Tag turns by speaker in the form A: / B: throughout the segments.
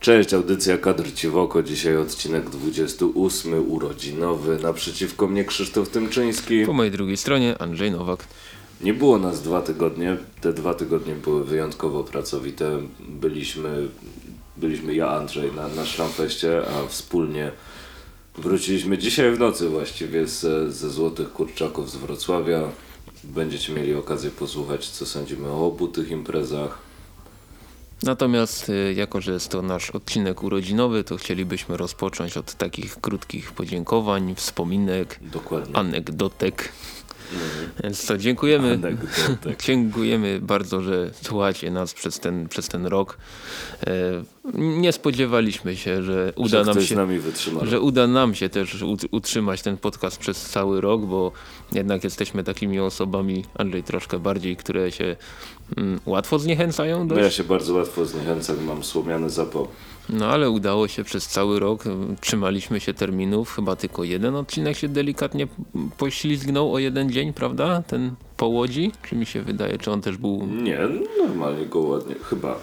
A: Cześć, audycja Kadr Ci w oko. Dzisiaj odcinek 28, urodzinowy. Naprzeciwko mnie Krzysztof Tymczyński.
B: Po mojej drugiej stronie Andrzej Nowak.
A: Nie było nas dwa tygodnie. Te dwa tygodnie były wyjątkowo pracowite. Byliśmy, byliśmy ja, Andrzej, na, na Szlamfeście, a wspólnie wróciliśmy dzisiaj w nocy właściwie ze, ze Złotych Kurczaków z Wrocławia. Będziecie mieli okazję posłuchać, co sądzimy o obu tych imprezach.
B: Natomiast y, jako, że jest to nasz odcinek urodzinowy, to chcielibyśmy rozpocząć od takich krótkich podziękowań, wspominek,
A: Dokładnie.
B: anegdotek. Więc to dziękujemy. Dziękujemy bardzo, że słuchacie nas przez ten, przez ten rok. E, nie spodziewaliśmy się, że uda
A: Że
B: nam się że uda nam się też ut- utrzymać ten podcast przez cały rok, bo jednak jesteśmy takimi osobami, Andrzej troszkę bardziej, które się mm, łatwo zniechęcają
A: No ja
B: dość.
A: się bardzo łatwo zniechęcam, mam słomiany zapał.
B: No ale udało się przez cały rok, mm, trzymaliśmy się terminów, chyba tylko jeden odcinek się delikatnie poślizgnął o jeden dzień, prawda? Ten po Łodzi, czy mi się wydaje, czy on też był...
A: Nie, normalnie go ładnie, chyba.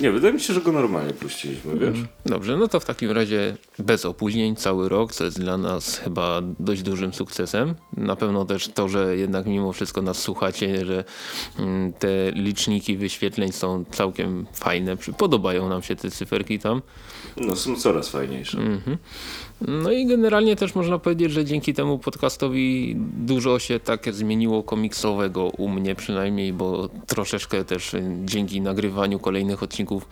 A: Nie, wydaje mi się, że go normalnie puściliśmy, wiesz?
B: Dobrze, no to w takim razie bez opóźnień cały rok, co jest dla nas chyba dość dużym sukcesem. Na pewno też to, że jednak mimo wszystko nas słuchacie, że mm, te liczniki wyświetleń są całkiem fajne. Podobają nam się te cyferki tam.
A: No są coraz fajniejsze.
B: No i generalnie też można powiedzieć, że dzięki temu podcastowi dużo się tak zmieniło komiksowego u mnie przynajmniej, bo troszeczkę też dzięki nagrywaniu kolejnych odcinków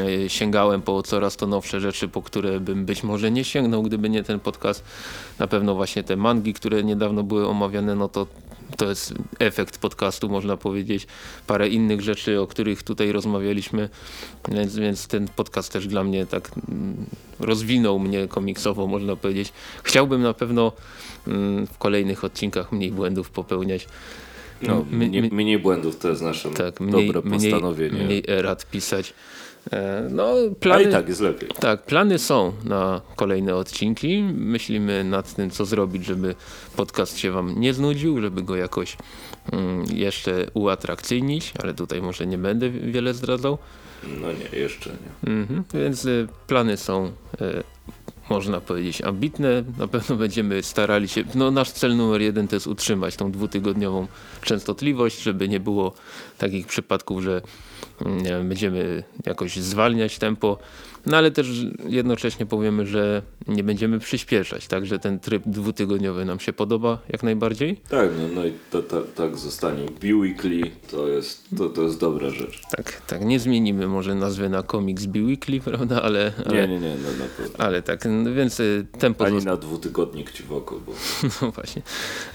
B: y, sięgałem po coraz to nowsze rzeczy, po które bym być może nie sięgnął, gdyby nie ten podcast. Na pewno właśnie te mangi, które niedawno były omawiane, no to to jest efekt podcastu, można powiedzieć. Parę innych rzeczy, o których tutaj rozmawialiśmy, więc, więc ten podcast też dla mnie tak mm, rozwinął mnie komiksowo, można powiedzieć. Chciałbym na pewno mm, w kolejnych odcinkach mniej błędów popełniać.
A: No, mniej, mniej błędów to jest nasze
B: Tak, mniej,
A: dobre
B: mniej,
A: postanowienie.
B: mniej erat pisać. E, No,
A: A
B: plany,
A: i tak jest lepiej.
B: tak, plany są na kolejne odcinki. Myślimy nad tym, co zrobić, żeby podcast się wam nie znudził, żeby go jakoś mm, jeszcze uatrakcyjnić, ale tutaj może nie będę wiele zdradzał.
A: No nie, jeszcze nie.
B: Mhm. Więc y, plany są, y, można powiedzieć, ambitne. Na pewno będziemy starali się, no nasz cel numer jeden to jest utrzymać tą dwutygodniową częstotliwość, żeby nie było takich przypadków, że nie wiem, będziemy jakoś zwalniać tempo. No ale też jednocześnie powiemy, że nie będziemy przyspieszać, także ten tryb dwutygodniowy nam się podoba jak najbardziej.
A: Tak, no, no i to, to, tak zostanie. Bi-weekly to jest, to, to jest dobra rzecz.
B: Tak, tak, nie zmienimy może nazwy na Comics Bi-Weekly, prawda, ale, ale,
A: Nie, nie, nie, no, na pewno.
B: ale tak, no, więc y, tempo
A: Ani na dwutygodnik ci w oko, bo
B: No właśnie.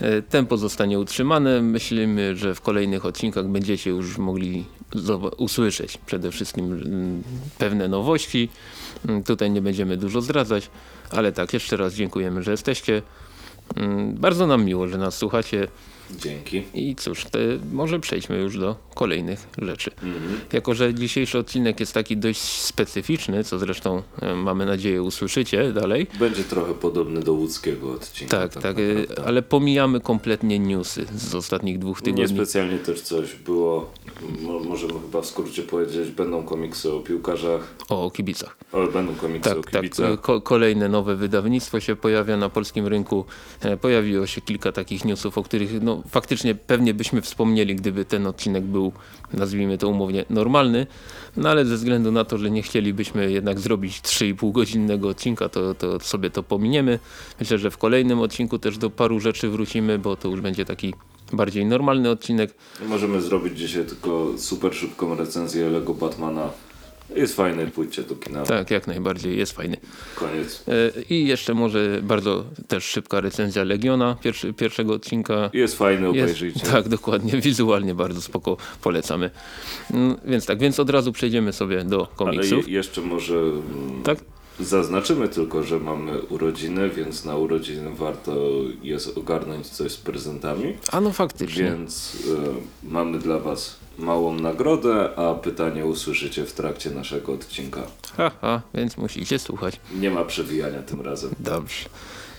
B: E, Tempo zostanie utrzymane. Myślimy, że w kolejnych odcinkach będziecie już mogli usłyszeć przede wszystkim mm, pewne nowości. Mm, Tutaj nie będziemy dużo zdradzać, ale tak, jeszcze raz dziękujemy, że jesteście. Mm, Bardzo nam miło, że nas słuchacie.
A: Dzięki.
B: I cóż, może przejdźmy już do kolejnych rzeczy.
A: Mhm.
B: Jako, że dzisiejszy odcinek jest taki dość specyficzny, co zresztą e, mamy nadzieję usłyszycie dalej.
A: Będzie trochę podobny do łódzkiego odcinka.
B: Tak, tak, e,
A: naprawdę.
B: ale pomijamy kompletnie newsy z ostatnich dwóch tygodni.
A: Niespecjalnie też coś było, mo, możemy chyba w skrócie powiedzieć, będą komiksy o piłkarzach,
B: O, o kibicach.
A: o, będą komiksy o
B: Tak, tak.
A: kibicach.
B: Ko kolejne nowe wydawnictwo się pojawia na polskim rynku. E, Pojawiło się kilka takich newsów, o których no, faktycznie pewnie byśmy wspomnieli, gdyby ten odcinek był, nazwijmy to umownie, normalny. No ale ze względu na to, że nie chcielibyśmy jednak zrobić 3,5 godzinnego odcinka, to, to sobie to pominiemy. Myślę, że w kolejnym odcinku też do paru rzeczy wrócimy, bo to już będzie taki bardziej normalny odcinek.
A: Możemy zrobić dzisiaj tylko super szybką recenzję Lego Batmana. Jest fajny, pójdźcie do kina.
B: Tak, jak najbardziej, jest fajny.
A: Koniec.
B: E, I jeszcze może bardzo też szybka recenzja Legiona pierwszy, pierwszego odcinka.
A: Jest fajny,
B: Jest,
A: obejrzyjcie.
B: tak, dokładnie, wizualnie bardzo spoko, polecamy. Mm, Więc tak, więc od razu przejdziemy sobie do
A: Ale
B: komiksów.
A: je, jeszcze może mm,
B: Tak?
A: zaznaczymy tylko, że mamy urodziny, więc na urodziny warto jest ogarnąć coś z prezentami.
B: A no faktycznie.
A: Więc e, mamy dla Was małą nagrodę, a pytanie usłyszycie w trakcie naszego odcinka.
B: Haha, więc musicie słuchać.
A: Nie ma przewijania tym razem.
B: Dobrze.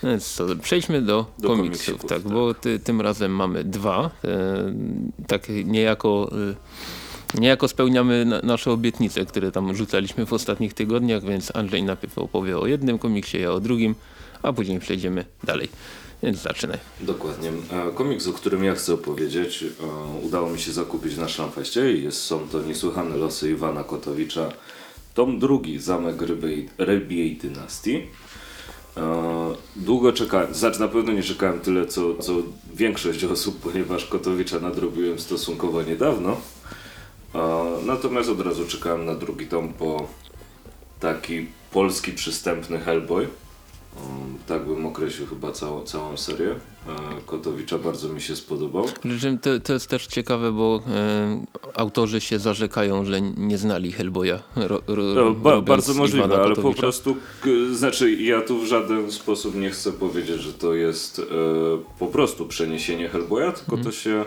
B: Więc co, przejdźmy do,
A: Do
B: komiksów,
A: komiksików,
B: tak,
A: tak.
B: bo ty, tym razem mamy dwa. E, tak niejako Niejako spełniamy na, nasze obietnice, które tam rzucaliśmy w ostatnich tygodniach, więc Andrzej najpierw opowie o jednym komiksie, ja o drugim, a później przejdziemy dalej. Więc zaczynaj.
A: Dokładnie. E, Komiks, o którym ja chcę opowiedzieć, e, udało mi się zakupić na Szlamfeście i są to Niesłychane losy Iwana Kotowicza. Tom drugi, Zamek Rybiej Dynastii. E, Długo czekałem, znaczy na pewno nie czekałem tyle co, co większość osób, ponieważ Kotowicza nadrobiłem stosunkowo niedawno. Natomiast od razu czekałem na drugi tom, bo taki polski przystępny Hellboy. Um, tak bym określił chyba całą, całą serię. E, Kotowicza bardzo mi się spodobał.
B: To, to jest też ciekawe, bo e, autorzy się zarzekają, że nie znali Hellboya. Ro, ro,
A: No, ba, bardzo możliwe,
B: Iwana
A: ale po
B: Kotowicza.
A: prostu, k- znaczy ja tu w żaden sposób nie chcę powiedzieć, że to jest e, po prostu przeniesienie Hellboya, tylko
B: Mhm.
A: to się,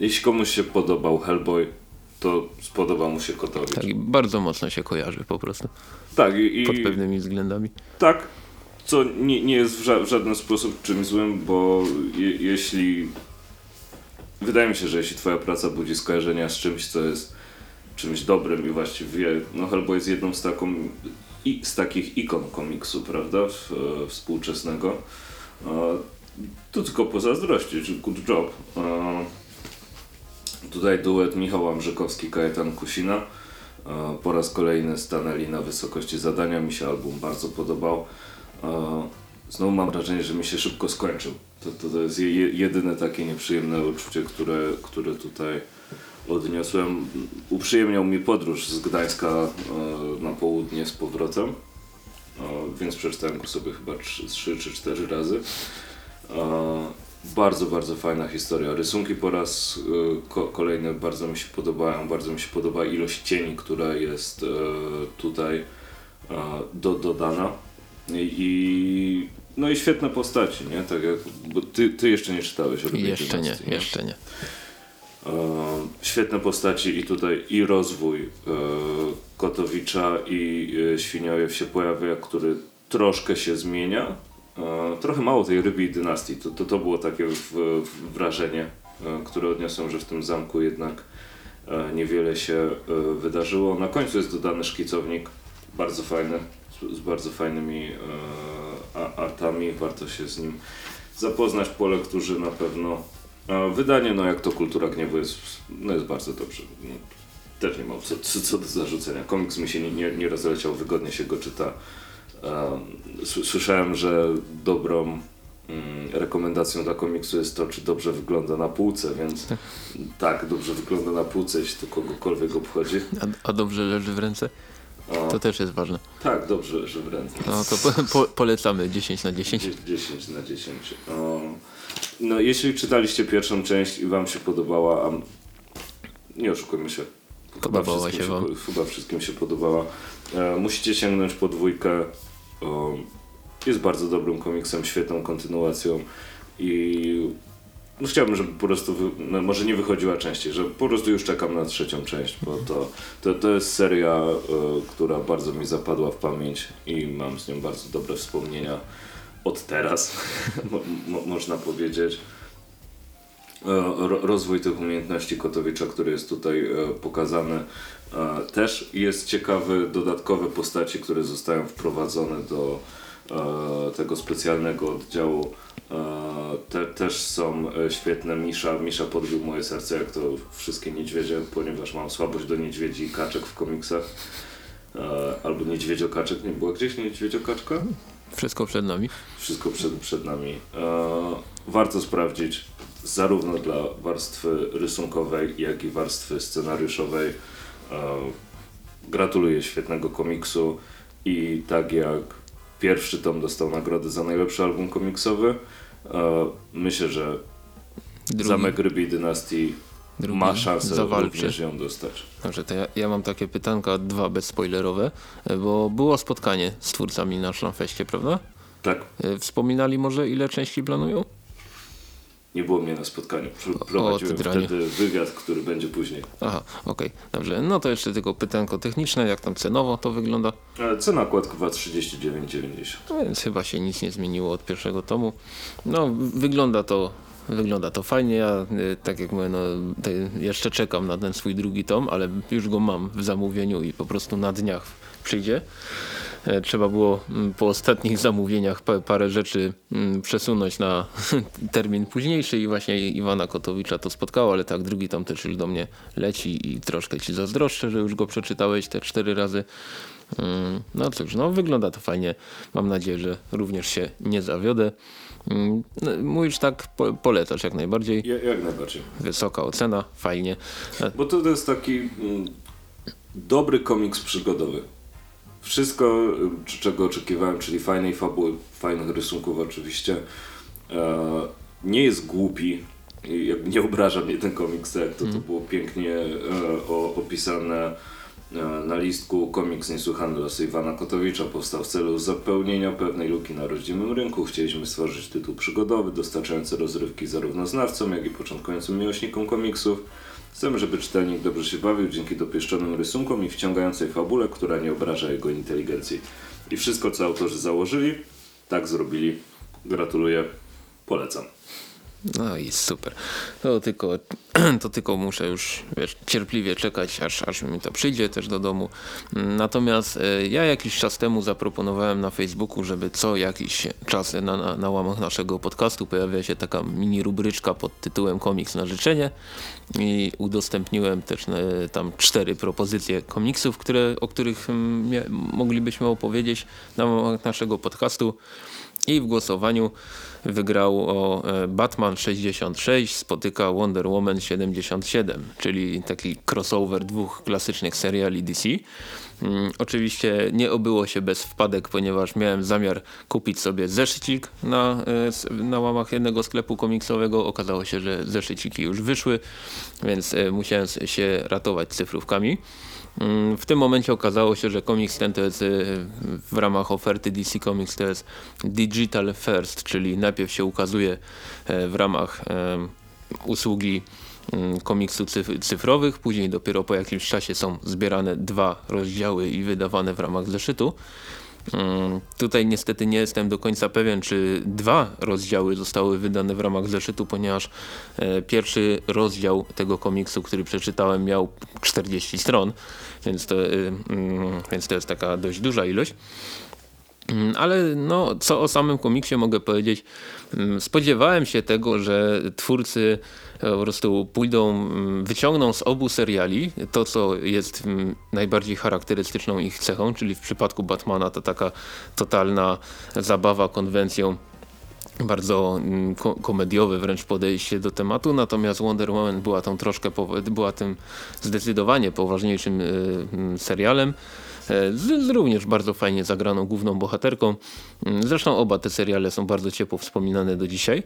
A: jeśli komuś się podobał Hellboy, to spodobał mu się Kotowicz.
B: Tak, bardzo mocno się kojarzy po prostu,
A: Tak, i,
B: pod pewnymi względami.
A: tak, co nie, nie jest w, ża- w żaden sposób czymś złym, bo je, jeśli. Wydaje mi się, że jeśli Twoja praca budzi skojarzenia z czymś, co jest czymś dobrym i właściwie, no Hellboy jest jedną z, taką, i, z takich ikon komiksu, prawda, w, e, współczesnego, e, to tylko pozazdrościć, good job. E, tutaj duet Michał Amrzykowski, Kajetan Kusina. E, Po raz kolejny stanęli na wysokości zadania. Mi się album bardzo podobał. Znowu mam wrażenie, że mi się szybko skończył. To, to, to jest je, jedyne takie nieprzyjemne uczucie, które, które tutaj odniosłem. Uprzyjemniał mi podróż z Gdańska e, na południe z powrotem, e, więc przeczytałem go sobie chyba 3 czy 4 razy. E, Bardzo, bardzo fajna historia. Rysunki po raz ko kolejny bardzo mi się podobają. Bardzo mi się podoba ilość cieni, która jest tutaj do, dodana. I, no i świetne postaci, nie? Tak jak, bo ty, ty jeszcze nie czytałeś o
B: Jeszcze nie,
A: Dynastii,
B: jeszcze nie.
A: E, świetne postaci i tutaj i rozwój e, Kotowicza i e, Świniojew się pojawia, który troszkę się zmienia. E, trochę mało tej rybiej dynastii. To, to, to było takie w, w wrażenie, e, które odniosłem, że w tym zamku jednak e, niewiele się e, wydarzyło. Na końcu jest dodany szkicownik, bardzo fajny, z, bardzo fajnymi e, artami. Warto się z nim zapoznać po lekturze na pewno. A wydanie, no jak to Kultura Gniewu jest, no jest bardzo dobrze. Też nie mam co, co, co do zarzucenia. Komiks mi się nie, nie, nie rozleciał, wygodnie się go czyta. S- Słyszałem, że dobrą mm, rekomendacją dla komiksu jest to, czy dobrze wygląda na półce, więc tak, dobrze wygląda na półce, jeśli to kogokolwiek obchodzi.
B: A, a dobrze leży w ręce? To też jest ważne.
A: tak, dobrze, że w ręce.
B: No to po, po, polecamy 10 na 10.
A: 10 na 10. O, no, jeśli czytaliście pierwszą część i Wam się podobała, a nie oszukujmy się, chyba
B: Podobała
A: wszystkim
B: się wam.
A: po- Chyba wszystkim się podobała. E, musicie sięgnąć po dwójkę. O, jest bardzo dobrym komiksem, świetną kontynuacją i no, chciałbym, żeby po prostu, no, może nie wychodziła częściej, że po prostu już czekam na trzecią część, bo to, to, to jest seria, e, która bardzo mi zapadła w pamięć i mam z nią bardzo dobre wspomnienia od teraz, mo, mo, można powiedzieć. E, ro, rozwój tych umiejętności Kotowicza, który jest tutaj e, pokazany, też jest ciekawy. Dodatkowe postaci, które zostają wprowadzone do tego specjalnego oddziału, te, też są e, świetne. Misza, Misza podbił moje serce, jak to wszystkie niedźwiedzie, ponieważ mam słabość do niedźwiedzi i kaczek w komiksach. E, albo niedźwiedziokaczek, nie było gdzieś niedźwiedziokaczka?
B: Wszystko przed nami.
A: Wszystko przed, przed nami. E, warto sprawdzić zarówno dla warstwy rysunkowej, jak i warstwy scenariuszowej. E, gratuluję świetnego komiksu i tak jak pierwszy tom dostał nagrodę za najlepszy album komiksowy, e, myślę, że
B: Drugi,
A: Zamek Rybiej Dynastii
B: drugi
A: ma szansę
B: zawalczy.
A: również ją dostać.
B: Dobrze, to ja, ja mam takie pytanka, dwa bezspoilerowe, e, bo było spotkanie z twórcami na Szlamfeście, prawda?
A: Tak,
B: E, Wspominali może ile części planują?
A: Nie było mnie na spotkaniu. Pr- Prowadziłem
B: dranie.
A: wtedy wywiad, który będzie później.
B: Aha, okej, dobrze. No to jeszcze tylko pytanko techniczne, jak tam cenowo to wygląda?
A: E, Cena okładkowa 39,90.
B: No więc chyba się nic nie zmieniło od pierwszego tomu. No, wygląda to wygląda to fajnie. Ja, y, tak jak mówię, no, jeszcze czekam na ten swój drugi tom, ale już go mam w zamówieniu i po prostu na dniach przyjdzie. E, trzeba było mm, po ostatnich zamówieniach parę rzeczy mm, przesunąć na termin późniejszy i właśnie Iwana Kotowicza to spotkało, ale tak, drugi tom też już do mnie leci i troszkę ci zazdroszczę, że już go przeczytałeś te cztery razy. Mm, no cóż, no wygląda to fajnie. Mam nadzieję, że również się nie zawiodę. No, mówisz tak, polecasz jak najbardziej.
A: Ja, jak najbardziej.
B: Wysoka ocena, fajnie.
A: Bo to jest taki dobry komiks przygodowy wszystko, czego oczekiwałem, czyli fajnej fabuły, fajnych rysunków oczywiście. E, nie jest głupi. Nie obraża mnie ten komiks, jak to, to mhm. było pięknie e, opisane e, na listku. Komiks Niesłychany losy Iwana Kotowicza powstał w celu zapełnienia pewnej luki na rodzimym rynku. Chcieliśmy stworzyć tytuł przygodowy, dostarczający rozrywki zarówno znawcom, jak i początkującym miłośnikom komiksów. Chcemy, żeby czytelnik dobrze się bawił dzięki dopieszczonym rysunkom i wciągającej fabule, która nie obraża jego inteligencji. I wszystko, co autorzy założyli, tak zrobili. Gratuluję, polecam.
B: No i super. To tylko, to tylko muszę już wiesz, cierpliwie czekać, aż, aż mi to przyjdzie też do domu. Natomiast e, ja jakiś czas temu zaproponowałem na Facebooku, żeby co jakiś czas na, na, na łamach naszego podcastu pojawia się taka mini rubryczka pod tytułem Komiks na życzenie i udostępniłem też e, tam cztery propozycje komiksów, które, o których moglibyśmy opowiedzieć na łamach naszego podcastu i w głosowaniu wygrał o e, Batman 66 spotyka Wonder Woman 77, czyli taki crossover dwóch klasycznych seriali DC. Hmm, oczywiście nie obyło się bez wpadek, ponieważ miałem zamiar kupić sobie zeszycik na, e, na łamach jednego sklepu komiksowego. Okazało się, że zeszyciki już wyszły, więc e, musiałem się ratować cyfrówkami. Mm, w tym momencie okazało się, że komiks ten to jest y, w ramach oferty DC Comics to jest digital first, czyli najpierw się ukazuje e, w ramach e, usługi mm, komiksu cyfrowych, później dopiero po jakimś czasie są zbierane dwa rozdziały i wydawane w ramach zeszytu. Mm, tutaj niestety nie jestem do końca pewien, czy dwa rozdziały zostały wydane w ramach zeszytu, ponieważ e, pierwszy rozdział tego komiksu, który przeczytałem miał 40 stron, więc to, e, mm, więc to jest taka dość duża ilość. Mm, ale no, co o samym komiksie mogę powiedzieć? Spodziewałem się tego, że twórcy po prostu pójdą, mm, wyciągną z obu seriali to, co jest mm, najbardziej charakterystyczną ich cechą, czyli w przypadku Batmana to taka totalna zabawa konwencją bardzo mm, ko komediowe wręcz podejście do tematu, natomiast Wonder Woman była tą troszkę, była tym zdecydowanie poważniejszym y, serialem, e, z, z, również bardzo fajnie zagraną główną bohaterką. Zresztą oba te seriale są bardzo ciepło wspominane do dzisiaj.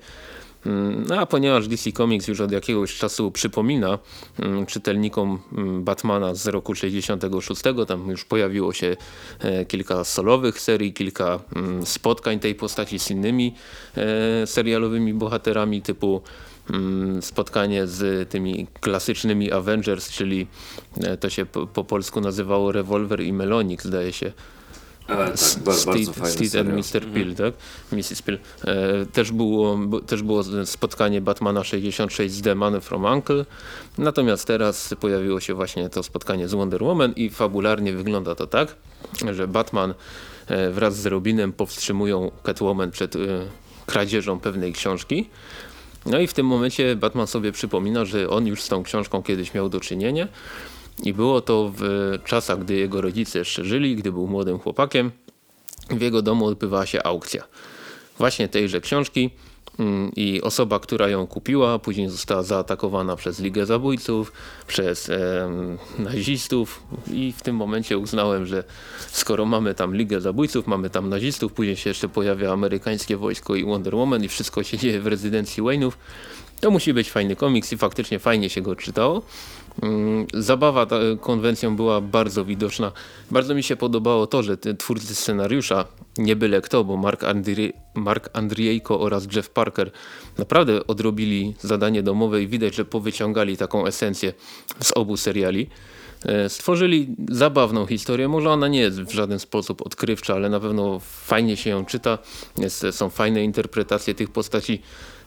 B: No a ponieważ DC Comics już od jakiegoś czasu przypomina mm, czytelnikom mm, Batmana z roku 66, tam już pojawiło się e, kilka solowych serii, kilka mm, spotkań tej postaci z innymi e, serialowymi bohaterami typu spotkanie z tymi klasycznymi Avengers, czyli e, to się po, po polsku nazywało Revolver i Melonik zdaje się
A: tak, Steve,
B: Steve and Mr. Mhm. Pill, tak? Mrs. Pill. E, też, było, też było spotkanie Batmana 66 z The Man from Uncle. Natomiast teraz pojawiło się właśnie to spotkanie z Wonder Woman i fabularnie wygląda to tak, że Batman e, wraz z Robinem powstrzymują Catwoman przed e, kradzieżą pewnej książki. No i w tym momencie Batman sobie przypomina, że on już z tą książką kiedyś miał do czynienia i było to w czasach, gdy jego rodzice jeszcze żyli, gdy był młodym chłopakiem. W jego domu odbywała się aukcja. Właśnie tejże książki i osoba, która ją kupiła, później została zaatakowana przez Ligę Zabójców, przez e, nazistów i w tym momencie uznałem, że skoro mamy tam Ligę Zabójców, mamy tam nazistów, później się jeszcze pojawia amerykańskie wojsko i Wonder Woman i wszystko się dzieje w rezydencji Wayne'ów, to musi być fajny komiks i faktycznie fajnie się go czytało. Mm, zabawa konwencją była bardzo widoczna. Bardzo mi się podobało to, że twórcy scenariusza, nie byle kto, bo Mark, Andri Mark Andriejko oraz Jeff Parker naprawdę odrobili zadanie domowe i widać, że powyciągali taką esencję z obu seriali. E, stworzyli zabawną historię, może ona nie jest w żaden sposób odkrywcza, ale na pewno fajnie się ją czyta. Jest, są fajne interpretacje tych postaci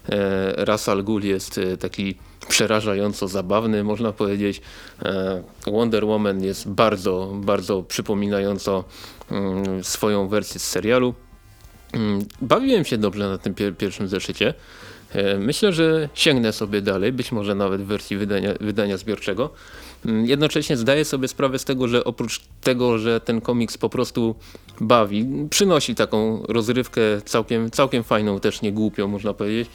B: E, Ras Al Ghul jest e, taki przerażająco zabawny, można powiedzieć. E, Wonder Woman jest bardzo, bardzo przypominająco mm, swoją wersję z serialu. Mm, Bawiłem się dobrze na tym pier pierwszym zeszycie. E, Myślę, że sięgnę sobie dalej, być może nawet w wersji wydania, wydania zbiorczego. Mm, Jednocześnie zdaję sobie sprawę z tego, że oprócz tego, że ten komiks po prostu bawi, przynosi taką rozrywkę całkiem, całkiem fajną, też nie głupią można powiedzieć,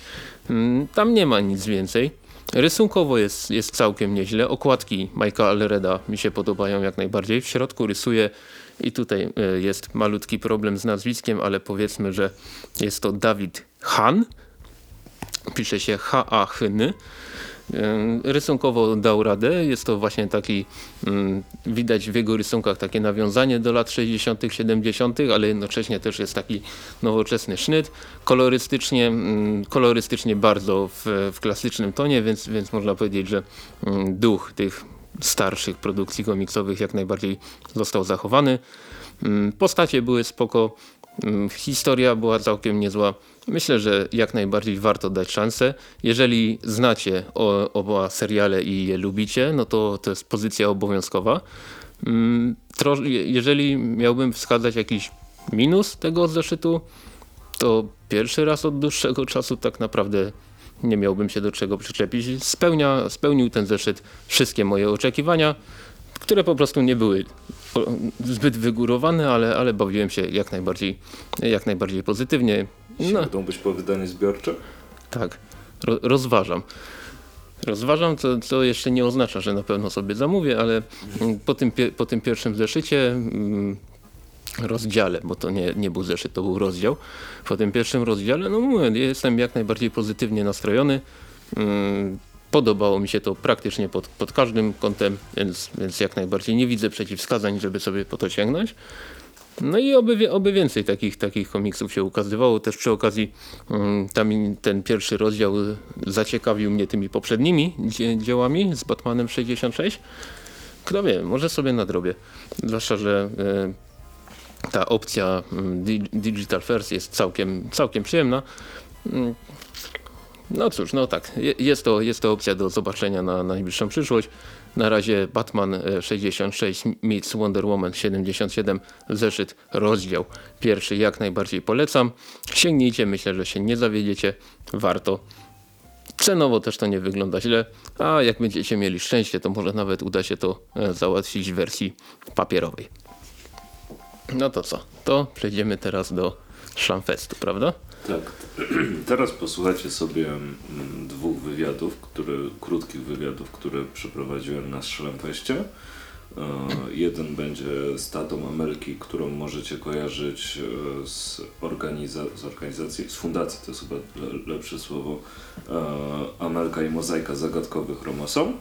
B: tam nie ma nic więcej. Rysunkowo jest, jest całkiem nieźle. Okładki Mike'a Alreda mi się podobają jak najbardziej. W środku rysuje i tutaj e, jest malutki problem z nazwiskiem, ale powiedzmy, że jest to Dawid Han. Pisze się H-A-H-N. Rysunkowo dał radę. Jest to właśnie taki, mm, widać w jego rysunkach takie nawiązanie do lat 60., 70., ale jednocześnie też jest taki nowoczesny sznyt. Kolorystycznie, mm, kolorystycznie bardzo w, w klasycznym tonie, więc, więc można powiedzieć, że mm, duch tych starszych produkcji komiksowych jak najbardziej został zachowany. Postacie były spoko, historia była całkiem niezła. Myślę, że jak najbardziej warto dać szansę. Jeżeli znacie oba seriale i je lubicie, no to to jest pozycja obowiązkowa. Mm, jeżeli miałbym wskazać jakiś minus tego zeszytu, to pierwszy raz od dłuższego czasu tak naprawdę nie miałbym się do czego przyczepić. Spełnia, spełnił ten zeszyt wszystkie moje oczekiwania, które po prostu nie były zbyt wygórowane, ale, ale bawiłem się jak najbardziej, jak najbardziej pozytywnie. No,
A: Będą być po wydanie zbiorcze?
B: tak, ro, rozważam. Rozważam, co, co jeszcze nie oznacza, że na pewno sobie zamówię, ale po tym, po tym pierwszym zeszycie, mm, rozdziale, bo to nie, nie był zeszyt, to był rozdział. Po tym pierwszym rozdziale, no mówię, jestem jak najbardziej pozytywnie nastrojony. Mm, Podobało mi się to praktycznie pod, pod każdym kątem, więc, więc jak najbardziej nie widzę przeciwwskazań, żeby sobie po to sięgnąć. No i oby, oby więcej takich, takich komiksów się ukazywało. Też przy okazji mm, tam ten pierwszy rozdział zaciekawił mnie tymi poprzednimi dzie- dziełami z Batmanem 66. Kto wie, może sobie nadrobię. Zwłaszcza, że e, ta opcja mm, di- Digital First jest całkiem, całkiem przyjemna. Mm, No cóż, no tak, je- jest to, jest to opcja do zobaczenia na najbliższą przyszłość. Na razie Batman e, 66 meets Wonder Woman 77 zeszyt rozdział pierwszy jak najbardziej polecam. Sięgnijcie, myślę, że się nie zawiedziecie. Warto. Cenowo też to nie wygląda źle, a jak będziecie mieli szczęście, to może nawet uda się to e, załatwić w wersji papierowej. No to co? To przejdziemy teraz do Szlamfestu, prawda?
A: Tak. Teraz posłuchajcie sobie mm, dwóch wywiadów, które, krótkich wywiadów, które przeprowadziłem na Szlamfeście. E, Jeden będzie z Tatą Ameryki, którą możecie kojarzyć e, z, organiza- z organizacji, z fundacji, to jest chyba le- lepsze słowo, e, Amelka i Mozaika Zagadkowych Romosom.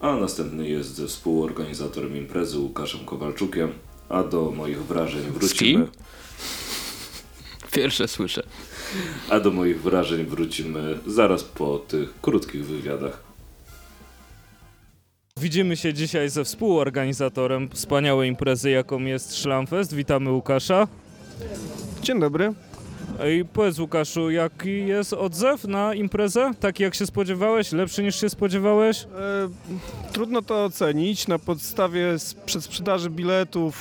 A: A następny jest ze współorganizatorem imprezy Łukaszem Kowalczukiem. A do moich wrażeń wrócimy.
B: Pierwsze słyszę.
A: A do moich wrażeń wrócimy zaraz po tych krótkich wywiadach.
C: Widzimy się dzisiaj ze współorganizatorem wspaniałej imprezy, jaką jest Szlamfest. Witamy Łukasza.
D: Dzień dobry.
C: I powiedz Łukaszu, jaki jest odzew na imprezę? Taki jak się spodziewałeś? Lepszy niż się spodziewałeś?
D: E, trudno to ocenić. Na podstawie przedsprzedaży biletów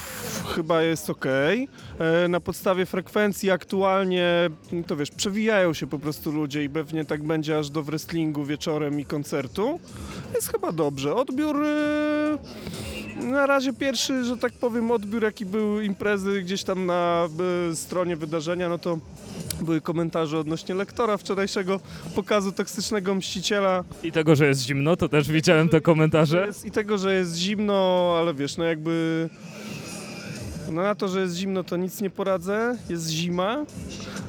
D: chyba jest ok. E, na podstawie frekwencji aktualnie, to wiesz, przewijają się po prostu ludzie i pewnie tak będzie aż do wrestlingu wieczorem i koncertu. Jest chyba dobrze. Odbiór e, na razie pierwszy, że tak powiem, odbiór jaki był imprezy gdzieś tam na e, stronie wydarzenia, no to były komentarze odnośnie lektora wczorajszego pokazu toksycznego mściciela.
C: I tego, że jest zimno, to też widziałem te komentarze.
D: Jest, I tego, że jest zimno, ale wiesz, no jakby. No na to, że jest zimno, to nic nie poradzę. Jest zima.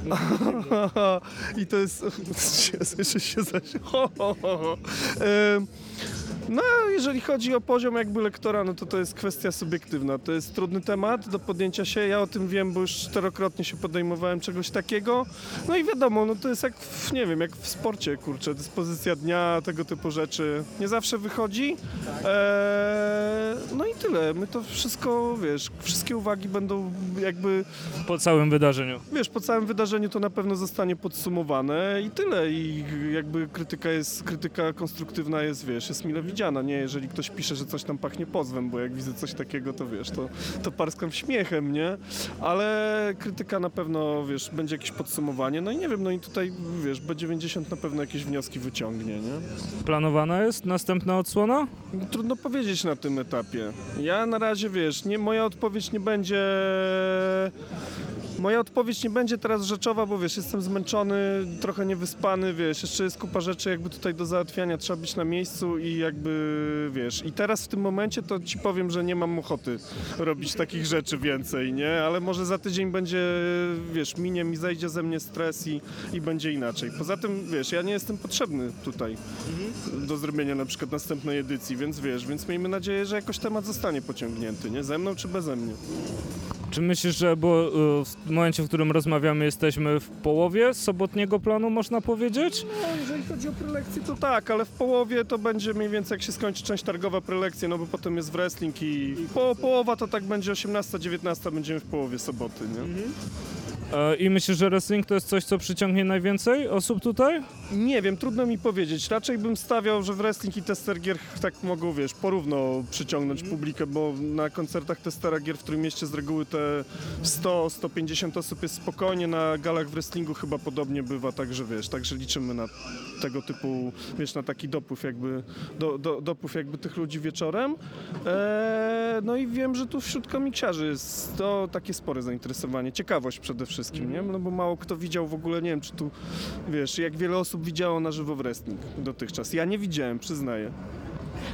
D: I to jest. Słyszę się zaś. No, jeżeli chodzi o poziom jakby lektora, no to to jest kwestia subiektywna. To jest trudny temat do podjęcia się. Ja o tym wiem, bo już czterokrotnie się podejmowałem czegoś takiego. No i wiadomo, no to jest jak, w, nie wiem, jak w sporcie, kurczę, dyspozycja dnia, tego typu rzeczy. Nie zawsze wychodzi. Eee, no i tyle. My to wszystko, wiesz, wszystkie uwagi będą jakby
C: Po całym wydarzeniu.
D: wiesz, po całym wydarzeniu to na pewno zostanie podsumowane i tyle. I jakby krytyka jest, krytyka konstruktywna jest, wiesz, jest mile widziana, nie? Jeżeli ktoś pisze, że coś tam pachnie pozwem, bo jak widzę coś takiego, to wiesz, to, to parskam śmiechem, nie? Ale krytyka na pewno, wiesz, będzie jakieś podsumowanie, no i nie wiem, no i tutaj, wiesz, B90 na pewno jakieś wnioski wyciągnie, nie?
C: Planowana jest następna odsłona?
D: Trudno powiedzieć na tym etapie. Ja na razie, wiesz, nie, moja odpowiedź nie będzie... Moja odpowiedź nie będzie teraz rzeczowa, bo wiesz, jestem zmęczony, trochę niewyspany, wiesz, jeszcze jest kupa rzeczy jakby tutaj do załatwiania, trzeba być na miejscu i jakby, wiesz, i teraz w tym momencie to ci powiem, że nie mam ochoty robić takich rzeczy więcej, nie? Ale może za tydzień będzie, wiesz, minie mi, zejdzie ze mnie stres i, i będzie inaczej. Poza tym, wiesz, ja nie jestem potrzebny tutaj do zrobienia na przykład następnej edycji, więc wiesz, więc miejmy nadzieję, że jakoś temat zostanie pociągnięty, nie? Ze mną czy beze mnie.
C: Czy myślisz, że bo y, w momencie, w którym rozmawiamy, jesteśmy w połowie sobotniego planu, można powiedzieć?
D: No, jeżeli chodzi o prelekcje, to tak, ale w połowie to będzie mniej więcej jak się skończy część targowa prelekcje, no bo potem jest wrestling i po, połowa to tak będzie 18-19, będziemy w połowie soboty, nie?
C: E, I myślisz, że wrestling to jest coś, co przyciągnie najwięcej osób tutaj?
D: Nie wiem, trudno mi powiedzieć. Raczej bym stawiał, że wrestling i tester gier tak mogą, wiesz, porówno przyciągnąć publikę, bo na koncertach testera gier w którym mieście z reguły te 100-150 osób jest spokojnie, na galach w wrestlingu chyba podobnie bywa, także wiesz, także liczymy na tego typu, wiesz, na taki dopływ jakby, do, do, dopływ jakby tych ludzi wieczorem. Eee, no i wiem, że tu wśród komiksiarzy jest to takie spore zainteresowanie, ciekawość przede wszystkim, nie? No bo mało kto widział w ogóle, nie wiem, czy tu, wiesz, jak wiele osób widziało na żywo wrestling dotychczas. Ja nie widziałem, przyznaję.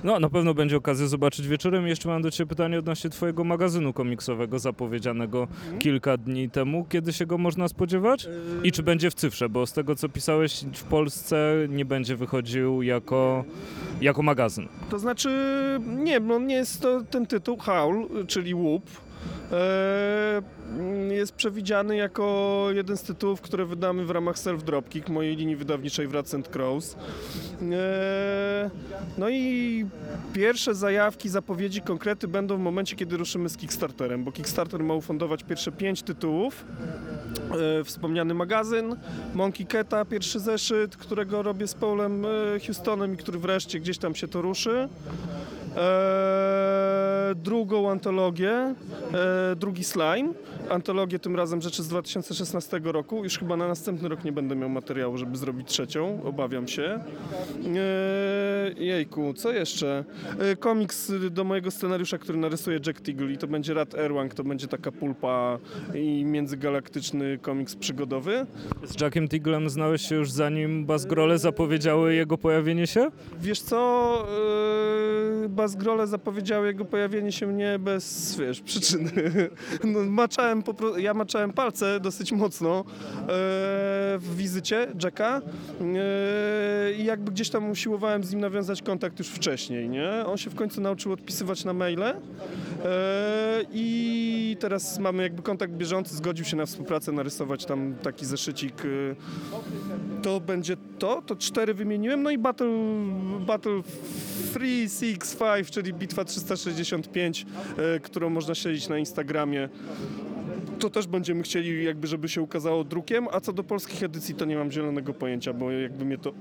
C: No, na pewno będzie okazja zobaczyć wieczorem. Jeszcze mam do Ciebie pytanie odnośnie Twojego magazynu komiksowego zapowiedzianego kilka dni temu. Kiedy się go można spodziewać? I czy będzie w cyfrze? Bo z tego, co pisałeś, w Polsce nie będzie wychodził jako, jako magazyn.
D: To znaczy, nie, no nie jest to ten tytuł, Howl, czyli łup. E, Jest przewidziany jako jeden z tytułów, które wydamy w ramach Self Dropkick, mojej linii wydawniczej and Crows. E, No i pierwsze zajawki, zapowiedzi, konkrety będą w momencie, kiedy ruszymy z Kickstarterem, bo Kickstarter ma ufundować pierwsze pięć tytułów. E, Wspomniany magazyn, Monkey Keta, pierwszy zeszyt, którego robię z Paulem Houstonem i który wreszcie gdzieś tam się to ruszy. Eee, drugą antologię, e, drugi slime. Antologię tym razem rzeczy z 2016 roku. Już chyba na następny rok nie będę miał materiału, żeby zrobić trzecią, obawiam się. Eee, jejku, co jeszcze? E, komiks do mojego scenariusza, który narysuje Jack Teagle i to będzie Rad Erwang, to będzie taka pulpa i międzygalaktyczny komiks przygodowy.
C: Z Jackiem Tiglem znałeś się już zanim Bazgrole zapowiedziały jego pojawienie się?
D: Wiesz co, yy, Bazgrole zapowiedziały jego pojawienie się nie bez, wiesz, przyczyny. No, maczałem po pro... Ja maczałem palce dosyć mocno yy, w wizycie Jacka yy, i jakby gdzieś tam usiłowałem z nim nawiązać kontakt już wcześniej, nie? On się w końcu nauczył odpisywać na maile yy, i teraz mamy jakby kontakt bieżący, zgodził się na współpracę, narysować tam taki zeszycik yy, to będzie to, to cztery wymieniłem, no i Battle, Battle 365, czyli Bitwa 365, e, którą można śledzić na Instagramie. To też będziemy chcieli jakby, żeby się ukazało drukiem, a co do polskich edycji to nie mam zielonego pojęcia, bo jakby mnie to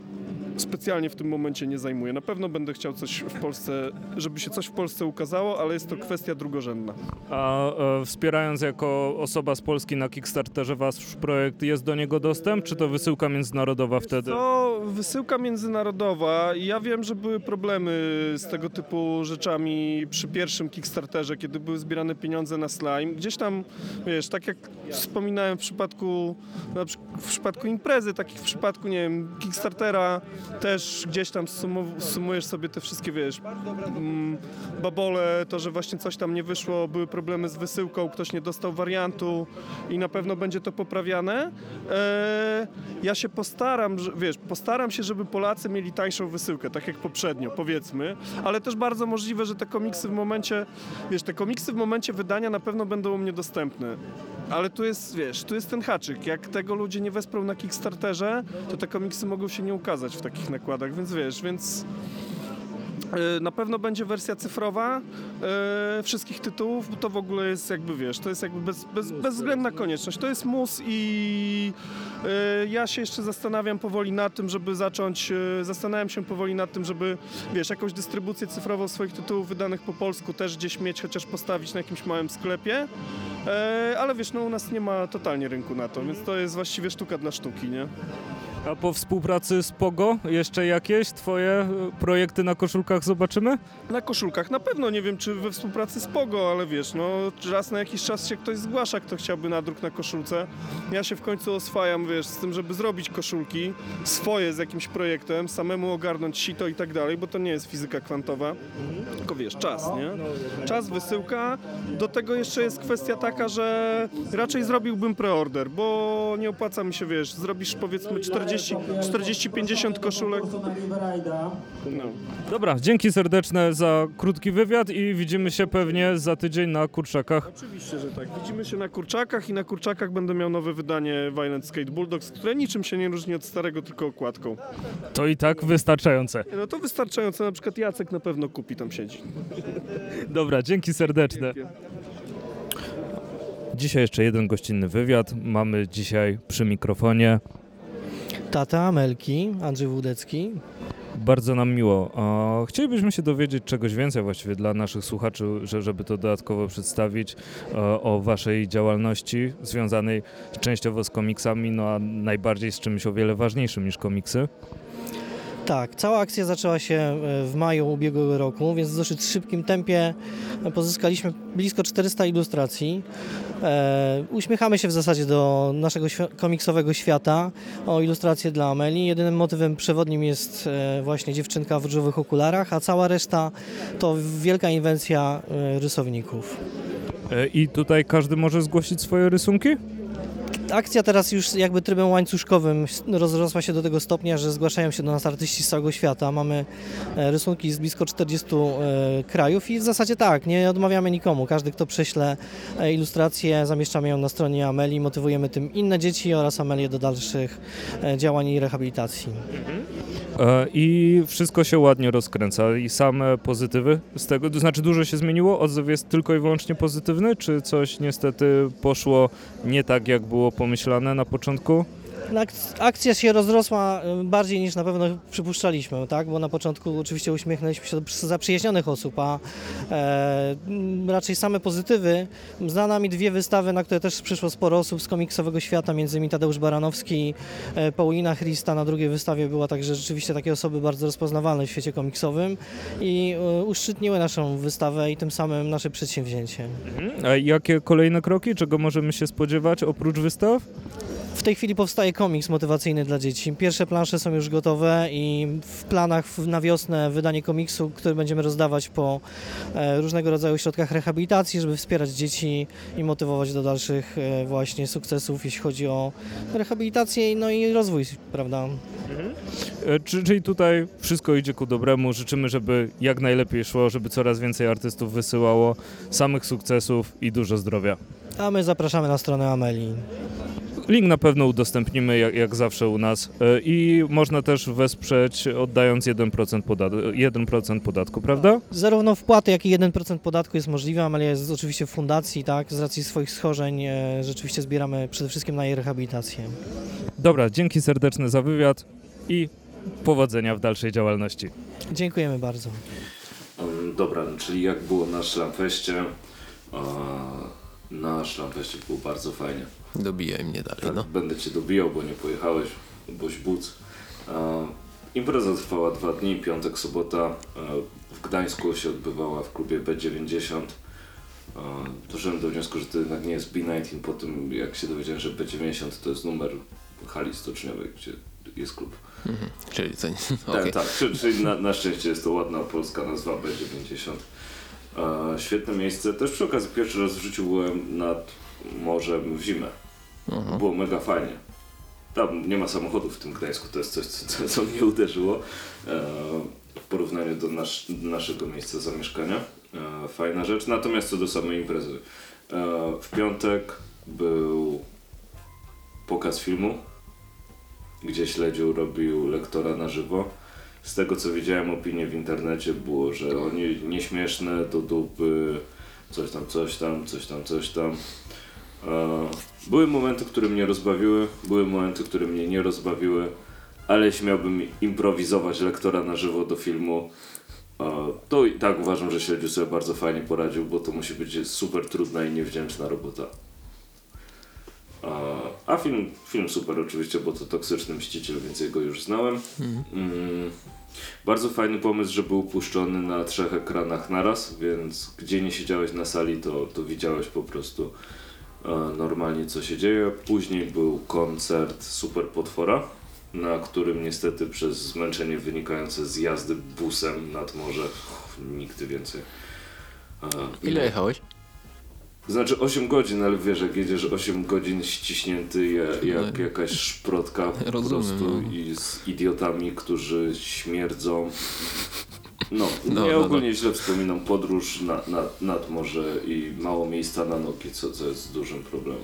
D: specjalnie w tym momencie nie zajmuje. Na pewno będę chciał coś w Polsce, żeby się coś w Polsce ukazało, ale jest to kwestia drugorzędna.
C: A e, wspierając jako osoba z Polski na Kickstarterze wasz projekt, jest do niego dostęp, czy to wysyłka międzynarodowa wtedy?
D: To wysyłka międzynarodowa ja wiem, że były problemy z tego typu rzeczami przy pierwszym Kickstarterze, kiedy były zbierane pieniądze na slime. Gdzieś tam, wiesz, wiesz, tak jak wspominałem w przypadku, w przypadku imprezy, tak jak w przypadku, nie wiem, Kickstartera, też gdzieś tam sumu- sumujesz sobie te wszystkie, wiesz, mm, babole, to, że właśnie coś tam nie wyszło, były problemy z wysyłką, ktoś nie dostał wariantu i na pewno będzie to poprawiane. E, ja się postaram, wiesz, postaram się, żeby Polacy mieli tańszą wysyłkę, tak jak poprzednio, powiedzmy, ale też bardzo możliwe, że te komiksy w momencie, wiesz, te komiksy w momencie wydania na pewno będą u mnie dostępne. Ale tu jest, wiesz, tu jest ten haczyk. Jak tego ludzie nie wesprą na Kickstarterze, to te komiksy mogą się nie ukazać w takich nakładach, więc wiesz, więc na pewno będzie wersja cyfrowa e, wszystkich tytułów, bo to w ogóle jest jakby, wiesz, to jest jakby bez, bez, bezwzględna konieczność. To jest mus i e, ja się jeszcze zastanawiam powoli nad tym, żeby zacząć, e, zastanawiam się powoli nad tym, żeby, wiesz, jakąś dystrybucję cyfrową swoich tytułów wydanych po polsku też gdzieś mieć, chociaż postawić na jakimś małym sklepie. E, ale wiesz, no u nas nie ma totalnie rynku na to, więc to jest właściwie sztuka dla sztuki, nie?
C: A po współpracy z Pogo jeszcze jakieś twoje e, projekty na koszulkach zobaczymy?
D: Na koszulkach na pewno, nie wiem czy we współpracy z Pogo, ale wiesz, no raz na jakiś czas się ktoś zgłasza, kto chciałby nadruk na koszulce. Ja się w końcu oswajam, wiesz, z tym, żeby zrobić koszulki swoje z jakimś projektem, samemu ogarnąć sito i tak dalej, bo to nie jest fizyka kwantowa, tylko wiesz, czas, nie? Czas, wysyłka. Do tego jeszcze jest kwestia taka, że raczej zrobiłbym preorder, bo nie opłaca mi się, wiesz, zrobisz powiedzmy 40 40-50 koszulek. No.
C: Dobra, dzięki serdeczne za krótki wywiad i widzimy się pewnie za tydzień na kurczakach.
D: Oczywiście, że tak. Widzimy się na kurczakach i na kurczakach będę miał nowe wydanie Violent Skate Bulldogs, które niczym się nie różni od starego, tylko okładką.
C: To i tak wystarczające.
D: No to wystarczająco, na przykład Jacek na pewno kupi, tam siedzi.
C: Dobra, dzięki serdeczne. Dzisiaj jeszcze jeden gościnny wywiad. Mamy dzisiaj przy mikrofonie.
E: Tata Amelki, Andrzej Wódecki.
C: Bardzo nam miło. Chcielibyśmy się dowiedzieć czegoś więcej właściwie dla naszych słuchaczy, że, żeby to dodatkowo przedstawić e, o waszej działalności związanej częściowo z komiksami, no a najbardziej z czymś o wiele ważniejszym niż komiksy.
E: Tak, cała akcja zaczęła się e, w maju ubiegłego roku, więc w dosyć szybkim tempie pozyskaliśmy blisko 400 ilustracji. E, uśmiechamy się w zasadzie do naszego świ- komiksowego świata o ilustrację dla Ameli. Jedynym motywem przewodnim jest e, właśnie dziewczynka w różowych okularach, a cała reszta to wielka inwencja e, rysowników.
C: E, I tutaj każdy może zgłosić swoje rysunki?
E: Akcja teraz już jakby trybem łańcuszkowym rozrosła się do tego stopnia, że zgłaszają się do nas artyści z całego świata. Mamy e, rysunki z blisko 40 e, krajów i w zasadzie tak, nie odmawiamy nikomu. Każdy, kto prześle e, ilustrację, zamieszczamy ją na stronie Ameli, motywujemy tym inne dzieci oraz Amelię do dalszych działań i rehabilitacji.
C: E, I wszystko się ładnie rozkręca i same pozytywy z tego, to znaczy dużo się zmieniło, odzew jest tylko i wyłącznie pozytywny, czy coś niestety poszło nie tak, jak było pomyślane na początku?
E: Ak- Akcja się rozrosła e, bardziej niż na pewno przypuszczaliśmy, tak? bo na początku oczywiście uśmiechnęliśmy się do przy- zaprzyjaźnionych osób, a e, raczej same pozytywy. Za nami dwie wystawy, na które też przyszło sporo osób z komiksowego świata, między innymi Tadeusz Baranowski, e, Paulina Christa. Na drugiej wystawie była także rzeczywiście takie osoby bardzo rozpoznawalne w świecie komiksowym i e, uszczytniły naszą wystawę i tym samym nasze przedsięwzięcie.
C: A jakie kolejne kroki, czego możemy się spodziewać oprócz wystaw?
E: W tej chwili powstaje komiks motywacyjny dla dzieci. Pierwsze plansze są już gotowe i w planach na wiosnę wydanie komiksu, który będziemy rozdawać po e, różnego rodzaju ośrodkach rehabilitacji, żeby wspierać dzieci i motywować do dalszych e, właśnie sukcesów, jeśli chodzi o rehabilitację no i rozwój, prawda?
C: E, czy- Czyli tutaj wszystko idzie ku dobremu, życzymy, żeby jak najlepiej szło, żeby coraz więcej artystów wysyłało, samych sukcesów i dużo zdrowia.
E: A my zapraszamy na stronę Ameli.
C: Link na pewno udostępnimy, jak, jak zawsze u nas. E, I można też wesprzeć oddając 1% podatku, 1% podatku prawda?
E: Zarówno wpłaty, jak i 1% podatku jest możliwe. Amelia jest oczywiście w fundacji, tak? Z racji swoich schorzeń e, rzeczywiście zbieramy przede wszystkim na jej rehabilitację.
C: Dobra, dzięki serdeczne za wywiad i powodzenia w dalszej działalności.
E: Dziękujemy bardzo.
A: Dobra, czyli jak było na Szlamfeście? Na Szlamfeście było bardzo fajnie.
B: Dobijaj mnie dalej,
A: Tak,
B: no.
A: Będę cię dobijał, bo nie pojechałeś, boś buc. E, impreza trwała dwa dni, piątek, sobota. E, w Gdańsku się odbywała w klubie B90. E, Doszedłem do wniosku, że to jednak nie jest B19 po tym, jak się dowiedziałem, że B90 to jest numer hali stoczniowej, gdzie jest klub.
B: Mhm. Czyli to nie...
A: Tak, tak. Czyli, czyli na, na szczęście jest to ładna polska nazwa B90. E, świetne miejsce. Też przy okazji pierwszy raz w życiu byłem nad morzem w zimę.
B: Aha.
A: Było mega fajnie. Tam nie ma samochodów w tym Gdańsku, to jest coś, co, co mnie uderzyło e, w porównaniu do, nasz, do naszego miejsca zamieszkania. E, fajna rzecz. Natomiast co do samej imprezy. E, w piątek był pokaz filmu, gdzie śledził robił lektora na żywo. Z tego co widziałem opinie w internecie było, że oni nieśmieszne do dupy, coś tam, coś tam, coś tam, coś tam. E, Były momenty, które mnie rozbawiły, były momenty, które mnie nie rozbawiły, ale jeśli miałbym improwizować lektora na żywo do filmu, e, to i tak uważam, że śledziu sobie bardzo fajnie poradził, bo to musi być super trudna i niewdzięczna robota. E, A film, film super oczywiście, bo to toksyczny mściciel, więc jego już znałem. Mm, bardzo fajny pomysł, że był puszczony na trzech ekranach naraz, więc gdzie nie siedziałeś na sali, to, to widziałeś po prostu normalnie co się dzieje. Później był koncert Super Potwora, na którym niestety przez zmęczenie wynikające z jazdy busem nad morze uff, nigdy więcej.
B: Ile jechałeś?
A: Znaczy 8 godzin, ale wiesz, jak jedziesz 8 godzin ściśnięty jak, jak jakaś szprotka po
B: Rozumiem,
A: prostu
B: no.
A: i z idiotami, którzy śmierdzą. No,
B: No,
A: ja
B: no,
A: ogólnie źle wspominam podróż na, na, nad morze i mało miejsca na nogi, co, co jest dużym problemem.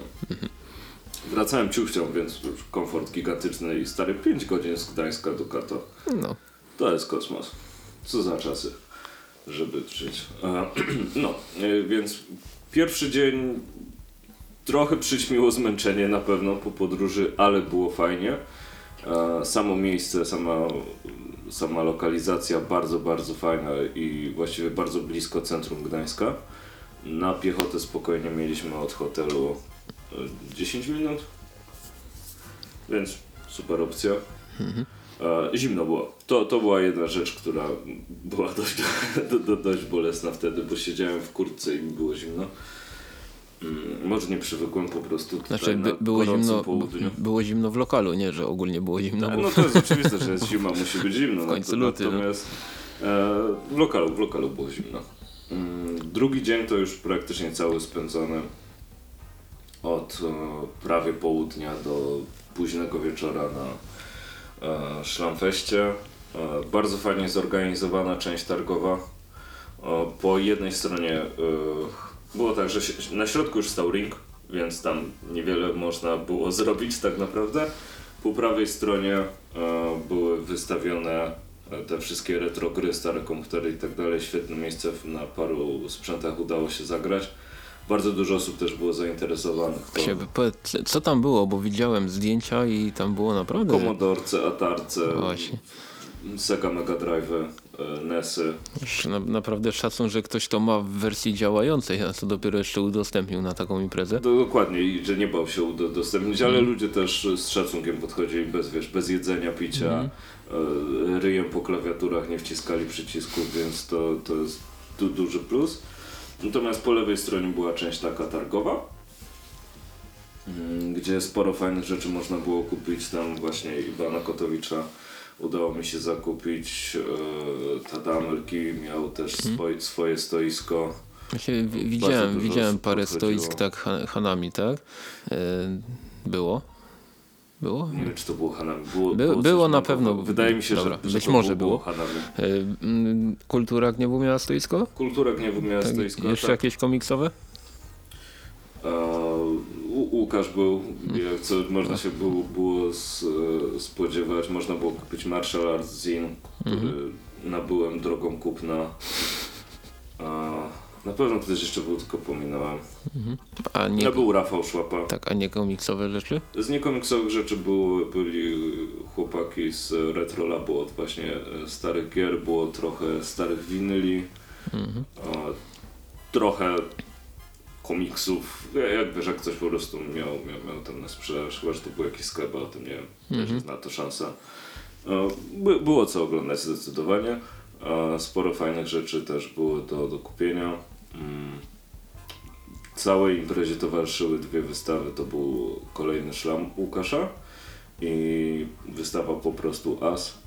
A: Wracałem ciuchcią, więc już komfort gigantyczny i stary 5 godzin z Gdańska do Kato.
B: No.
A: To jest kosmos. Co za czasy, żeby żyć. E, No, e, więc pierwszy dzień trochę przyćmiło zmęczenie na pewno po podróży, ale było fajnie. E, Samo miejsce, sama, sama lokalizacja bardzo, bardzo fajna i właściwie bardzo blisko centrum Gdańska. Na piechotę spokojnie mieliśmy od hotelu e, 10 minut, więc super opcja. E, Zimno było. To, to była jedna rzecz, która była dość, do, do, dość bolesna wtedy, bo siedziałem w kurtce i mi było zimno. Mm, Może nie przywykłem po prostu tutaj
B: Znaczy
A: na
B: by, było, zimno,
A: południu.
B: było zimno w lokalu, nie, że ogólnie było zimno. Bo
A: no to jest oczywiste, że jest zima, musi być zimno.
B: W końcu
A: Nat-
B: luty, no.
A: Natomiast e, w, lokalu, w lokalu było zimno. Mm, drugi dzień to już praktycznie cały spędzony od e, prawie południa do późnego wieczora na e, Szlamfeście. E, bardzo fajnie zorganizowana część targowa. E, po jednej stronie było tak, że się, na środku już stał ring, więc tam niewiele można było zrobić tak naprawdę. Po prawej stronie e, były wystawione e, te wszystkie retro gry, stare komputery i tak dalej. Świetne miejsce, w- na paru sprzętach udało się zagrać. Bardzo dużo osób też było zainteresowanych. To
B: co tam było, bo widziałem zdjęcia i tam było naprawdę...
A: Commodorce, Atarce,
B: Właśnie.
A: Sega Mega Drive, NESy.
B: Na, naprawdę szacun, że ktoś to ma w wersji działającej, a co dopiero jeszcze udostępnił na taką imprezę.
A: Dokładnie, i że nie bał się udostępnić, ale ludzie też z szacunkiem podchodzili bez, wiesz, bez jedzenia, picia, e, ryjem po klawiaturach, nie wciskali przycisków, więc to, to jest du, duży plus. Natomiast po lewej stronie była część taka targowa, mm, gdzie sporo fajnych rzeczy można było kupić. Tam właśnie Iwana Kotowicza udało mi się zakupić. E, Tadamelki miał też swoj, swoje stoisko.
B: Właśnie widziałem, widziałem parę stoisk tak ha- Hanami, tak? E, było? Było?
A: Nie wiem, czy to było Hanami. Było,
B: By-
A: coś
B: było na pewno.
A: Wydaje mi się,
B: Dobra,
A: że, że
B: być może
A: było,
B: było.
A: Hanami.
B: E, Kultura Gniewu miała stoisko?
A: Kultura Gniewu miała
B: Tak,
A: stoisko.
B: jeszcze
A: tak.
B: jakieś komiksowe?
A: Łukasz był, jak co można się było, było s- e, spodziewać. Można było kupić Martial Arts Zin, który
B: Mhm.
A: nabyłem drogą kupna. E, Na pewno ktoś jeszcze był, tylko pominąłem.
B: A nie,
A: był Rafał Szłapa.
B: tak, a nie komiksowe rzeczy?
A: Z niekomiksowych rzeczy było, byli chłopaki z Retro Labu od właśnie e, starych gier, było trochę starych winyli,
B: Mhm.
A: e, trochę komiksów, Ja- jak wiesz, jak ktoś po prostu miał, miał, miał tam na sprzedaż, chyba, że to był jakiś sklep, o tym nie wiem, też jest na to szansa. E, By, było co oglądać zdecydowanie, sporo fajnych rzeczy też było do, do kupienia. Mm. Całej imprezie towarzyszyły dwie wystawy. To był kolejny szlam Łukasza i wystawa po prostu As.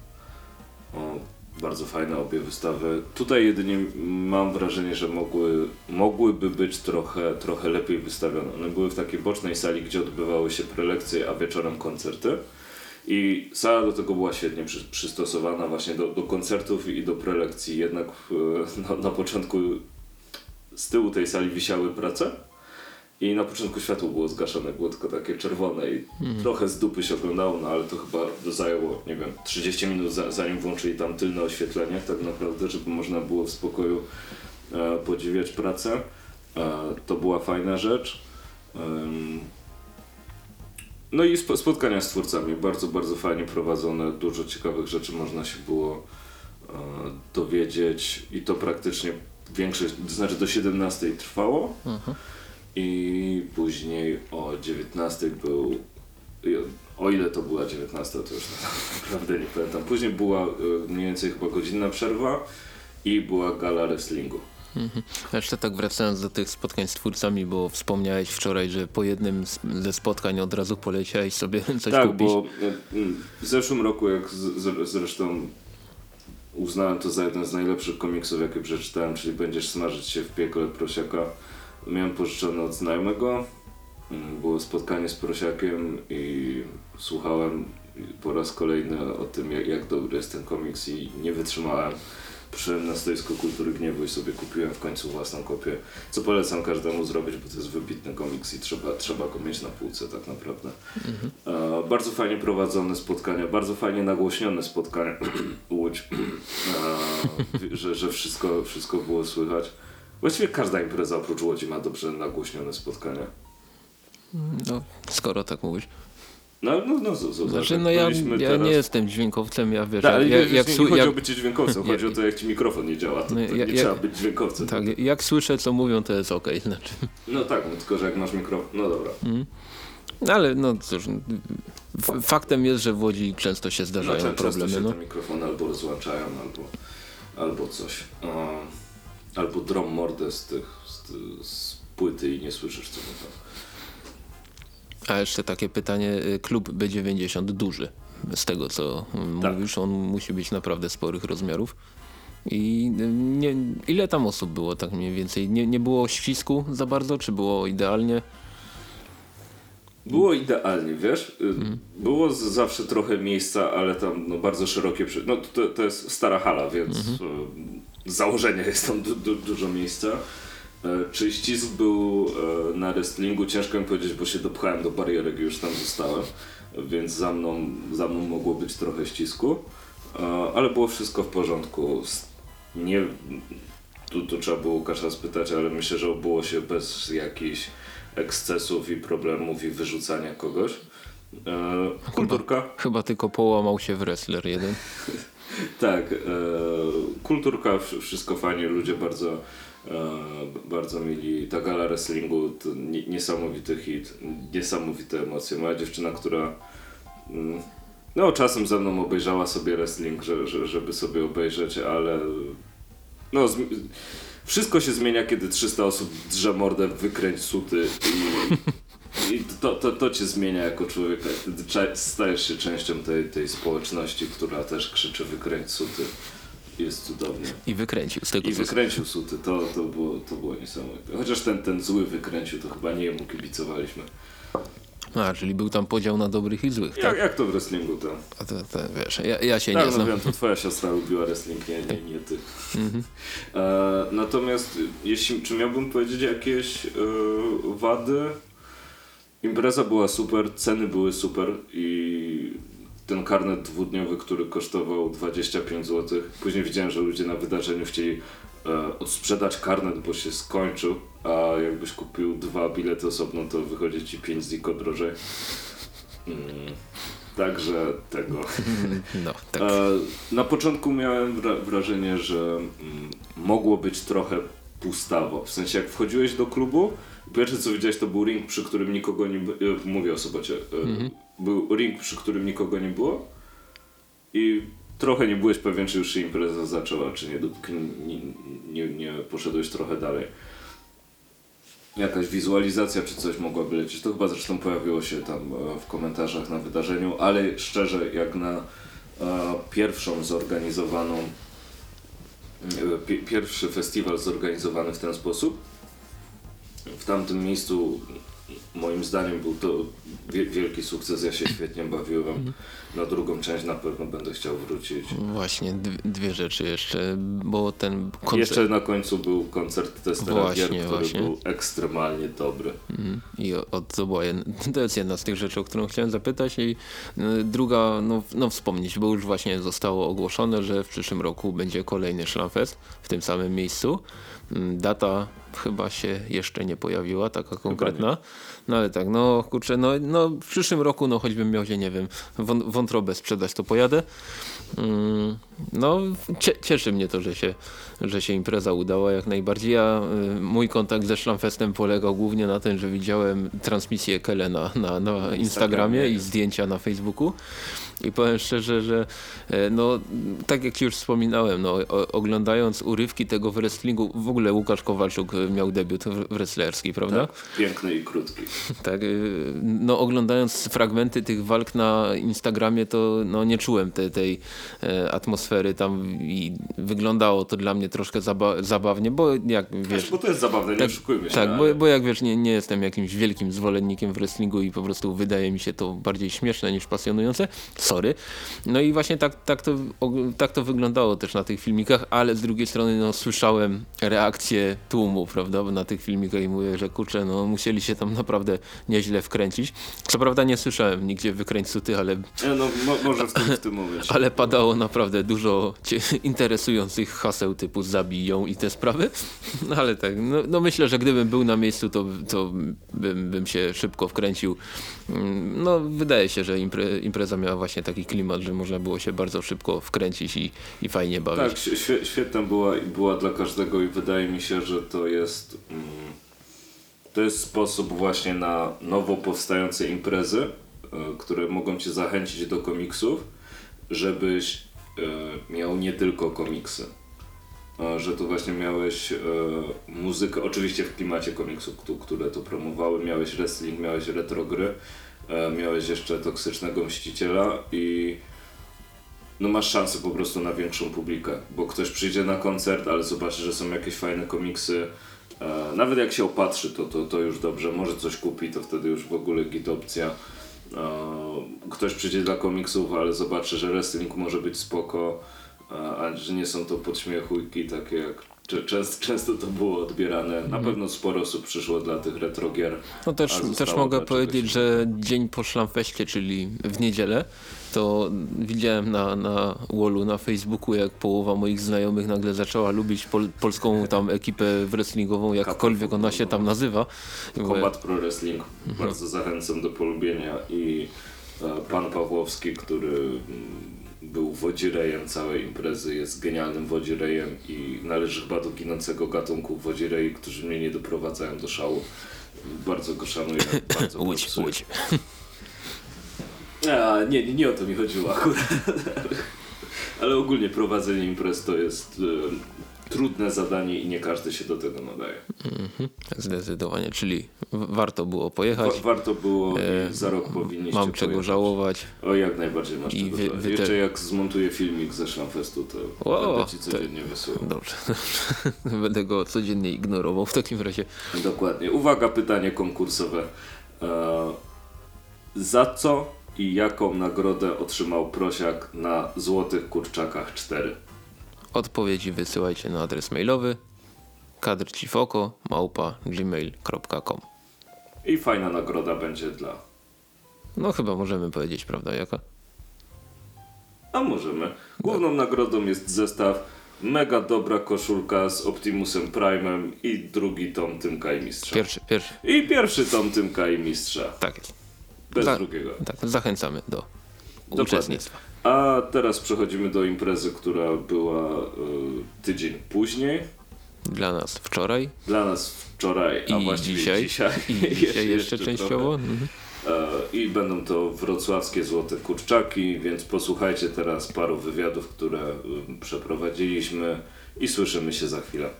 A: Bardzo fajne obie wystawy. Tutaj jedynie mam wrażenie, że mogły, mogłyby być trochę, trochę lepiej wystawione. One były w takiej bocznej sali, gdzie odbywały się prelekcje, a wieczorem koncerty. I sala do tego była świetnie przy, przystosowana właśnie do, do koncertów i do prelekcji. Jednak e, na, na początku z tyłu tej sali wisiały prace i na początku światło było zgaszone, było tylko takie czerwone i trochę z dupy się oglądało, no ale to chyba zajęło, nie wiem, 30 minut za, zanim włączyli tam tylne oświetlenie, tak naprawdę, żeby można było w spokoju e, podziwiać pracę. E, to była fajna rzecz. No i spo, spotkania z twórcami, bardzo, bardzo fajnie prowadzone, dużo ciekawych rzeczy można się było e, dowiedzieć i to praktycznie większość, to znaczy do 17 trwało i później o 19 był, o ile to była 19 to już naprawdę nie pamiętam, później była e, mniej więcej chyba godzinna przerwa i była gala wrestlingu.
B: A Jeszcze tak wracając do tych spotkań z twórcami, bo wspomniałeś wczoraj, że po jednym ze spotkań od razu poleciałeś sobie coś
A: tak,
B: kupić.
A: bo e, mm, w zeszłym roku, jak z, zresztą uznałem to za jeden z najlepszych komiksów, jakie przeczytałem, czyli Będziesz smażyć się w piekle prosiaka, miałem pożyczone od znajomego. Mm, Było spotkanie z prosiakiem i słuchałem po raz kolejny o tym, jak, jak dobry jest ten komiks i nie wytrzymałem. Poszedłem na stoisko kultury gniewu i sobie kupiłem w końcu własną kopię, co polecam każdemu zrobić, bo to jest wybitny komiks i trzeba, trzeba go mieć na półce tak naprawdę. E, bardzo fajnie prowadzone spotkania, bardzo fajnie nagłośnione spotkania. Łódź, e, że, że wszystko, wszystko było słychać. Właściwie każda impreza oprócz Łodzi ma dobrze nagłośnione spotkania.
B: No, skoro tak mówisz.
A: No, no, no, z, z,
B: Znaczy, no ja, ja
A: teraz-
B: nie jestem dźwiękowcem, ja wiesz,
A: Tak, ale
B: jak,
A: jak, nie, nie chodzi
B: jak,
A: o bycie dźwiękowcem,
B: Ja-
A: chodzi o to, jak ci mikrofon nie działa, to,
B: No,
A: to
B: ja-
A: nie
B: ja-
A: trzeba być dźwiękowcem.
B: tak, jak słyszę co mówią, to jest okej. Znaczy.
A: No tak, no, tylko że jak masz mikrofon, no dobra.
B: No, ale no cóż, faktem jest, że w Łodzi często się
A: No,
B: zdarzają
A: często
B: problemy.
A: się
B: No.
A: te mikrofony albo rozłączają, albo, albo coś. A, albo drom mordę z tych, z, z płyty i nie słyszysz co mówią.
B: A jeszcze takie pytanie, y, klub B90 duży, z tego co
A: Tak.
B: mówisz, on musi być naprawdę sporych rozmiarów. I y, nie, ile tam osób było tak mniej więcej? Nie, nie było ścisku za bardzo, czy było idealnie?
A: Było idealnie, wiesz? Y,
B: Mhm.
A: Było zawsze trochę miejsca, ale tam no, bardzo szerokie. No to, to jest stara hala, więc
B: Mhm.
A: Z założenia jest tam du, du, dużo miejsca. E, Czy ścisk był e, na wrestlingu? Ciężko mi powiedzieć, bo się dopchałem do barierek i już tam zostałem, więc za mną, za mną mogło być trochę ścisku, E, ale było wszystko w porządku. Nie, tu, tu trzeba było Łukasza spytać, ale myślę, że obyło się bez jakichś ekscesów i problemów i wyrzucania kogoś. Kulturka,
B: Chyba tylko połamał się wrestler jeden.
A: tak, e, kulturka, wsz- wszystko fajnie, ludzie bardzo, e, bardzo mieli. Ta gala wrestlingu to nie, niesamowity hit, niesamowite emocje. Moja dziewczyna, która mm, no czasem ze mną obejrzała sobie wrestling, że, że, żeby sobie obejrzeć, ale no wszystko się zmienia, kiedy 300 osób drze mordę, wykręć suty i, i to, to, to cię zmienia jako człowieka. Stajesz się częścią tej, tej społeczności, która też krzyczy wykręć suty. Jest cudownie.
B: I wykręcił z tego
A: I wykręcił suty, to, to, było, to było niesamowite. Chociaż ten, ten zły wykręcił, to chyba nie jemu kibicowaliśmy.
B: A, czyli był tam podział na dobrych i złych,
A: Jak,
B: tak?
A: jak to w wrestlingu tam?
B: A to, to, wiesz, ja, ja się
A: Tak,
B: nie
A: no
B: znam.
A: wiem, to twoja siostra lubiła wrestling, nie, nie, nie ty. E, natomiast jeśli, czy miałbym powiedzieć jakieś e, wady? Impreza była super, ceny były super i ten karnet dwudniowy, który kosztował 25 zł. Później widziałem, że ludzie na wydarzeniu chcieli e, odsprzedać karnet, bo się skończył, a jakbyś kupił dwa bilety osobno, to wychodzi ci 5 ziko drożej. Mm, także tego.
B: No, tak.
A: E, Na początku miałem wra- wrażenie, że mm, mogło być trochę pustawo. W sensie, jak wchodziłeś do klubu, pierwsze co widziałeś to był ring, przy którym nikogo nie było. Mówię o sobocie. E, Był ring, przy którym nikogo nie było. I trochę nie byłeś pewien, czy już się impreza zaczęła, czy nie, nie, nie, nie poszedłeś trochę dalej. jakaś wizualizacja czy coś mogłaby lecieć. To chyba zresztą pojawiło się tam e, w komentarzach na wydarzeniu, ale szczerze, jak na e, pierwszą zorganizowaną, e, pi- pierwszy festiwal zorganizowany w ten sposób, w tamtym miejscu moim zdaniem był to wie- wielki sukces. Ja się świetnie bawiłem. Na drugą część na pewno będę chciał wrócić.
B: Właśnie, dwie, rzeczy jeszcze, bo ten koncert...
A: Jeszcze na końcu był koncert testera
B: Właśnie,
A: gier, który
B: właśnie.
A: był ekstremalnie dobry.
B: Mhm. I o, o, to, była jedna, to jest jedna z tych rzeczy, o którą chciałem zapytać. I y, druga, no, no wspomnieć, bo już właśnie zostało ogłoszone, że w przyszłym roku będzie kolejny Szlamfest w tym samym miejscu. Mm, Data chyba się jeszcze nie pojawiła, taka konkretna. No ale tak, no kurczę, no, no w przyszłym roku, no choćbym miał się, nie wiem, wą- wątrobę sprzedać, to pojadę. Mm, No, cie, cieszy mnie to, że się, że się impreza udała jak najbardziej. Ja, y, mój kontakt ze Szlamfestem polegał głównie na tym, że widziałem transmisję Kelena na, na Instagramie i zdjęcia na Facebooku. I powiem szczerze, że e, no, tak jak ci już wspominałem, no, oglądając urywki tego w wrestlingu, w ogóle Łukasz Kowalczuk e, miał debiut wrestlerski, prawda?
A: Tak, piękny i krótki.
B: Tak, y, no oglądając fragmenty tych walk na Instagramie, to no, nie czułem te, tej atmosfery tam i wyglądało to dla mnie troszkę zaba zabawnie, bo jak wiesz...
A: Bo to jest zabawne, nie
B: Tak,
A: oszukujmy się.
B: tak,
A: ale-
B: bo, bo jak wiesz, nie, nie jestem jakimś wielkim zwolennikiem wrestlingu i po prostu wydaje mi się to bardziej śmieszne niż pasjonujące. Sorry. No i właśnie tak, tak, to, tak to wyglądało też na tych filmikach, ale z drugiej strony no, słyszałem reakcję tłumu, prawda, na tych filmikach i mówię, że kurczę, no musieli się tam naprawdę nieźle wkręcić. Co prawda nie słyszałem nigdzie wykręć suty, ale
A: Nie, no, mo, może w tym, w tym momencie.
B: ale padało naprawdę dużo interesujących haseł typu zabiją i te sprawy. Ale tak, no, no myślę, że gdybym był na miejscu, to, to bym, bym się szybko wkręcił. Mm, No wydaje się, że impre, impreza miała właśnie taki klimat, że można było się bardzo szybko wkręcić i, i fajnie bawić.
A: Tak, świe- świetna była, była dla każdego i wydaje mi się, że to jest mm, to jest sposób właśnie na nowo powstające imprezy, y, które mogą cię zachęcić do komiksów, żebyś y, miał nie tylko komiksy. Y, że to właśnie miałeś y, muzykę, oczywiście w klimacie komiksów, któ- które to promowały, miałeś wrestling, miałeś retro gry, y, miałeś jeszcze toksycznego mściciela i no masz szansę po prostu na większą publikę, bo ktoś przyjdzie na koncert, ale zobaczy, że są jakieś fajne komiksy. E, nawet jak się opatrzy, to, to, to już dobrze, może coś kupi, to wtedy już w ogóle git opcja. E, ktoś przyjdzie dla komiksów, ale zobaczy, że wrestling może być spoko, e, a że nie są to podśmiechujki takie jak często, często to było odbierane. Na pewno sporo osób przyszło dla tych retrogier.
B: No też, też mogę powiedzieć,
A: czegoś
B: że dzień po szlamfeście, czyli w niedzielę, to widziałem na, na wallu na Facebooku, jak połowa moich znajomych nagle zaczęła lubić pol, polską tam ekipę wrestlingową, jakkolwiek ona się tam nazywa.
A: Combat Pro Wrestling. Bardzo zachęcam do polubienia i e, pan Pawłowski, który mm, był wodzirejem całej imprezy, jest genialnym wodzirejem i należy chyba do ginącego gatunku wodzirei, którzy mnie nie doprowadzają do szału. Bardzo go szanuję. Bardzo
B: Łódź,
A: propsuję.
B: łódź.
A: A, nie, nie, nie o to mi chodziło akurat. Ale ogólnie prowadzenie imprez to jest trudne zadanie i nie każdy się do tego nadaje.
B: Zdecydowanie, czyli warto było pojechać.
A: Wa- warto było
B: E,
A: za rok powinniście
B: Mam czego
A: pojechać.
B: żałować.
A: O, jak najbardziej masz
B: I
A: czego
B: wy-
A: żałować.
B: wy te-
A: Jeszcze jak zmontuję filmik ze Szlamfestu, to
B: O,
A: będę ci
B: to-
A: codziennie wysyłał.
B: Dobrze, dobrze. Będę go codziennie ignorował w takim razie.
A: Dokładnie. Uwaga, pytanie konkursowe. E, za co i jaką nagrodę otrzymał Prosiak na Złotych Kurczakach 4?
B: Odpowiedzi wysyłajcie na adres mailowy kadrcifoko małpa gmail.com
A: I fajna nagroda będzie dla...
B: No chyba możemy powiedzieć, prawda, jaka?
A: A możemy. Główną nagrodą jest zestaw mega dobra koszulka z Optimusem Prime'em i drugi tom Tymka i Mistrza.
B: Pierwszy, pierwszy,
A: I pierwszy tom Tymka i Mistrza.
B: tak jest.
A: Bez
B: Za-
A: drugiego.
B: Tak, zachęcamy do
A: Dokładnie.
B: uczestnictwa.
A: A teraz przechodzimy do imprezy, która była y, tydzień później.
B: Dla nas wczoraj
A: Dla nas wczoraj, a
B: i
A: właściwie
B: dzisiaj,
A: dzisiaj.
B: i dzisiaj jeszcze, częściowo. Mhm.
A: E, I będą to wrocławskie Złote Kurczaki, więc posłuchajcie teraz paru wywiadów, które y, przeprowadziliśmy i słyszymy się za chwilę.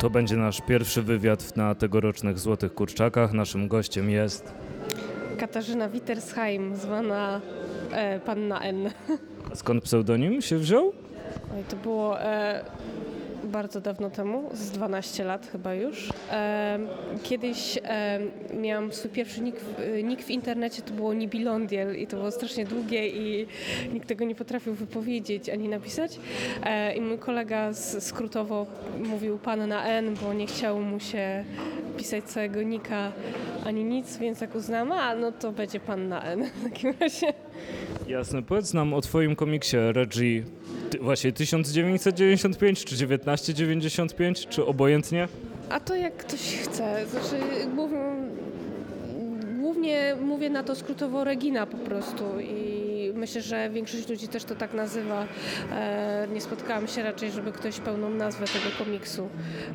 C: To będzie nasz pierwszy wywiad na tegorocznych Złotych Kurczakach. Naszym gościem jest...
F: Katarzyna Wittersheim, zwana e, Panna N.
C: A Skąd pseudonim się wziął?
F: Oj, to było e, bardzo dawno temu, z 12 lat chyba już. Kiedyś miałam swój pierwszy nick, nick w internecie, to było Nibilondiel i to było strasznie długie i nikt tego nie potrafił wypowiedzieć ani napisać. E, I mój kolega skrótowo mówił Panna N, bo nie chciało mu się pisać całego nika ani nic, więc jak uznałam, a no to będzie Panna N w takim razie.
C: Jasne, powiedz nam o twoim komiksie Reggie, ty, właśnie 1995 czy 1995, czy obojętnie?
F: A to jak ktoś chce. Znaczy, głównie, głównie mówię na to skrótowo Regina po prostu i myślę, że większość ludzi też to tak nazywa. E, nie spotkałam się raczej, żeby ktoś pełną nazwę tego komiksu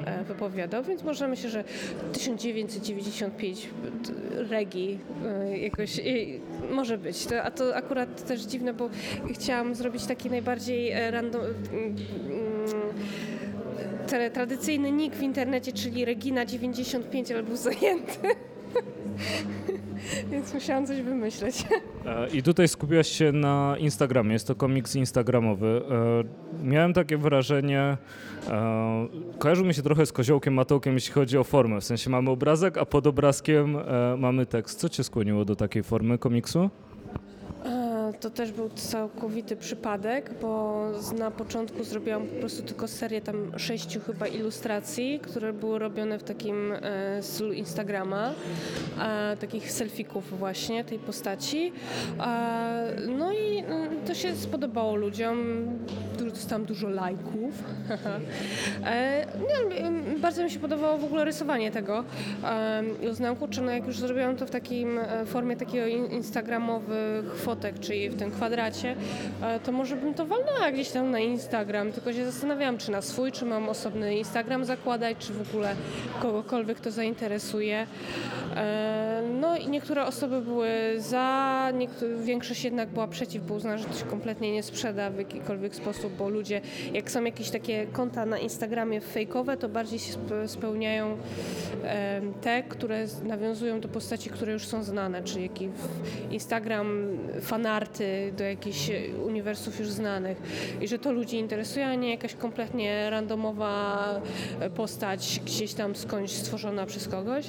F: e, wypowiadał, więc może myślę, że 1995 t- Regi e, jakoś e, może być. A to akurat też dziwne, bo chciałam zrobić taki najbardziej e, random... mm, tra- tradycyjny nick w internecie, czyli Regina95, ale był zajęty. Więc musiałam coś wymyśleć.
C: E, I tutaj skupiasz się na Instagramie, jest to komiks instagramowy. E, Miałem takie wrażenie, e, kojarzył mi się trochę z Koziołkiem Matołkiem, jeśli chodzi o formę. W sensie mamy obrazek, a pod obrazkiem mamy tekst. Co cię skłoniło do takiej formy komiksu?
F: To też był całkowity przypadek, bo na początku zrobiłam po prostu tylko serię tam sześciu chyba ilustracji, które były robione w takim e, stylu Instagrama, e, takich selfików właśnie tej postaci. E, no i mm, to się spodobało ludziom, dostałam dużo lajków. em, bardzo mi się podobało w ogóle rysowanie tego i uznałam, kurczę, no jak już zrobiłam to w takim formie takiego in- instagramowych fotek, czyli w tym kwadracie, e, to może bym to walnęła gdzieś tam na Instagram, tylko się zastanawiałam, czy na swój, czy mam osobny Instagram zakładać, czy w ogóle kogokolwiek to zainteresuje. E, No i niektóre osoby były za, większość jednak była przeciw, bo uznała, że to się kompletnie nie sprzeda w jakikolwiek sposób, bo ludzie, jak są jakieś takie konta na Instagramie fejkowe, to bardziej się spe- spełniają e, te, które nawiązują do postaci, które już są znane, czyli jaki Instagram, do jakichś uniwersów już znanych i że to ludzi interesuje, a nie jakaś kompletnie randomowa postać gdzieś tam skądś stworzona przez kogoś.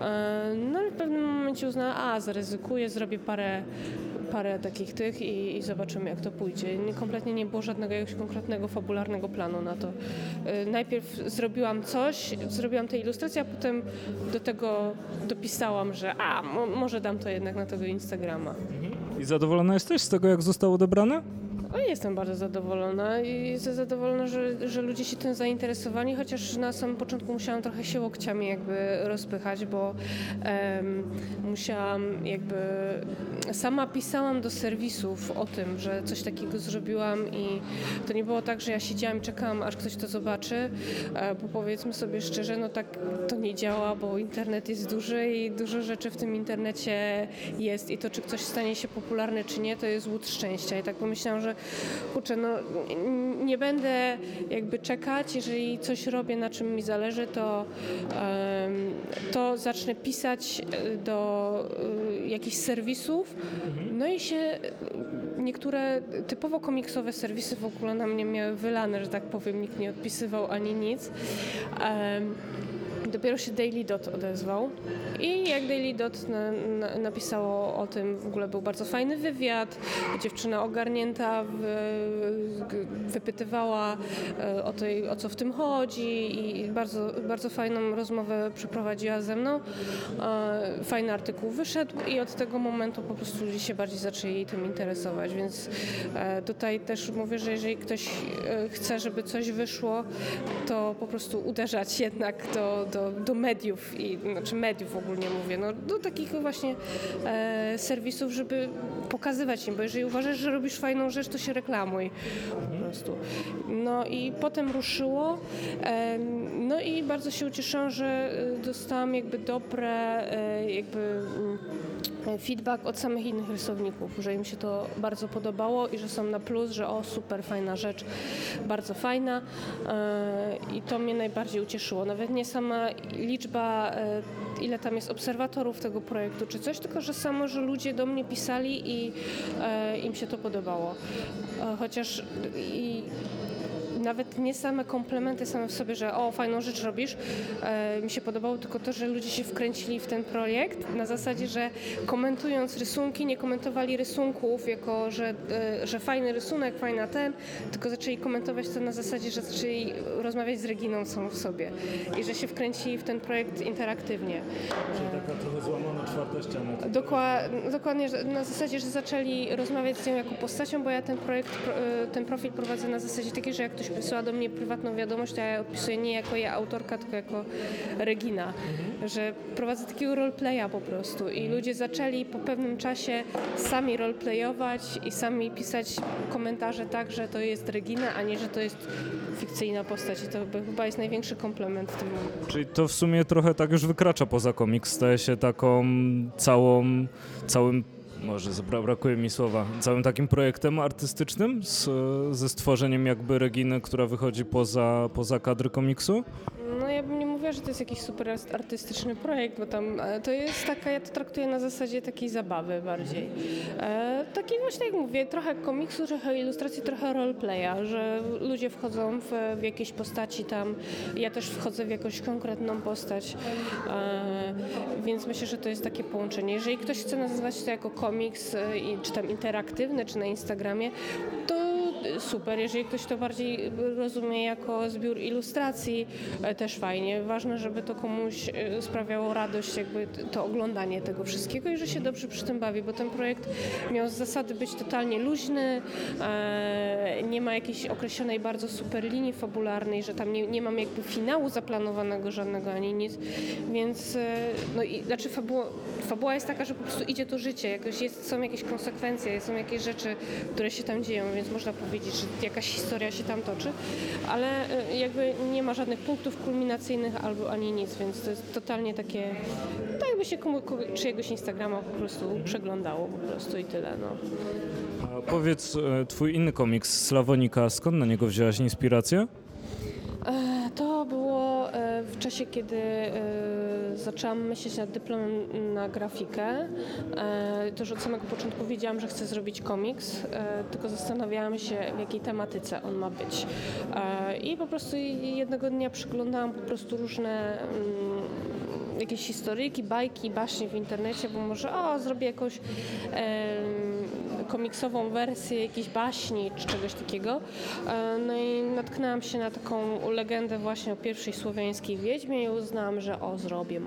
F: E, No ale w pewnym momencie uznała, a zaryzykuję, zrobię parę parę takich tych i, i zobaczymy jak to pójdzie. Nie, kompletnie nie było żadnego jakiegoś konkretnego, fabularnego planu na to. E, Najpierw zrobiłam coś, zrobiłam te ilustracje, a potem do tego dopisałam, że a, mo, może dam to jednak na tego Instagrama.
C: I zadowolona jesteś z tego, jak został odebrane?
F: No, jestem bardzo zadowolona i jestem zadowolona, że, że ludzie się tym zainteresowali, chociaż na samym początku musiałam trochę się łokciami jakby rozpychać, bo musiałam jakby... Sama pisałam do serwisów o tym, że coś takiego zrobiłam i to nie było tak, że ja siedziałam i czekałam, aż ktoś to zobaczy, e, bo powiedzmy sobie szczerze, no tak to nie działa, bo internet jest duży i dużo rzeczy w tym internecie jest i to, czy ktoś stanie się popularny, czy nie, to jest łód szczęścia. I tak pomyślałam, że kurczę, no nie będę jakby czekać, jeżeli coś robię, na czym mi zależy, to, to zacznę pisać e, do e, jakichś serwisów, no i się niektóre typowo komiksowe serwisy w ogóle na mnie miały wylane, że tak powiem, nikt nie odpisywał ani nic. Dopiero się Daily Dot odezwał i jak Daily Dot na, na, napisało o tym, w ogóle był bardzo fajny wywiad, dziewczyna ogarnięta w, wypytywała e, o, tej, o co w tym chodzi i bardzo, bardzo fajną rozmowę przeprowadziła ze mną. E, Fajny artykuł wyszedł i od tego momentu po prostu ludzie się bardziej zaczęli tym interesować, więc e, tutaj też mówię, że jeżeli ktoś chce, żeby coś wyszło, to po prostu uderzać jednak do, do, do mediów, i, znaczy mediów ogólnie mówię, no, do takich właśnie e, serwisów, żeby pokazywać im, bo jeżeli uważasz, że robisz fajną rzecz, to się reklamuj po prostu. No i potem ruszyło, e, no i bardzo się ucieszyłam, że e, dostałam jakby dobre, e, jakby mm, feedback od samych innych rysowników, że im się to bardzo podobało i że są na plus, że o super fajna rzecz, bardzo fajna e, i to mnie najbardziej ucieszyło. Nawet nie sama liczba, e, ile tam jest obserwatorów tego projektu czy coś, tylko że samo, że ludzie do mnie pisali i e, im się to podobało. E, Chociaż i nawet nie same komplementy same w sobie, że o, fajną rzecz robisz, e, mi się podobało tylko to, że ludzie się wkręcili w ten projekt na zasadzie, że komentując rysunki, nie komentowali rysunków jako, że, e, że fajny rysunek, fajna ten, tylko zaczęli komentować to na zasadzie, że zaczęli rozmawiać z Reginą samą w sobie i że się wkręcili w ten projekt interaktywnie.
C: Czyli taka trochę złamana czwarta ściana.
F: Dokła- dokładnie, na zasadzie, że zaczęli rozmawiać z nią jako postacią, bo ja ten projekt, pro- e, ten profil prowadzę na zasadzie takiej, że jak ktoś wysyła do mnie prywatną wiadomość, to ja odpisuję nie jako ja autorka, tylko jako Regina. Że prowadzę takiego roleplaya po prostu. I ludzie zaczęli po pewnym czasie sami roleplayować i sami pisać komentarze tak, że to jest Regina, a nie, że to jest fikcyjna postać. I to chyba jest największy komplement w tym
C: Czyli to w sumie trochę tak już wykracza poza komiks, staje się taką całą, całym, może brakuje mi słowa, całym takim projektem artystycznym z, ze stworzeniem jakby Reginy, która wychodzi poza, poza kadry komiksu.
F: No ja bym nie mówiła, że to jest jakiś super artystyczny projekt, bo tam e, to jest taka, ja to traktuję na zasadzie takiej zabawy bardziej. E, taki właśnie jak mówię, trochę komiksu, trochę ilustracji, trochę roleplaya, że ludzie wchodzą w, w jakieś postaci tam, ja też wchodzę w jakąś konkretną postać, e, więc myślę, że to jest takie połączenie. Jeżeli ktoś chce nazywać to jako komiks, e, i- czy tam interaktywny, czy na Instagramie, to super. Jeżeli ktoś to bardziej rozumie jako zbiór ilustracji, e, też fajnie. Ważne, żeby to komuś e, sprawiało radość, jakby to oglądanie tego wszystkiego i że się dobrze przy tym bawi, bo ten projekt miał z zasady być totalnie luźny, e, nie ma jakiejś określonej bardzo super linii fabularnej, że tam nie, nie mam jakby finału zaplanowanego żadnego ani nic, więc no i znaczy fabuła, fabuła jest taka, że po prostu idzie to życie, jakoś jest, są jakieś konsekwencje, są jakieś rzeczy, które się tam dzieją, więc można powiedzieć, że jakaś historia się tam toczy, ale e, jakby nie ma żadnych punktów kulminacyjnych albo ani nic, więc to jest totalnie takie, tak jakby się komu, czyjegoś Instagrama po prostu przeglądało po prostu i tyle, no.
C: A powiedz, e, twój inny komiks, Slawonika, skąd na niego wzięłaś inspirację?
F: E, To było e, w czasie, kiedy e, zaczęłam myśleć nad dyplomem na grafikę. E, już od samego początku wiedziałam, że chcę zrobić komiks, tylko zastanawiałam się, w jakiej tematyce on ma być. I po prostu jednego dnia przyglądałam po prostu różne mm, jakieś historyjki, bajki, baśnie w internecie, bo może o, zrobię jakąś komiksową wersję jakiejś baśni czy czegoś takiego. E, No i natknęłam się na taką legendę właśnie o pierwszej słowiańskiej wiedźmie i uznałam, że o, zrobię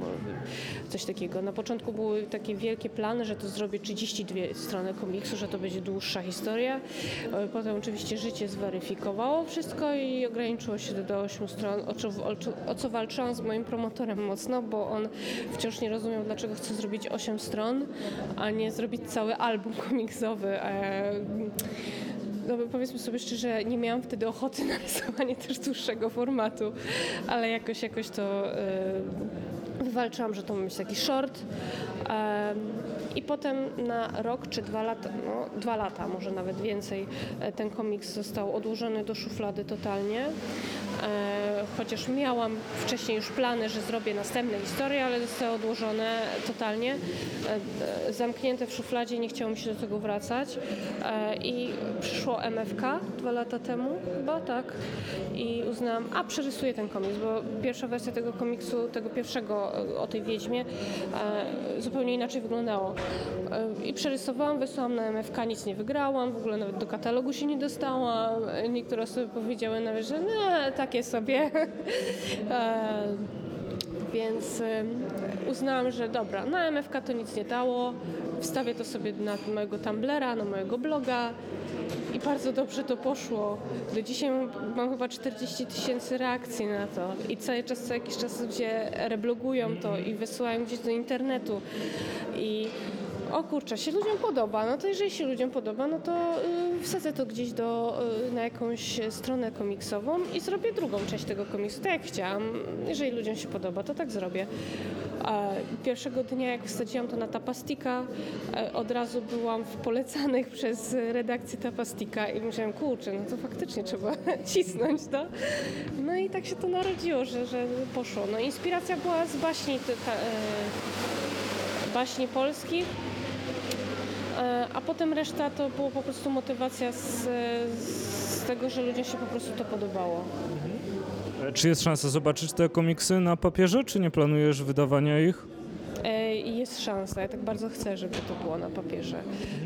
F: coś takiego. Na początku były takie wielkie plany, że to zrobię 32 strony komiksu, że to będzie dłuższa historia. E, Potem oczywiście życie zweryfikowało wszystko i ograniczyło się do 8 stron, o co- o co walczyłam z moim promotorem mocno, bo on wciąż nie rozumiał, dlaczego chcę zrobić 8 stron, a nie zrobić cały album komiksowy. E, No powiedzmy sobie szczerze, nie miałam wtedy ochoty na rysowanie też dłuższego formatu, ale jakoś, jakoś to e, wywalczyłam, że to ma być taki short. I potem na rok czy dwa lata, no dwa lata, może nawet więcej, e, ten komiks został odłożony do szuflady totalnie. E, Chociaż miałam wcześniej już plany, że zrobię następne historie, ale zostały odłożone totalnie. E, Zamknięte w szufladzie, nie chciało mi się do tego wracać. I przyszło MFK dwa lata temu, chyba tak. I uznałam, a przerysuję ten komiks, bo pierwsza wersja tego komiksu, tego pierwszego o tej wiedźmie, e, zupełnie inaczej wyglądało. E, I przerysowałam, wysłałam na MFK, nic nie wygrałam, w ogóle nawet do katalogu się nie dostałam. Niektóre osoby powiedziały nawet, że nie, takie sobie. E, Więc uznałam, że dobra, na MFK to nic nie dało, wstawię to sobie na mojego Tumblera, na mojego bloga i bardzo dobrze to poszło. Do dzisiaj mam, chyba 40 tysięcy reakcji na to. I cały czas, co jakiś czas ludzie reblogują to i wysyłają gdzieś do internetu. I o kurczę, się ludziom podoba, no to jeżeli się ludziom podoba, no to y, wsadzę to gdzieś do, y, na jakąś stronę komiksową i zrobię drugą część tego komiksu, tak jak chciałam. Jeżeli ludziom się podoba, to tak zrobię. A pierwszego dnia, jak wsadziłam to na Tapastika, e, od razu byłam w polecanych przez redakcję Tapastika i myślałam, kurczę, no to faktycznie trzeba cisnąć to. No i tak się to narodziło, że, że poszło. No inspiracja była z baśni, ta, e, baśni polskich, a potem reszta to było po prostu motywacja z, z tego, że ludziom się po prostu to podobało.
C: E, Czy jest szansa zobaczyć te komiksy na papierze, czy nie planujesz wydawania ich?
F: I jest szansa, ja tak bardzo chcę, żeby to było na papierze,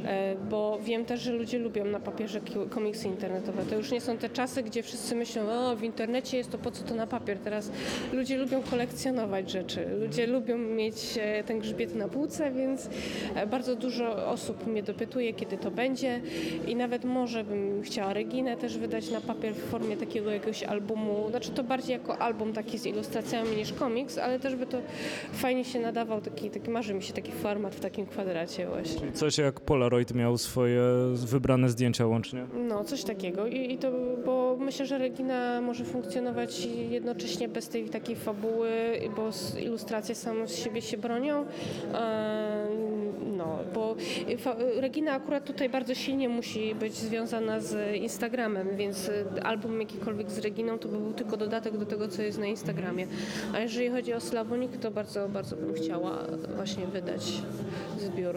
F: e, bo wiem też, że ludzie lubią na papierze komiksy internetowe. To już nie są te czasy, gdzie wszyscy myślą, o w internecie jest to po co to na papier. Teraz ludzie lubią kolekcjonować rzeczy, ludzie lubią mieć e, ten grzbiet na półce, więc e, bardzo dużo osób mnie dopytuje, kiedy to będzie. I nawet może bym chciała Reginę też wydać na papier w formie takiego jakiegoś albumu, znaczy to bardziej jako album taki z ilustracjami niż komiks, ale też by to fajnie się nadawał, taki, taki marzy mi się taki format w takim kwadracie właśnie.
C: Czyli coś jak Polaroid miał swoje wybrane zdjęcia łącznie?
F: No, coś takiego. I, I to, bo myślę, że Regina może funkcjonować jednocześnie bez tej takiej fabuły, bo ilustracje same z siebie się bronią. No, bo Regina akurat tutaj bardzo silnie musi być związana z Instagramem, więc e, album jakikolwiek z Reginą to by był tylko dodatek do tego, co jest na Instagramie. A jeżeli chodzi o Slawonik, to bardzo, bardzo bym chciała właśnie wydać zbiór.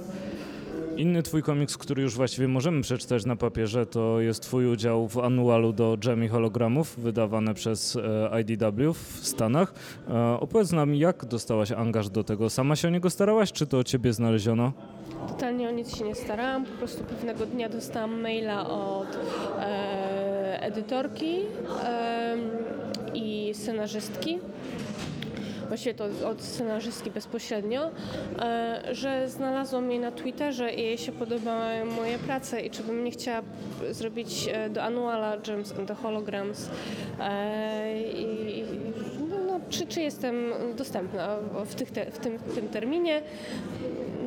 C: Inny twój komiks, który już właściwie możemy przeczytać na papierze, to jest twój udział w anualu do Jamie Hologramów, wydawane przez e, IDW w Stanach. E, Opowiedz nam, jak dostałaś angaż do tego? Sama się o niego starałaś, czy to ciebie znaleziono?
F: Totalnie o nic się nie starałam, po prostu pewnego dnia dostałam maila od e, edytorki e, i scenarzystki. Właściwie to od scenarzystki bezpośrednio, e, że znalazłam jej na Twitterze i jej się podobały moje prace i czy bym nie chciała zrobić e, do Annuala Gems and the Holograms e, i, no, czy, czy jestem dostępna w, tych te, w, tym, w tym terminie.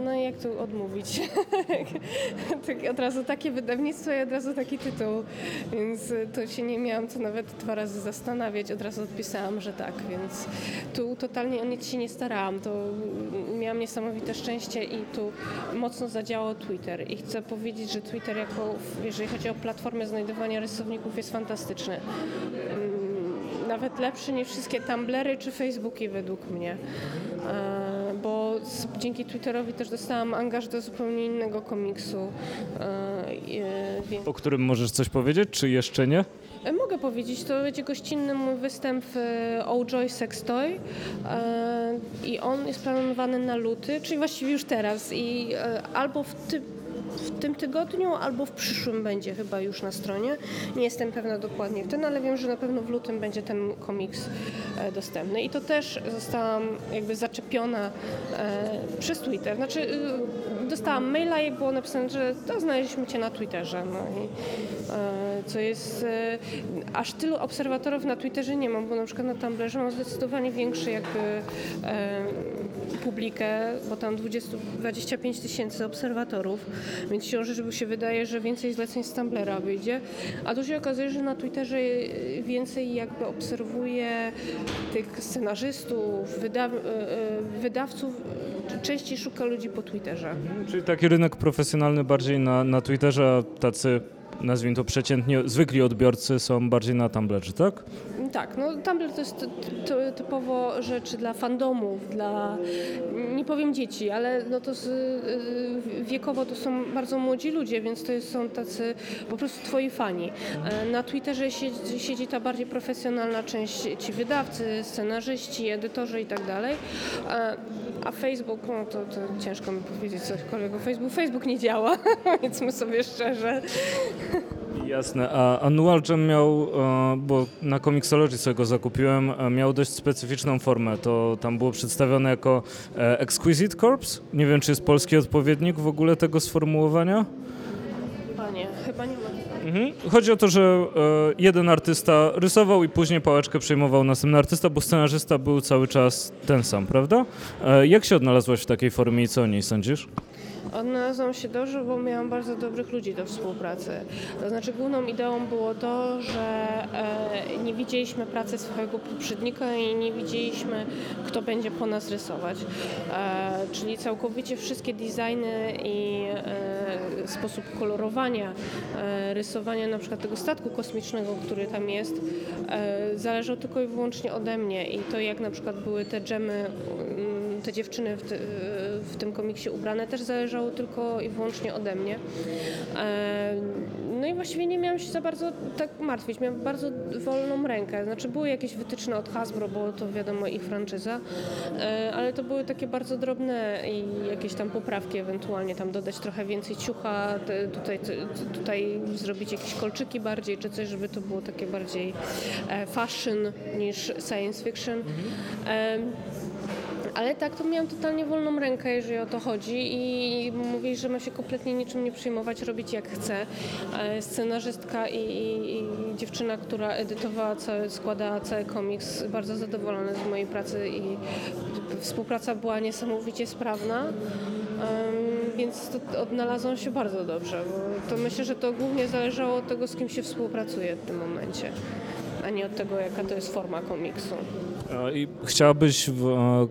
F: No jak tu odmówić? tak, od razu takie wydawnictwo i od razu taki tytuł, więc to się nie miałam co nawet dwa razy zastanawiać, od razu odpisałam, że tak, więc tu totalnie o nic się nie starałam, to miałam niesamowite szczęście i tu mocno zadziałał Twitter i chcę powiedzieć, że Twitter jako, jeżeli chodzi o platformę znajdowania rysowników jest fantastyczny. Mm, Nawet lepszy niż wszystkie Tumblery czy Facebooki według mnie. Dzięki Twitterowi też dostałam angaż do zupełnie innego komiksu. E,
C: O którym możesz coś powiedzieć, czy jeszcze nie?
F: E, Mogę powiedzieć, to będzie gościnny mój występ w e, Ojoy Sex Toy i on jest planowany na luty, czyli właściwie już teraz i albo w, ty, w tym tygodniu, albo w przyszłym będzie chyba już na stronie. Nie jestem pewna dokładnie w ten, ale wiem, że na pewno w lutym będzie ten komiks e, dostępny i to też zostałam jakby zaczepiona e, przez Twitter. Znaczy y, dostałam maila i było napisane, że to znaleźliśmy Cię na Twitterze. No i, e, co jest e, aż tylu obserwatorów na Twitterze nie mam, bo na przykład na Tumblrze mam zdecydowanie większy jakby e, publikę, bo tam 20, 25 tysięcy obserwatorów, więc siłą rzeczy się wydaje, że więcej zleceń z Tumblera wyjdzie, a tu się okazuje, że na Twitterze e, więcej jakby obserwuję tych scenarzystów, wyda, wydawców, częściej szuka ludzi po Twitterze.
C: Czyli taki rynek profesjonalny bardziej na, na Twitterze, tacy, nazwijmy to przeciętnie, zwykli odbiorcy są bardziej na Tumblerze, tak?
F: Tak, no Tumblr to jest ty- ty- typowo rzecz dla fandomów, dla, nie powiem dzieci, ale no to z, y, wiekowo to są bardzo młodzi ludzie, więc to jest, są tacy po prostu twoi fani. E, Na Twitterze siedzi, siedzi ta bardziej profesjonalna część, ci wydawcy, scenarzyści, edytorzy i tak dalej. E, A Facebook, no to, to ciężko mi powiedzieć cokolwiek o Facebook. Facebook nie działa, powiedzmy sobie szczerze.
C: Jasne, a Annual Jam miał, e, bo na Comixology sobie go zakupiłem, e, miał dość specyficzną formę. To tam było przedstawione jako e, Exquisite Corpse. Nie wiem, czy jest polski odpowiednik w ogóle tego sformułowania.
F: Panie, chyba nie ma.
C: Mhm. Chodzi o to, że jeden artysta rysował i później pałeczkę przejmował następny artysta, bo scenarzysta był cały czas ten sam, prawda? Jak się odnalazłaś w takiej formie i co o niej sądzisz?
F: Odnalazłam się dobrze, bo miałam bardzo dobrych ludzi do współpracy. To znaczy główną ideą było to, że e, nie widzieliśmy pracy swojego poprzednika i nie widzieliśmy, kto będzie po nas rysować. E, czyli całkowicie wszystkie designy i e, sposób kolorowania, rysowania na przykład tego statku kosmicznego, który tam jest, zależał tylko i wyłącznie ode mnie i to jak na przykład były te dżemy, mm, te dziewczyny w, ty, w tym komiksie ubrane też zależało tylko i wyłącznie ode mnie. E, No i właściwie nie miałam się za bardzo tak martwić, miałam bardzo wolną rękę, znaczy były jakieś wytyczne od Hasbro, bo to wiadomo ich franczyza, e, ale to były takie bardzo drobne i jakieś tam poprawki ewentualnie, tam dodać trochę więcej ciucha, tutaj, tutaj zrobić jakieś kolczyki bardziej, czy coś, żeby to było takie bardziej e, fashion niż science fiction. Em, ale tak, to miałam totalnie wolną rękę, jeżeli o to chodzi i mówię, że ma się kompletnie niczym nie przejmować, robić jak chce. E, Scenarzystka i, i, i dziewczyna, która edytowała, cały, składała cały komiks, bardzo zadowolona z mojej pracy i współpraca była niesamowicie sprawna. Em, Więc to odnalazłam się bardzo dobrze, to myślę, że to głównie zależało od tego, z kim się współpracuje w tym momencie, a nie od tego, jaka to jest forma komiksu.
C: E, I chciałabyś w, e,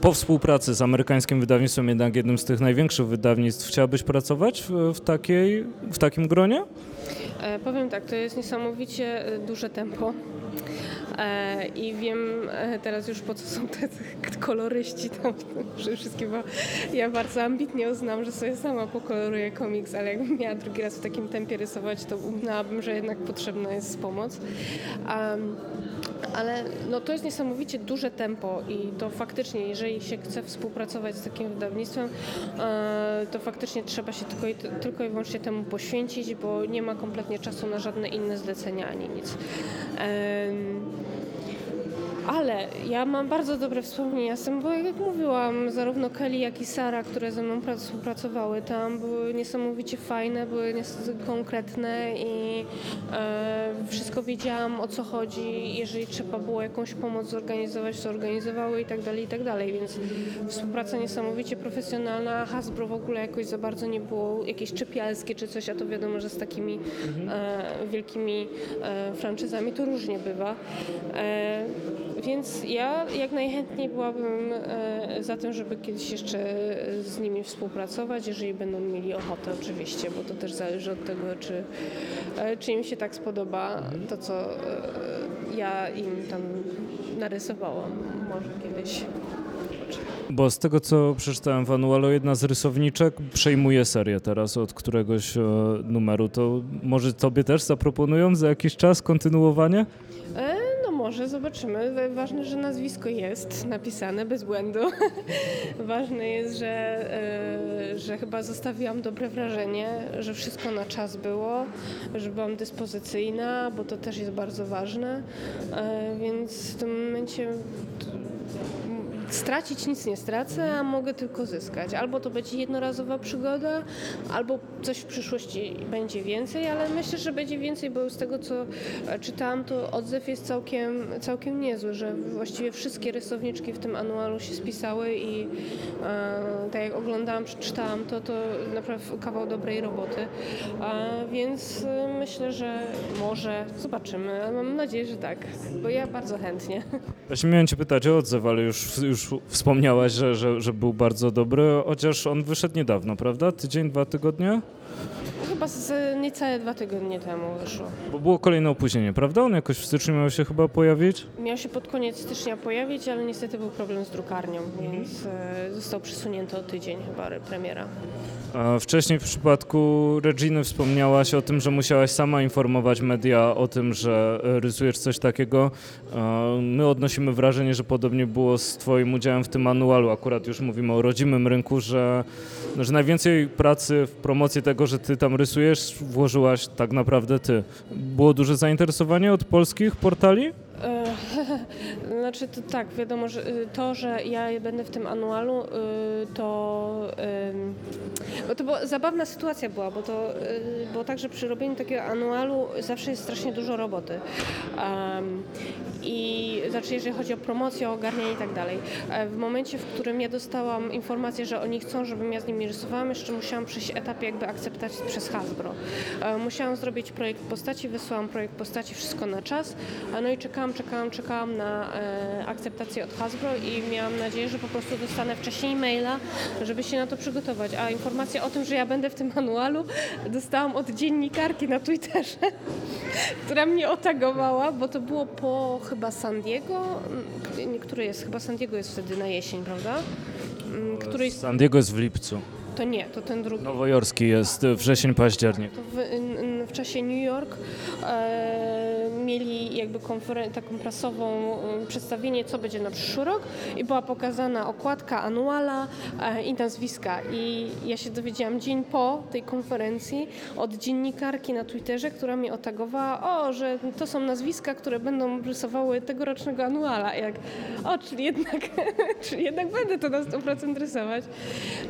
C: po współpracy z amerykańskim wydawnictwem, jednak jednym z tych największych wydawnictw, chciałabyś pracować w, w, takiej, w takim gronie?
F: E, powiem tak, to jest niesamowicie duże tempo. E, I wiem e, teraz już po co są te, koloryści tam że wszystkie, bo ja bardzo ambitnie uznam, że sobie sama pokoloruję komiks, ale jakbym miała drugi raz w takim tempie rysować, to uznałabym, że jednak potrzebna jest pomoc. Ale no, to jest niesamowicie duże tempo i to faktycznie, jeżeli się chce współpracować z takim wydawnictwem, e, to faktycznie trzeba się tylko i, tylko i wyłącznie temu poświęcić, bo nie ma kompletnie czasu na żadne inne zlecenia ani nic. Ale ja mam bardzo dobre wspomnienia z tym, bo jak mówiłam, zarówno Kelly, jak i Sara, które ze mną prac- współpracowały tam, były niesamowicie fajne, były konkretne i e, wszystko wiedziałam o co chodzi. Jeżeli trzeba było jakąś pomoc zorganizować, to organizowały i tak dalej, i tak dalej. Więc współpraca niesamowicie profesjonalna. Hasbro w ogóle jakoś za bardzo nie było jakieś czepialskie czy coś, a to wiadomo, że z takimi e, wielkimi e, franczyzami to różnie bywa. E, więc ja jak najchętniej byłabym e, za tym, żeby kiedyś jeszcze z nimi współpracować, jeżeli będą mieli ochotę oczywiście, bo to też zależy od tego, czy, e, czy im się tak spodoba to, co e, ja im tam narysowałam. Może kiedyś.
C: Bo z tego, co przeczytałem w anualu, jedna z rysowniczek przejmuje serię teraz od któregoś numeru. To może tobie też zaproponują za jakiś czas kontynuowanie?
F: Może, zobaczymy. Wa- Ważne, że nazwisko jest napisane bez błędu. Ważne jest, że, e, że chyba zostawiłam dobre wrażenie, że wszystko na czas było, że byłam dyspozycyjna, bo to też jest bardzo ważne. E, więc w tym momencie stracić nic nie stracę, a mogę tylko zyskać. Albo to będzie jednorazowa przygoda, albo coś w przyszłości będzie więcej, ale myślę, że będzie więcej, bo z tego co e, czytałam, to odzew jest całkiem, całkiem niezły, że właściwie wszystkie rysowniczki w tym anualu się spisały i e, tak jak oglądałam, przeczytałam to, to naprawdę kawał dobrej roboty. E, więc myślę, że może zobaczymy, mam nadzieję, że tak, bo ja bardzo chętnie.
C: Właśnie miałem cię pytać o odzew, ale już, już wspomniałaś, że, że, że był bardzo dobry, chociaż on wyszedł niedawno, prawda? Tydzień, dwa tygodnie?
F: Chyba z niecałe dwa tygodnie temu wyszło.
C: Bo było kolejne opóźnienie, prawda? On jakoś w styczniu miał się chyba pojawić?
F: Miał się pod koniec stycznia pojawić, ale niestety był problem z drukarnią, więc e, został przesunięty o tydzień chyba re- premiera.
C: A wcześniej w przypadku Reginy wspomniałaś o tym, że musiałaś sama informować media o tym, że e, rysujesz coś takiego. My odnosimy wrażenie, że podobnie było z Twoim udziałem w tym manualu. Akurat już mówimy o rodzimym rynku, że, że najwięcej pracy w promocję tego, że Ty tam rysujesz, włożyłaś tak naprawdę Ty. Było duże zainteresowanie od polskich portali?
F: E, Znaczy to tak, wiadomo, że y, to, że ja będę w tym anualu, y, to, bo to była, zabawna sytuacja była, bo to y, było tak, że przy robieniu takiego anualu zawsze jest strasznie dużo roboty. I znaczy, jeżeli chodzi o promocję, ogarnianie i tak dalej. E, W momencie, w którym ja dostałam informację, że oni chcą, żebym ja z nimi rysowałam, jeszcze musiałam przejść etap jakby akceptacji przez Hasbro. E, Musiałam zrobić projekt postaci, wysłałam projekt postaci, wszystko na czas. No i czekałam, czekałam, czekałam na e, akceptację od Hasbro i miałam nadzieję, że po prostu dostanę wcześniej maila, żeby się na to przygotować. A informację o tym, że ja będę w tym manualu, dostałam od dziennikarki na Twitterze, która mnie otagowała, bo to było po chyba San Diego. Mm, Niektóry jest, chyba San Diego jest wtedy na jesień, prawda? Mm, Któryś,
C: San Diego jest w lipcu.
F: To nie, to ten drugi.
C: Nowojorski jest y, wrzesień, październik.
F: W, w czasie New York e, mieli jakby taką prasową e, przedstawienie, co będzie na przyszły rok i była pokazana okładka anuala e, i nazwiska. I ja się dowiedziałam dzień po tej konferencji od dziennikarki na Twitterze, która mnie otagowała, o, że to są nazwiska, które będą rysowały tegorocznego anuala. Jak, o, czyli jednak, czyli jednak będę to na 100% rysować.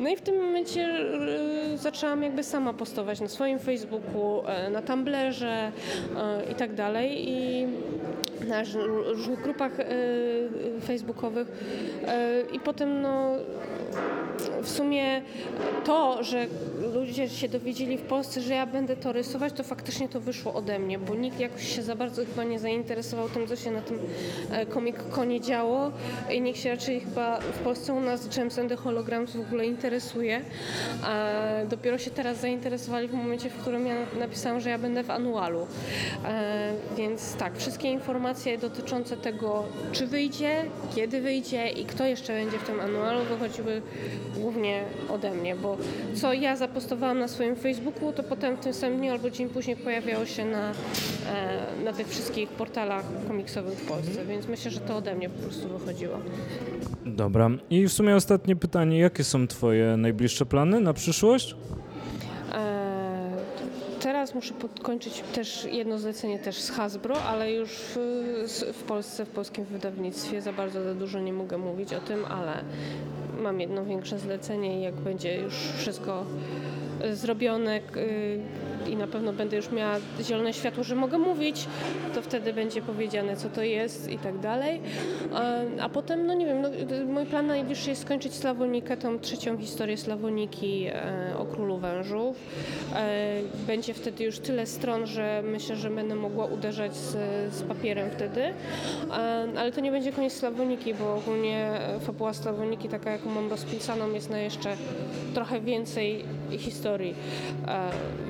F: No i w tym momencie e, zaczęłam jakby sama postować na swoim Facebooku, e, na Tumblrze e, i tak dalej. I na róż- różnych grupach e, facebookowych. I potem no, w sumie to, że ludzie się dowiedzieli w Polsce, że ja będę to rysować, to faktycznie to wyszło ode mnie, bo nikt jakoś się za bardzo chyba nie zainteresował tym, co się na tym e, Comic Conie działo i nikt się raczej chyba w Polsce u nas Gems and the Holograms w ogóle interesuje. A dopiero się teraz zainteresowali w momencie, w którym ja napisałam, że ja będę w anualu. E, Więc tak, wszystkie informacje dotyczące tego, czy wyjdzie, kiedy wyjdzie i kto jeszcze będzie w tym anualu, wychodziły głównie ode mnie, bo co ja zapostowałam na swoim Facebooku, to potem w tym samym dniu albo dzień później pojawiało się na, e, na tych wszystkich portalach komiksowych w Polsce, więc myślę, że to ode mnie po prostu wychodziło.
C: Dobra. I w sumie ostatnie pytanie. Jakie są twoje najbliższe plany na przyszłość?
F: Teraz muszę podkończyć też jedno zlecenie też z Hasbro, ale już w, z- w Polsce, w polskim wydawnictwie za bardzo za dużo nie mogę mówić o tym, ale mam jedno większe zlecenie i jak będzie już wszystko e, zrobione y, i na pewno będę już miała zielone światło, że mogę mówić, to wtedy będzie powiedziane, co to jest i tak dalej. A, potem, no nie wiem, no, mój plan najbliższy jest skończyć Slawonikę, tą trzecią historię Slawoniki e, o Królu Wężów. E, będzie wtedy już tyle stron, że myślę, że będę mogła uderzać z, z papierem wtedy. Ale to nie będzie koniec Slawoniki, bo ogólnie e, fabuła Slawoniki, taka jaką mam rozpisaną, jest na jeszcze trochę więcej historii.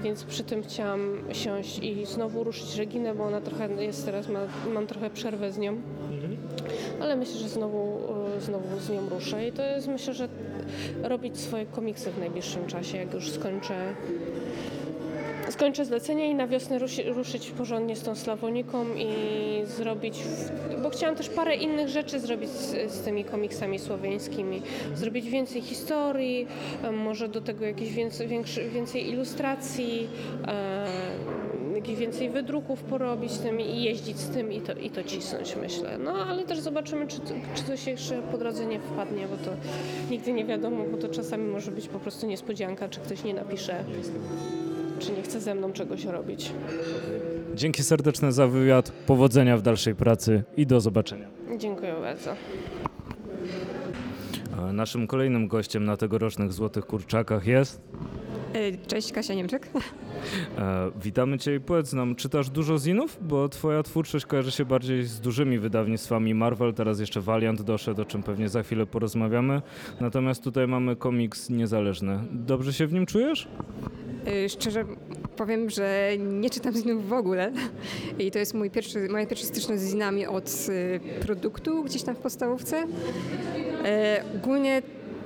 F: Więc przy tym chciałam siąść i znowu ruszyć Reginę, bo ona trochę jest teraz, ma, mam trochę przerwę z nią. Ale myślę, że znowu, e, znowu z nią ruszę i to jest myślę, że robić swoje komiksy w najbliższym czasie, jak już skończę skończę zlecenie i na wiosnę ruszyć porządnie z tą Slawoniką i zrobić, bo chciałam też parę innych rzeczy zrobić z, z tymi komiksami słoweńskimi. Zrobić więcej historii, może do tego jakieś więcej, więcej ilustracji, jakieś więcej wydruków porobić z tym i jeździć z tym i to, i to cisnąć, myślę. No ale też zobaczymy, czy, czy coś jeszcze po drodze nie wpadnie, bo to nigdy nie wiadomo, bo to czasami może być po prostu niespodzianka, czy ktoś nie napisze czy nie chce ze mną czegoś robić.
C: Dzięki serdeczne za wywiad. Powodzenia w dalszej pracy i do zobaczenia.
F: Dziękuję bardzo.
C: Naszym kolejnym gościem na tegorocznych Złotych Kurczakach jest...
G: E, Cześć, Kasia Niemczyk.
C: E, witamy Cię i powiedz nam, czytasz dużo zinów? Bo Twoja twórczość kojarzy się bardziej z dużymi wydawnictwami Marvel, teraz jeszcze Valiant doszedł, o czym pewnie za chwilę porozmawiamy. Natomiast tutaj mamy komiks niezależny. Dobrze się w nim czujesz?
G: E, Szczerze powiem, że nie czytam zinów w ogóle. I to jest mój pierwszy, moja pierwsza styczność z zinami od e, produktu gdzieś tam w podstawówce. E, Ogólnie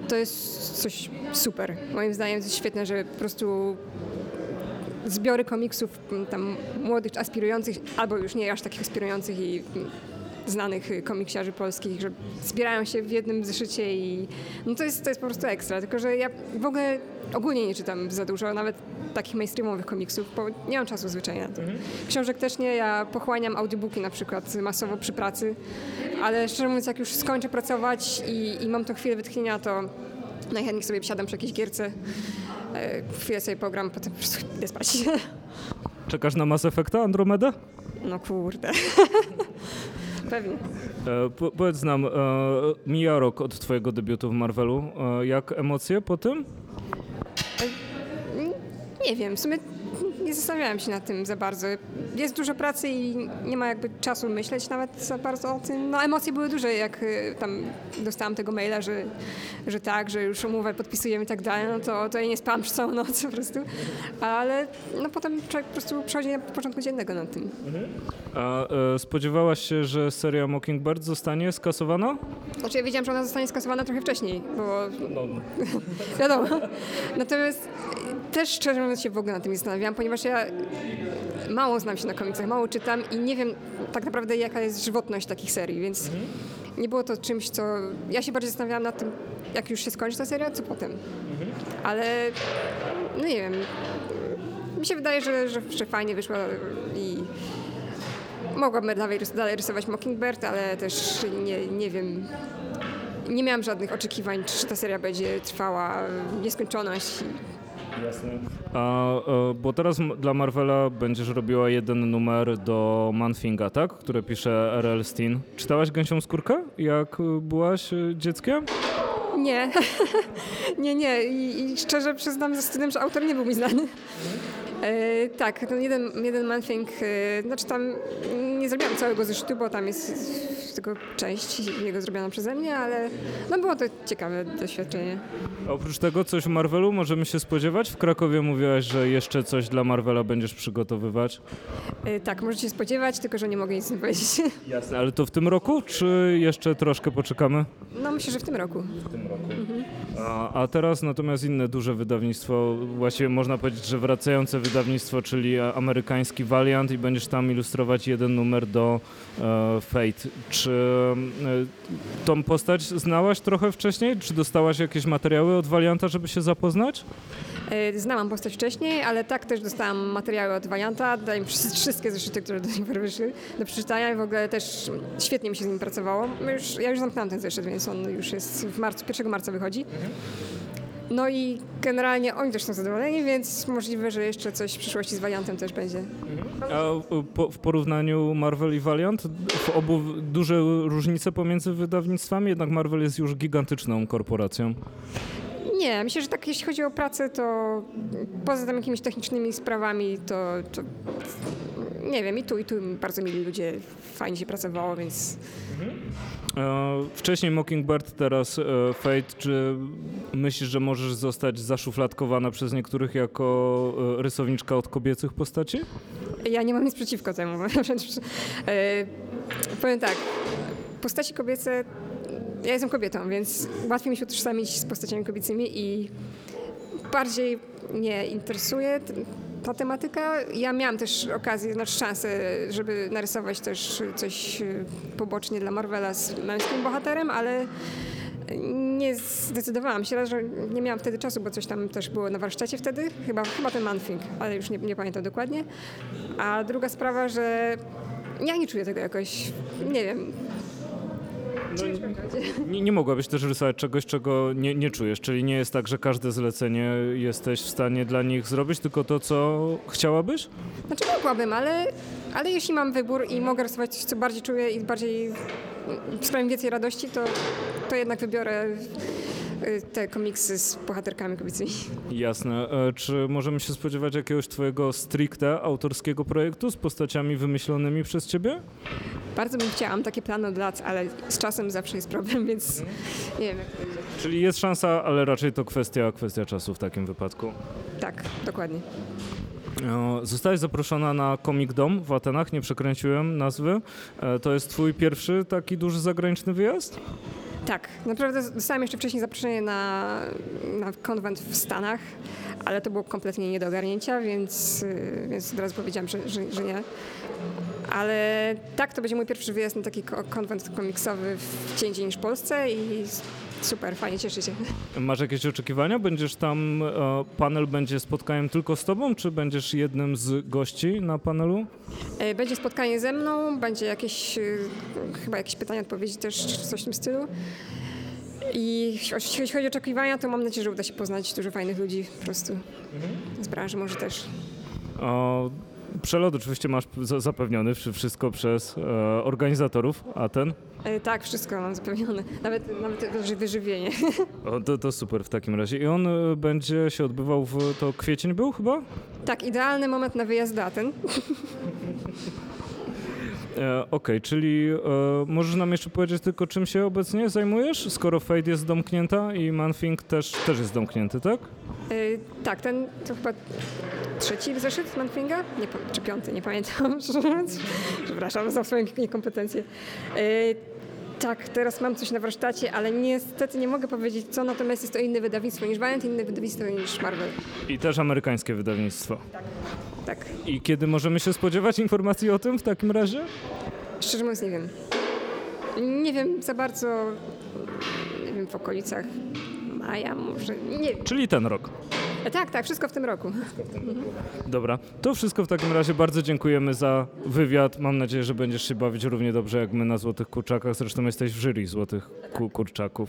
G: to jest coś super. Moim zdaniem to jest świetne, że po prostu zbiory komiksów tam młodych, aspirujących, albo już nie aż takich aspirujących i znanych y, komiksiarzy polskich, że zbierają się w jednym zeszycie i no to jest, to jest po prostu ekstra. Tylko, że ja w ogóle ogólnie nie czytam za dużo, nawet takich mainstreamowych komiksów, bo nie mam czasu zwyczajnie na to. Książek też nie, ja pochłaniam audiobooki na przykład masowo przy pracy, ale szczerze mówiąc, jak już skończę pracować i, i mam tą chwilę wytchnienia, to najchętniej sobie wsiadam przy jakiejś gierce, e, chwilę sobie pogram, potem po prostu idę spać.
C: Czekasz na Mass Effecta Andromeda?
G: No kurde. Pewnie.
C: E, po, powiedz nam, e, mija rok od twojego debiutu w Marvelu. E, jak emocje po tym?
G: Nie wiem, w sumie nie zastanawiałam się nad tym za bardzo. Jest dużo pracy i nie ma jakby czasu myśleć nawet za bardzo o tym. No emocje były duże, jak y, tam dostałam tego maila, że, że tak, że już umowę podpisujemy i tak dalej, no to, to ja nie spałam przez całą noc po prostu. Ale no potem człowiek po prostu przechodzi na porządku dziennego nad tym.
C: A e, spodziewałaś się, że seria Mockingbird zostanie skasowana?
G: Znaczy ja wiedziałam, że ona zostanie skasowana trochę wcześniej, bo wiadomo. Natomiast też szczerze mówiąc się w ogóle nad tym nie zastanawiałam, ponieważ ja mało znam się na komiksach, mało czytam i nie wiem tak naprawdę jaka jest żywotność takich serii, więc nie było to czymś, co... Ja się bardziej zastanawiałam nad tym, jak już się skończy ta seria, co potem. Ale no nie wiem, mi się wydaje, że, że, że fajnie wyszła i mogłabym dalej, dalej rysować Mockingbird, ale też nie, nie wiem, nie miałam żadnych oczekiwań, czy ta seria będzie trwała w nieskończoność.
C: A, e, bo teraz dla Marvela będziesz robiła jeden numer do Manfinga, tak? Które pisze R.L. Steen. Czytałaś Gęsią Skórkę, jak e, byłaś e, dzieckiem?
G: Nie, nie, nie. I, I szczerze przyznam ze wstydem, że autor nie był mi znany. E, tak, ten jeden, jeden man thing, e, znaczy tam nie zrobiłam całego zeszytu, bo tam jest tylko część jego zrobiona przeze mnie, ale no było to ciekawe doświadczenie.
C: Oprócz tego coś w Marvelu możemy się spodziewać? W Krakowie mówiłaś, że jeszcze coś dla Marvela będziesz przygotowywać.
G: E, tak, możecie się spodziewać, tylko że nie mogę nic o tym powiedzieć.
C: Jasne. Ale to w tym roku, czy jeszcze troszkę poczekamy?
G: No myślę, że w tym roku.
C: A, a teraz natomiast inne duże wydawnictwo, właściwie można powiedzieć, że wracające wydawnictwo, czyli a- amerykański Valiant i będziesz tam ilustrować jeden numer do e, Fate. Czy e, tą postać znałaś trochę wcześniej? Czy dostałaś jakieś materiały od Valianta, żeby się zapoznać?
G: E, Znałam postać wcześniej, ale tak też dostałam materiały od mi wszyscy- wszystkie zeszyty, które do pory wyszły do przeczytania i w ogóle też świetnie mi się z nim pracowało. My Już, ja już zamknęłam ten zeszyt, więc on już jest w marcu, 1 marca wychodzi. No i generalnie oni też są zadowoleni, więc możliwe, że jeszcze coś w przyszłości z Valiantem też będzie.
C: A e, w porównaniu Marvel i Valiant, w obu duże różnice pomiędzy wydawnictwami, jednak Marvel jest już gigantyczną korporacją.
G: Nie, myślę, że tak jeśli chodzi o pracę, to poza tam jakimiś technicznymi sprawami, to, to nie wiem, i tu, i tu bardzo mili ludzie, fajnie się pracowało, więc
C: E, wcześniej Mockingbird, teraz e, Fate. Czy myślisz, że możesz zostać zaszufladkowana przez niektórych jako e, rysowniczka od kobiecych postaci?
G: Ja nie mam nic przeciwko temu. Powiem tak, postaci kobiece, ja jestem kobietą, więc łatwiej mi się utożsamić z postaciami kobiecymi i bardziej mnie interesuje ta tematyka. Ja miałam też okazję, znaczy szansę, żeby narysować też coś e, pobocznie dla Marvela z męskim bohaterem, ale nie zdecydowałam się, że nie miałam wtedy czasu, bo coś tam też było na warsztacie wtedy, chyba, chyba ten Manfing, ale już nie, nie pamiętam dokładnie. A druga sprawa, że ja nie czuję tego jakoś, nie wiem.
C: Nie, nie mogłabyś też rysować czegoś, czego nie, nie czujesz, czyli nie jest tak, że każde zlecenie jesteś w stanie dla nich zrobić, tylko to, co chciałabyś?
G: Znaczy mogłabym, ale, ale jeśli mam wybór i mogę rysować coś, co bardziej czuję i bardziej sprawia mi więcej radości, to, to jednak wybiorę te komiksy z bohaterkami kobiecymi.
C: Jasne. E, Czy możemy się spodziewać jakiegoś twojego stricte autorskiego projektu z postaciami wymyślonymi przez ciebie?
G: Bardzo bym chciała, mam takie plany od lat, ale z czasem zawsze jest problem, więc nie wiem jak to będzie.
C: Czyli jest szansa, ale raczej to kwestia, kwestia czasu w takim wypadku.
G: Tak, dokładnie.
C: E, Zostałeś zaproszona na Comic Dom w Atenach, nie przekręciłem nazwy. E, To jest twój pierwszy taki duży zagraniczny wyjazd?
G: Tak, naprawdę dostałam jeszcze wcześniej zaproszenie na, na konwent w Stanach, ale to było kompletnie nie do ogarnięcia, więc, y, więc od razu powiedziałam, że, że, że nie. Ale tak, to będzie mój pierwszy wyjazd na taki ko- konwent komiksowy w indziej niż w Polsce i super, fajnie, cieszę się.
C: Masz jakieś oczekiwania? Będziesz tam, e, panel będzie spotkaniem tylko z tobą, czy będziesz jednym z gości na panelu?
G: E, Będzie spotkanie ze mną, będzie jakieś, y, chyba jakieś pytania, odpowiedzi też, czy coś w tym stylu. I jeśli chodzi o oczekiwania, to mam nadzieję, że uda się poznać dużo fajnych ludzi po prostu z branży może też.
C: O, przelot oczywiście masz za- zapewniony, wszy- wszystko przez e, organizatorów, a ten?
G: E, Tak, wszystko mam zapewnione, nawet, nawet wy- wyżywienie.
C: O, to, to super w takim razie. I on e, będzie się odbywał w, to kwiecień był chyba?
G: Tak, idealny moment na wyjazd do Aten.
C: E, Okej, czyli e, możesz nam jeszcze powiedzieć tylko czym się obecnie zajmujesz, skoro Fate jest domknięta i Manthing też, też jest domknięty, tak?
G: E, Tak, ten to chyba trzeci zeszyt Manfinga? Nie, pa- czy piąty, nie pamiętam. Przepraszam za swoją niekompetencję. E, Tak, teraz mam coś na warsztacie, ale niestety nie mogę powiedzieć co, natomiast jest to inne wydawnictwo niż Valiant, inne wydawnictwo niż Marvel.
C: I też amerykańskie wydawnictwo.
G: Tak,
C: I kiedy możemy się spodziewać informacji o tym w takim razie?
G: szczerze mówiąc nie wiem. Nie wiem za bardzo, nie wiem, w okolicach maja może, nie wiem.
C: Czyli ten rok.
G: E, Tak, tak, wszystko w tym roku.
C: Dobra, to wszystko w takim razie. Bardzo dziękujemy za wywiad. Mam nadzieję, że będziesz się bawić równie dobrze jak my na Złotych Kurczakach. Zresztą jesteś w jury Złotych ku Kurczaków.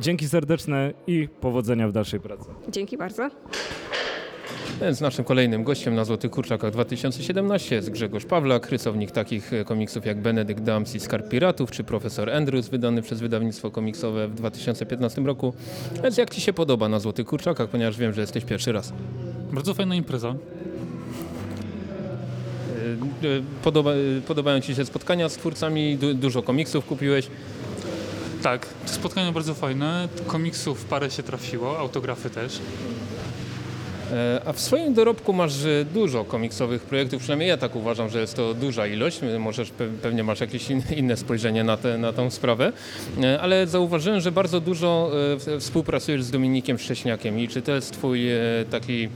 C: Dzięki serdeczne i powodzenia w dalszej pracy.
G: Dzięki bardzo.
B: Więc naszym kolejnym gościem na Złotych Kurczakach 2017 jest Grzegorz Pawlak, rysownik takich e, komiksów jak Benedict Dams i Skarb Piratów, czy Profesor Andrews, wydany przez wydawnictwo komiksowe w 2015 roku. Więc jak Ci się podoba na Złotych Kurczakach, ponieważ wiem, że jesteś pierwszy raz.
H: Bardzo fajna impreza.
B: E, e, Podoba, podobają Ci się spotkania z twórcami, du, dużo komiksów kupiłeś.
H: Tak, to spotkanie bardzo fajne. Komiksów parę się trafiło, autografy też.
B: E, A w swoim dorobku masz e, dużo komiksowych projektów, przynajmniej ja tak uważam, że jest to duża ilość. E, Możesz, pe- pewnie masz jakieś in- inne spojrzenie na, tę na tą sprawę, ale zauważyłem, że bardzo dużo współpracujesz z Dominikiem Szcześniakiem i czy to jest twój taki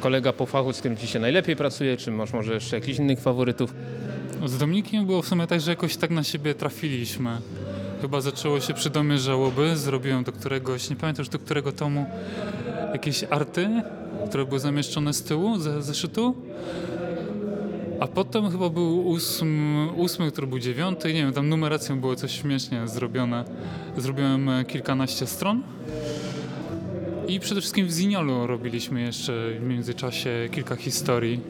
B: kolega po fachu, z którym ci się najlepiej pracuje, czy masz może jeszcze jakichś innych faworytów?
H: Z Dominikiem było w sumie tak, że jakoś tak na siebie trafiliśmy. Chyba zaczęło się przy Domie Żałoby. Zrobiłem do któregoś, nie pamiętam już do którego tomu, jakieś arty, które były zamieszczone z tyłu, ze zeszytu. A potem chyba był ósmy, ósmy, który był dziewiąty, nie wiem, tam numeracją było coś śmiesznie zrobione. Zrobiłem e, kilkanaście stron. I przede wszystkim w Ziniolu robiliśmy jeszcze w międzyczasie kilka historii.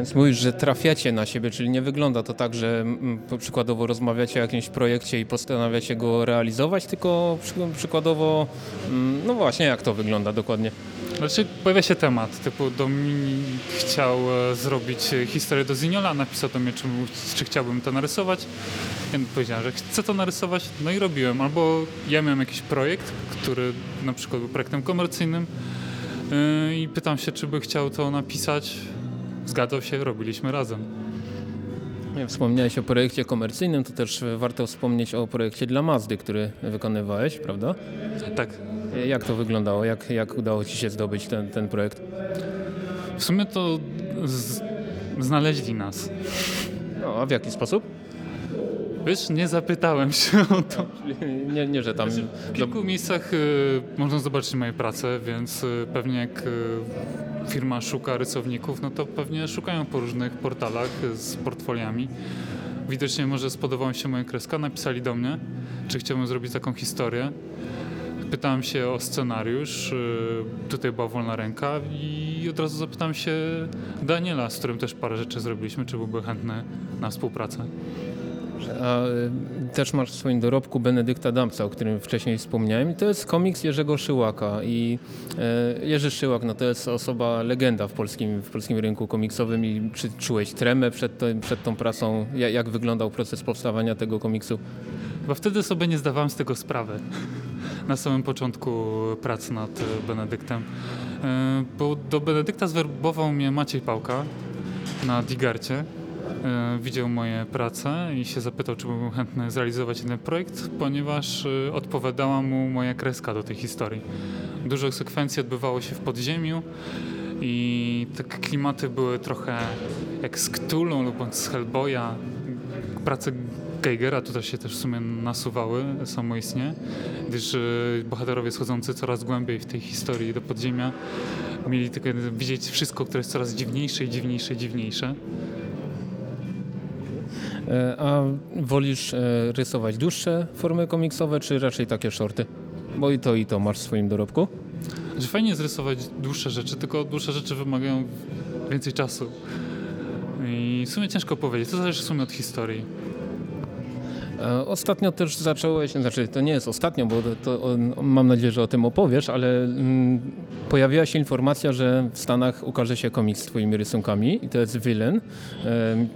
B: Więc mówisz, że trafiacie na siebie, czyli nie wygląda to tak, że przykładowo rozmawiacie o jakimś projekcie i postanawiacie go realizować, tylko przy, przykładowo, mm, no właśnie, jak to wygląda dokładnie?
H: Znaczy pojawia się temat, typu Dominik chciał e, zrobić e, historię do Ziniola, napisał do mnie, czy, czy chciałbym to narysować. Ja powiedziałem, że chcę to narysować, no i robiłem. Albo ja miałem jakiś projekt, który na przykład był projektem komercyjnym yy, i pytam się, czy by chciał to napisać. Zgadzał się, robiliśmy razem.
B: Wspomniałeś o projekcie komercyjnym, to też warto wspomnieć o projekcie dla Mazdy, który wykonywałeś, prawda?
H: Tak,
B: Jak to wyglądało? Jak, jak udało Ci się zdobyć ten, ten projekt?
H: w sumie to z, znaleźli nas.
B: No, a w jaki sposób?
H: Wiesz, nie zapytałem się o to.
B: Nie, nie że tam...
H: W kilku miejscach y, można zobaczyć moje prace, więc y, pewnie jak y, firma szuka rysowników, no to pewnie szukają po różnych portalach z portfoliami. Widocznie może spodobała się moja kreska, napisali do mnie, czy chciałbym zrobić taką historię. Pytałem się o scenariusz, tutaj była wolna ręka i od razu zapytałem się Daniela, z którym też parę rzeczy zrobiliśmy, czy byłby chętny na współpracę.
B: A y, też masz w swoim dorobku Benedykta Damca, o którym wcześniej wspomniałem. To jest komiks Jerzego Szyłaka. I e, Jerzy Szyłak no to jest osoba, legenda w polskim, w polskim rynku komiksowym. I czy czułeś tremę przed, przed tą pracą? Jak, jak wyglądał proces powstawania tego komiksu?
H: Bo wtedy sobie nie zdawałem z tego sprawy na samym początku pracy nad e, Benedyktem. E, Bo do Benedykta zwerbował mnie Maciej Pałka na Digarcie. E, Widział moje prace i się zapytał, czy byłbym chętny zrealizować ten projekt, ponieważ e, odpowiadała mu moja kreska do tej historii. Dużo sekwencji odbywało się w podziemiu i te klimaty były trochę jak z Cthulhu lub z Hellboya. Prace Geigera tutaj się też w sumie nasuwały samoistnie, gdyż e, bohaterowie schodzący coraz głębiej w tej historii do podziemia mieli tylko widzieć wszystko, które jest coraz dziwniejsze i dziwniejsze i dziwniejsze.
B: E, A wolisz e, rysować dłuższe formy komiksowe, czy raczej takie shorty? Bo i to, i to masz w swoim dorobku.
H: Że fajnie jest rysować dłuższe rzeczy, tylko dłuższe rzeczy wymagają więcej czasu. I w sumie ciężko powiedzieć, to zależy w sumie od historii.
B: Ostatnio też zacząłeś, znaczy to nie jest ostatnio, bo to, mam nadzieję, że o tym opowiesz, ale mm, pojawiła się informacja, że w Stanach ukaże się komiks z twoimi rysunkami i to jest Villain,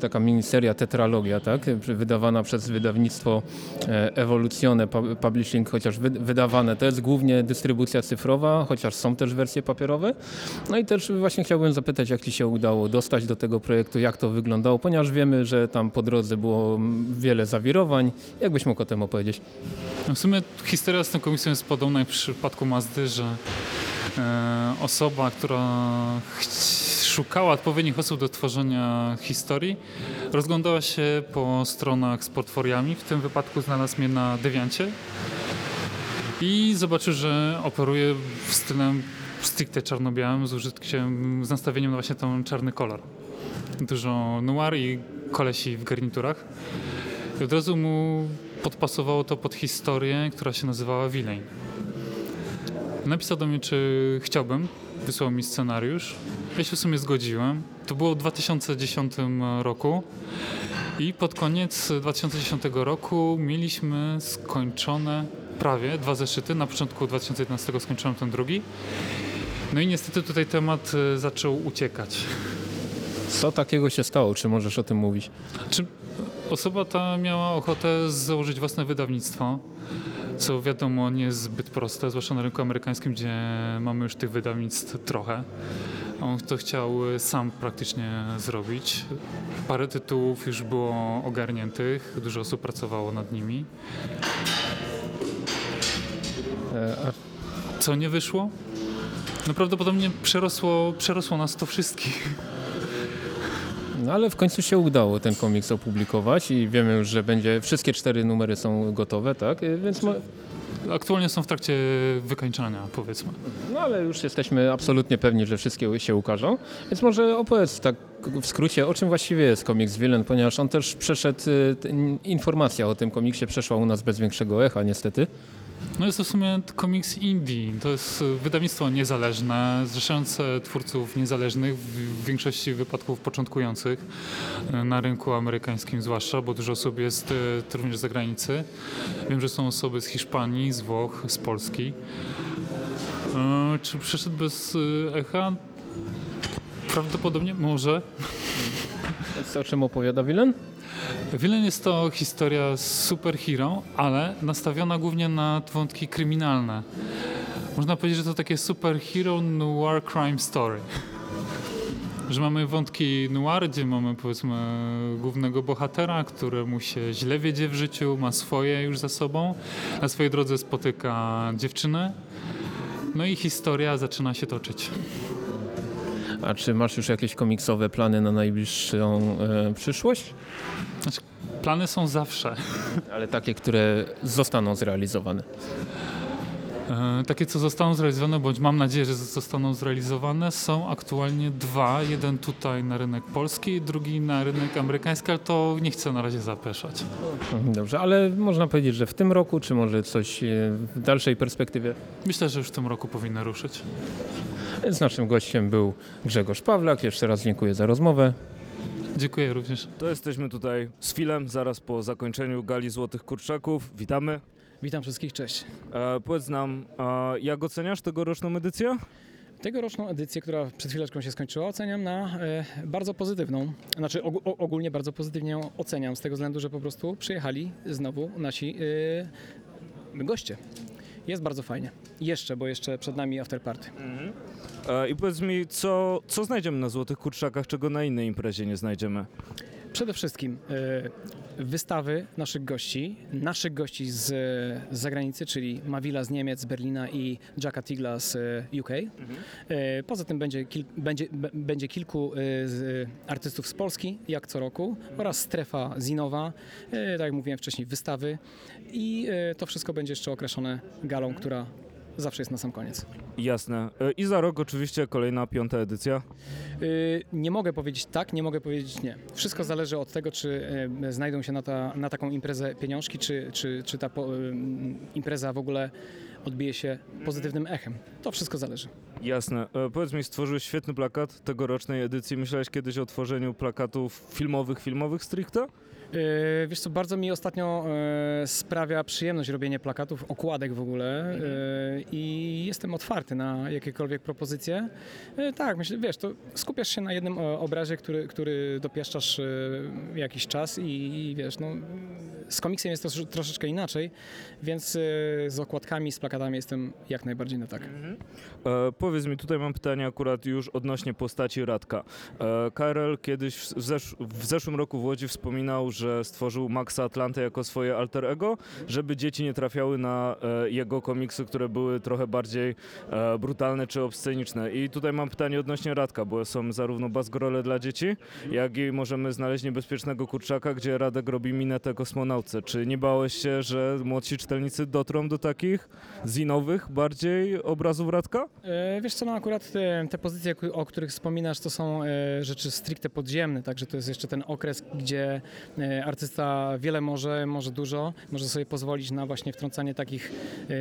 B: taka miniseria, tetralogia, tak, wydawana przez wydawnictwo e, Evoluzione Pu- Publishing, chociaż wy, wydawane, to jest głównie dystrybucja cyfrowa, chociaż są też wersje papierowe. No i też właśnie chciałbym zapytać, jak ci się udało dostać do tego projektu, jak to wyglądało, ponieważ wiemy, że tam po drodze było mm, wiele zawirowań. Jakbyś mógł o tym opowiedzieć?
H: No w sumie historia z tym komiksem jest podobna jak w przypadku Mazdy, że e, osoba, która szukała odpowiednich osób do tworzenia historii, rozglądała się po stronach z portfoliami. W tym wypadku znalazł mnie na Deviancie i zobaczył, że operuje w stylem stricte czarno-białym z użytkiem, z nastawieniem na właśnie ten czarny kolor. Dużo noir i kolesi w garniturach. I od razu mu podpasowało to pod historię, która się nazywała Villain. Napisał do mnie, czy chciałbym, wysłał mi scenariusz. Ja się w sumie zgodziłem. To było w 2010 roku i pod koniec 2010 roku mieliśmy skończone prawie dwa zeszyty. Na początku 2011 skończyłem ten drugi. No i niestety tutaj temat e, zaczął uciekać.
B: Co takiego się stało? Czy możesz o tym mówić?
H: Czy osoba ta miała ochotę założyć własne wydawnictwo, co wiadomo nie jest zbyt proste, zwłaszcza na rynku amerykańskim, gdzie mamy już tych wydawnictw trochę. On to chciał sam praktycznie zrobić. Parę tytułów już było ogarniętych, dużo osób pracowało nad nimi.
B: E,
H: Co nie wyszło? No prawdopodobnie przerosło, przerosło nas to wszystkich.
B: No ale w końcu się udało ten komiks opublikować i wiemy już, że będzie, wszystkie cztery numery są gotowe, tak? Y, Więc mo-
H: Aktualnie są w trakcie wykończania, powiedzmy.
B: no ale już jesteśmy absolutnie pewni, że wszystkie się ukażą. Więc może opowiedz tak w skrócie, o czym właściwie jest komiks Villain, ponieważ on też przeszedł, y, informacja o tym komiksie przeszła u nas bez większego echa niestety.
H: No jest to w sumie komiks indie. To jest wydawnictwo niezależne, zrzeszające twórców niezależnych, w większości wypadków początkujących y, na rynku amerykańskim zwłaszcza, bo dużo osób jest y, również z zagranicy. Wiem, że są osoby z Hiszpanii, z Włoch, z Polski. Y, Czy przeszedł bez echa? Prawdopodobnie może.
B: O czym opowiada Villain?
H: Villain jest to historia superhero, ale nastawiona głównie na wątki kryminalne. Można powiedzieć, że to takie superhero noir crime story. Że mamy wątki noir, gdzie mamy powiedzmy głównego bohatera, któremu się źle wiedzie w życiu, ma swoje już za sobą. Na swojej drodze spotyka dziewczynę. No i historia zaczyna się toczyć.
B: A czy masz już jakieś komiksowe plany na najbliższą e, przyszłość?
H: Znaczy, plany są zawsze.
B: Ale takie, które zostaną zrealizowane.
H: E, Takie, co zostaną zrealizowane, bądź mam nadzieję, że zostaną zrealizowane, są aktualnie dwa. Jeden tutaj na rynek polski, drugi na rynek amerykański, ale to nie chcę na razie zapeszać.
B: Dobrze, ale można powiedzieć, że w tym roku, czy może coś e, w dalszej perspektywie?
H: Myślę, że już w tym roku powinny ruszyć.
B: Z naszym gościem był Grzegorz Pawlak. Jeszcze raz dziękuję za rozmowę.
H: Dziękuję również.
C: To jesteśmy tutaj z Filem, zaraz po zakończeniu Gali Złotych Kurczaków. Witamy.
I: Witam wszystkich, cześć.
C: E, powiedz nam, e, jak oceniasz tegoroczną edycję?
I: Tegoroczną edycję, która przed chwileczką się skończyła, oceniam na e, bardzo pozytywną. Znaczy og- ogólnie bardzo pozytywnie ją oceniam z tego względu, że po prostu przyjechali znowu nasi e, goście. Jest bardzo fajnie. Jeszcze, bo jeszcze przed nami afterparty.
C: E, I powiedz mi, co, co znajdziemy na Złotych Kurczakach, czego na innej imprezie nie znajdziemy?
I: Przede wszystkim e, wystawy naszych gości, naszych gości z, zagranicy, czyli Mawila z Niemiec, z Berlina i Jacka Tigla z e, UK. E, Poza tym będzie, kil, będzie, będzie kilku artystów z Polski, jak co roku, oraz strefa zinowa, tak jak mówiłem wcześniej, wystawy i to wszystko będzie jeszcze określone galą, która zawsze jest na sam koniec.
C: Jasne. E, I za rok oczywiście kolejna piąta edycja.
I: Y, Nie mogę powiedzieć tak, nie mogę powiedzieć nie. Wszystko zależy od tego, czy e, znajdą się na, ta, na taką imprezę pieniążki, czy, czy, czy ta po, impreza w ogóle odbije się pozytywnym echem. To wszystko zależy.
C: Jasne. E, Powiedz mi, stworzyłeś świetny plakat tegorocznej edycji. Myślałeś kiedyś o tworzeniu plakatów filmowych, filmowych stricte?
I: E, Wiesz co, bardzo mi ostatnio e, sprawia przyjemność robienie plakatów, okładek w ogóle e, i jestem otwarty na jakiekolwiek propozycje. Tak, myślę, wiesz, to skupiasz się na jednym obrazie, który, który dopieszczasz jakiś czas i, wiesz, no, z komiksem jest to trosz- troszeczkę inaczej, więc z okładkami, z plakatami jestem jak najbardziej na tak.
C: E, powiedz mi, tutaj mam pytanie akurat już odnośnie postaci Radka. E, KRL kiedyś w, zesz w zeszłym roku w Łodzi wspominał, że stworzył Maxa Atlantę jako swoje alter ego, żeby dzieci nie trafiały na e, jego komiksy, które były trochę bardziej e, brutalne czy obsceniczne. I tutaj mam pytanie odnośnie Radka, bo są zarówno bazgrole dla dzieci, jak i możemy znaleźć niebezpiecznego kurczaka, gdzie Radek robi minetę kosmonautce. Czy nie bałeś się, że młodsi czytelnicy dotrą do takich zinowych bardziej obrazów Radka?
I: E, Wiesz co, no akurat te, te pozycje, o których wspominasz, to są e, rzeczy stricte podziemne, także to jest jeszcze ten okres, gdzie e, artysta wiele może, może dużo, może sobie pozwolić na właśnie wtrącanie takich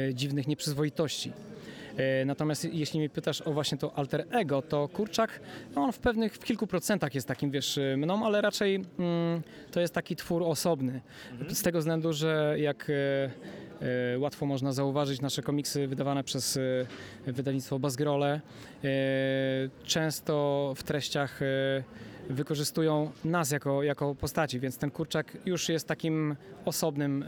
I: e, dziwnych nieprzyzwoitości. E, Natomiast jeśli mnie pytasz o właśnie to alter ego, to Kurczak, no on w pewnych, w kilku procentach jest takim, wiesz, e, mną, ale raczej mm, to jest taki twór osobny. Z tego względu, że jak e, e, łatwo można zauważyć nasze komiksy wydawane przez e, wydawnictwo Bazgrole, e, często w treściach e, wykorzystują nas jako, jako postaci, więc ten kurczak już jest takim osobnym, e,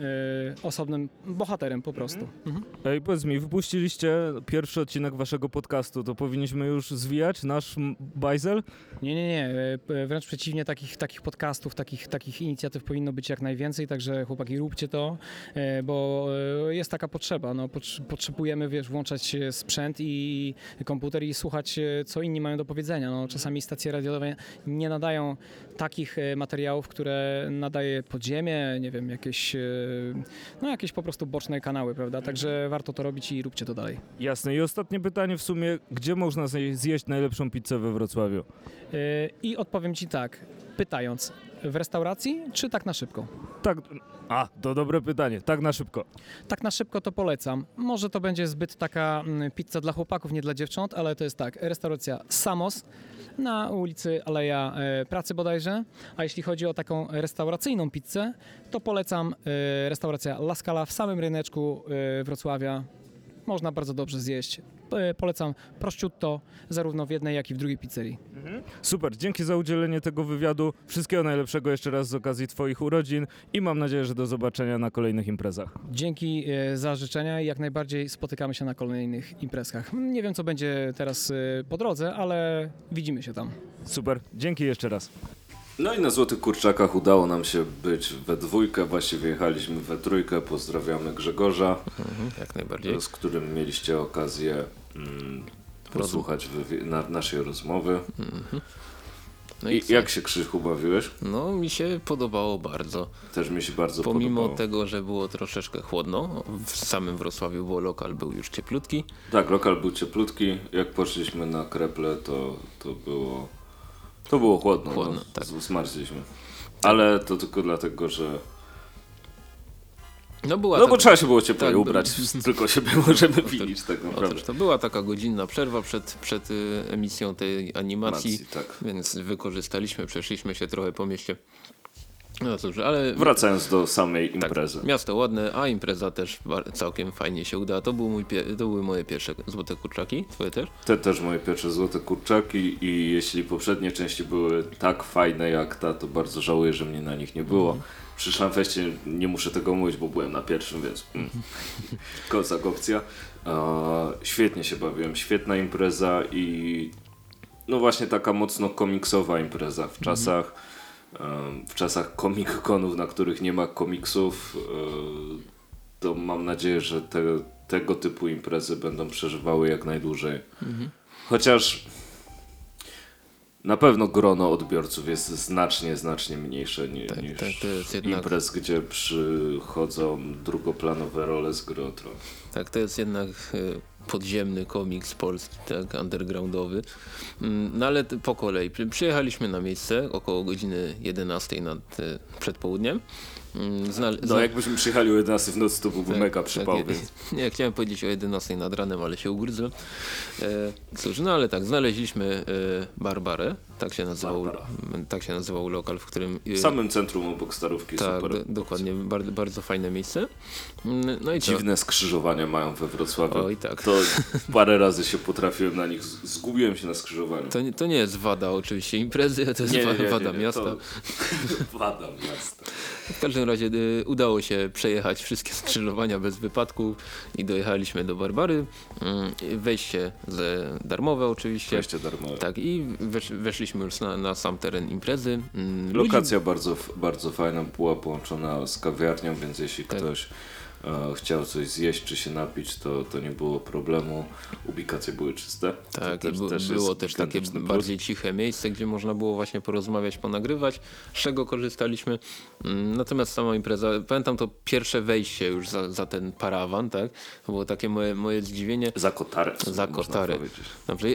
I: osobnym bohaterem po prostu. Mhm.
C: Ej, powiedz mi, wypuściliście pierwszy odcinek waszego podcastu, to powinniśmy już zwijać nasz m- bajzel?
I: Nie, nie, nie. e, p- Wręcz przeciwnie, takich, takich podcastów, takich, takich inicjatyw powinno być jak najwięcej, także chłopaki, róbcie to, e, bo jest taka potrzeba. No, potrz- potrzebujemy, wiesz, włączać sprzęt i komputer i słuchać, co inni mają do powiedzenia. No, czasami stacje radiowe nie nadają takich e, materiałów, które nadaje podziemie, nie wiem, jakieś, e, no, jakieś po prostu boczne kanały, prawda? Także warto to robić i róbcie to dalej.
C: Jasne. I ostatnie pytanie w sumie, gdzie można zje- zjeść najlepszą pizzę we Wrocławiu?
I: E, I odpowiem Ci tak, pytając, w restauracji czy tak na szybko?
C: Tak, a, to dobre pytanie, tak na szybko.
I: Tak na szybko to polecam. Może to będzie zbyt taka mm, pizza dla chłopaków, nie dla dziewcząt, ale to jest tak, restauracja Samos na ulicy Aleja e, Pracy bodajże. A jeśli chodzi o taką restauracyjną pizzę, to polecam e, restauracja La Scala w samym ryneczku e, Wrocławia. Można bardzo dobrze zjeść. E, Polecam prosciutto zarówno w jednej, jak i w drugiej pizzerii.
C: Super, dzięki za udzielenie tego wywiadu. Wszystkiego najlepszego jeszcze raz z okazji twoich urodzin i mam nadzieję, że do zobaczenia na kolejnych imprezach.
I: Dzięki e, za życzenia i jak najbardziej spotykamy się na kolejnych imprezkach. Nie wiem, co będzie teraz e, po drodze, ale widzimy się tam.
C: Super, dzięki jeszcze raz.
A: No i na Złotych Kurczakach udało nam się być we dwójkę, właściwie jechaliśmy we trójkę. Pozdrawiamy Grzegorza,
B: Mhm, jak najbardziej.
A: z którym mieliście okazję mm, posłuchać na, naszej rozmowy.
B: No
A: I
B: co?
A: jak się Krzychu bawiłeś?
B: No mi się podobało bardzo.
A: Też mi się bardzo
B: Pomimo
A: podobało.
B: tego, że było troszeczkę chłodno, w samym Wrocławiu, bo lokal był już cieplutki.
A: Tak, lokal był cieplutki. Jak poszliśmy na kreple, to, to było to było chłodno.
B: Chłodno,
A: no,
B: tak.
A: Zmarzliśmy. Ale to tylko dlatego, że.
B: No była
A: No bo
B: taka-
A: trzeba się było cieplej
B: tak,
A: ubrać,
B: by-
A: tylko się możemy winić tak naprawdę.
B: Otóż to była taka godzinna przerwa przed, przed y, emisją tej animacji,
A: Macji, tak.
B: więc wykorzystaliśmy, przeszliśmy się trochę po mieście. No cóż, ale
A: Wracając do samej
B: tak,
A: imprezy.
B: miasto ładne, a impreza też całkiem fajnie się udała. To, był mój to były moje pierwsze złote kurczaki, twoje też?
A: Te też moje pierwsze złote kurczaki i jeśli poprzednie części były tak fajne jak ta, to bardzo żałuję, że mnie na nich nie było.
B: Mhm.
A: Przy Szlamfeście nie muszę tego mówić, bo byłem na pierwszym, więc mm. kozak opcja. Świetnie się bawiłem, świetna impreza i no właśnie taka mocno komiksowa impreza w czasach, em, w czasach comic-conów, na których nie ma komiksów, e, to mam nadzieję, że te, tego typu imprezy będą przeżywały jak najdłużej. Chociaż na pewno grono odbiorców jest znacznie, znacznie mniejsze ni,
B: Tak,
A: niż
B: tak, jest jednak-
A: imprez, gdzie przychodzą drugoplanowe role z gry o Tron.
B: Tak, to jest jednak e, podziemny komiks polski, tak, undergroundowy. Mm, No ale po kolei. Przy- Przyjechaliśmy na miejsce około godziny 11 nad, e, przed południem. Mm, Znal-
A: No jakbyśmy przyjechali o 11 w nocy, to byłby
B: tak,
A: mega
B: tak,
A: przypał,
B: nie-
A: więc
B: Nie, chciałem powiedzieć o 11 nad ranem, ale się ugryzłem. E, cóż, no ale tak, znaleźliśmy e, Barbarę, tak się, nazywał,
A: Barbara.
B: tak się nazywał lokal, w którym... e,
A: w samym centrum obok Starówki
B: tak, do, dokładnie, bardzo, bardzo fajne miejsce. Mm, No i?
A: Dziwne skrzyżowania mają we Wrocławiu.
B: Oj, tak.
A: To parę razy się potrafiłem na nich, zgubiłem się na skrzyżowaniu.
B: To, nie- to nie jest wada oczywiście imprezy, to jest wa- wada miasta.
A: To... Wada miasta.
B: W każdym razie y, udało się przejechać wszystkie skrzyżowania bez wypadku i dojechaliśmy do Barbary. Mm, Wejście ze darmowe oczywiście.
A: Wejście darmowe.
B: Tak i wesz, weszliśmy już na, na sam teren imprezy. Ludzi-
A: Lokacja bardzo, bardzo fajna, była połączona z kawiarnią, więc jeśli
B: Tak.
A: ktoś chciał coś zjeść czy się napić, to, to nie było problemu. Ubikacje były czyste.
B: Tak, i bu- było też takie
A: plus.
B: bardziej ciche miejsce, gdzie można było właśnie porozmawiać, ponagrywać, z czego korzystaliśmy. Mm, Natomiast sama impreza, pamiętam to pierwsze wejście już za, za ten parawan, tak? To było takie moje, moje zdziwienie.
A: Za kotarę.
B: Za kotarę. Dobrze.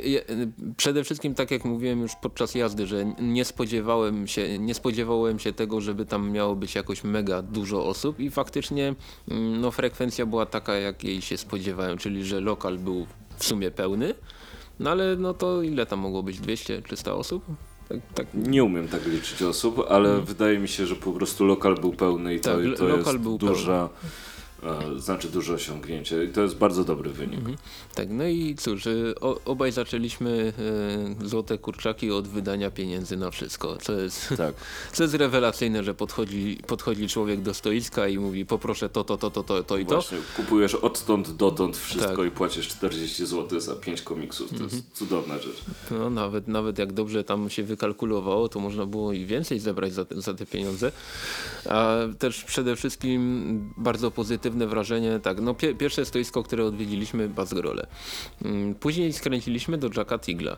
B: Przede wszystkim, tak jak mówiłem już podczas jazdy, że nie spodziewałem się, nie spodziewałem się tego, żeby tam miało być jakoś mega dużo osób i faktycznie mm, no, frekwencja była taka, jak jej się spodziewałem, czyli że lokal był w sumie pełny, no ale no to ile tam mogło być? 200-300 osób? Tak, tak.
A: Nie umiem tak liczyć osób, ale wydaje mi się, że po prostu lokal był pełny i to,
B: Tak,
A: i to jest duża, e, znaczy duże osiągnięcie i to jest bardzo dobry wynik.
B: Mhm. Tak, no i cóż, y, obaj zaczęliśmy y, złote kurczaki od wydania pieniędzy na wszystko, co jest
A: Tak.
B: Co jest rewelacyjne, że podchodzi, podchodzi człowiek do stoiska i mówi poproszę to, to, to, to, to, to i to.
A: Właśnie, kupujesz odtąd dotąd wszystko
B: Tak. Mhm.
A: i płacisz 40 zł za 5 komiksów. To jest cudowna rzecz.
B: No, nawet, nawet jak dobrze tam się wykalkulowało, to można było i więcej zebrać za te, za te pieniądze. A też przede wszystkim bardzo pozytywne wrażenie, tak, no pie, pierwsze stoisko, które odwiedziliśmy, Bazgrole. Mm, Później skręciliśmy do Jacka Tigla.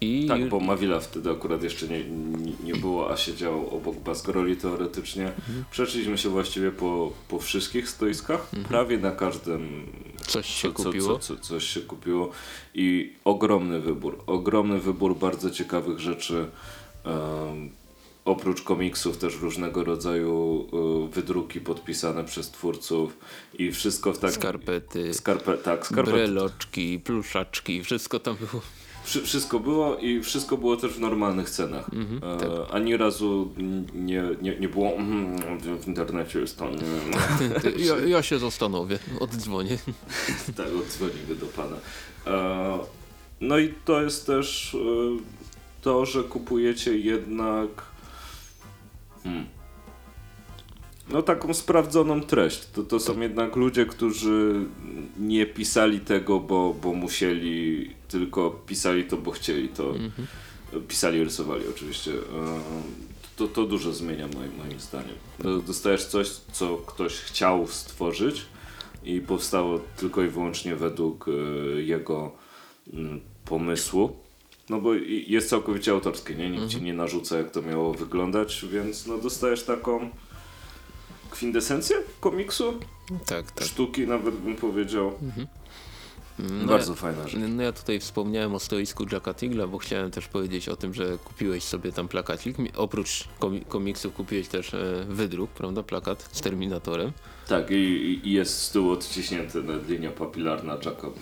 B: I
A: Tak, bo Mawila wtedy akurat jeszcze nie, nie, nie było, a siedział obok Basgroli teoretycznie.
B: Mhm.
A: Przeszliśmy się właściwie po, po wszystkich stoiskach, prawie na każdym
B: coś się
A: co,
B: kupiło.
A: Co, co, coś się kupiło i ogromny wybór, ogromny wybór bardzo ciekawych rzeczy. em, oprócz komiksów też różnego rodzaju y, wydruki podpisane przez twórców i wszystko w tak...
B: Skarpety,
A: Skarpe, tak, skarpety.
B: breloczki, pluszaczki, wszystko tam było.
A: Wszy- Wszystko było i wszystko było też w normalnych cenach.
B: Mhm,
A: e,
B: tak.
A: Ani razu nie, nie, nie było "Mm, w internecie jest to. Nie.
B: Ja, ja się zastanowię, oddzwonię.
A: tak, odzwonimy do pana. E, no i to jest też e, to, że kupujecie jednak hmm, no taką sprawdzoną treść. To, to są jednak ludzie, którzy nie pisali tego, bo, bo musieli, tylko pisali to, bo chcieli to. Pisali, rysowali oczywiście. E, To, to dużo zmienia moim, moim zdaniem. E, Dostajesz coś, co ktoś chciał stworzyć i powstało tylko i wyłącznie według e, jego mm, pomysłu. No bo jest całkowicie autorskie, nie? Nikt ci nie narzuca, jak to miało wyglądać, więc no dostajesz taką kwintesencję komiksu,
B: Tak, tak.
A: sztuki nawet bym powiedział.
B: No
A: Bardzo
B: ja,
A: fajna rzecz.
B: No ja tutaj wspomniałem o stoisku Jacka Tigla, bo chciałem też powiedzieć o tym, że kupiłeś sobie tam plakacik. Oprócz komi- komiksów kupiłeś też e, wydruk, prawda? Plakat z Terminatorem.
A: Tak, i, i jest z tyłu odciśnięty linia papilarna Jacob.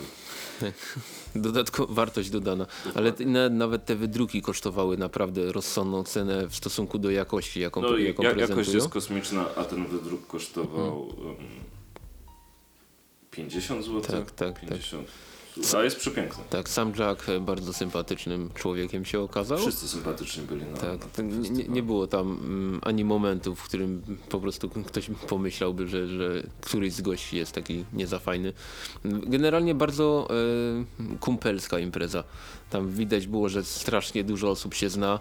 B: Dodatko wartość dodana. Ale na, nawet te wydruki kosztowały naprawdę rozsądną cenę w stosunku do jakości, jaką,
A: No
B: jaką
A: jak, jakość jest kosmiczna, a ten wydruk kosztował
B: Mhm.
A: um, 50 zł?
B: Tak, tak, tak.
A: 50. A jest przepiękny.
B: Tak, sam Jack e, bardzo sympatycznym człowiekiem się okazał.
A: Wszyscy sympatyczni byli na,
B: Tak,
A: tym
B: nie, nie- nie było tam mm, ani momentu, w którym po prostu ktoś pomyślałby, że, że któryś z gości jest taki nie za fajny. Generalnie bardzo e, kumpelska impreza. Tam widać było, że strasznie dużo osób się zna,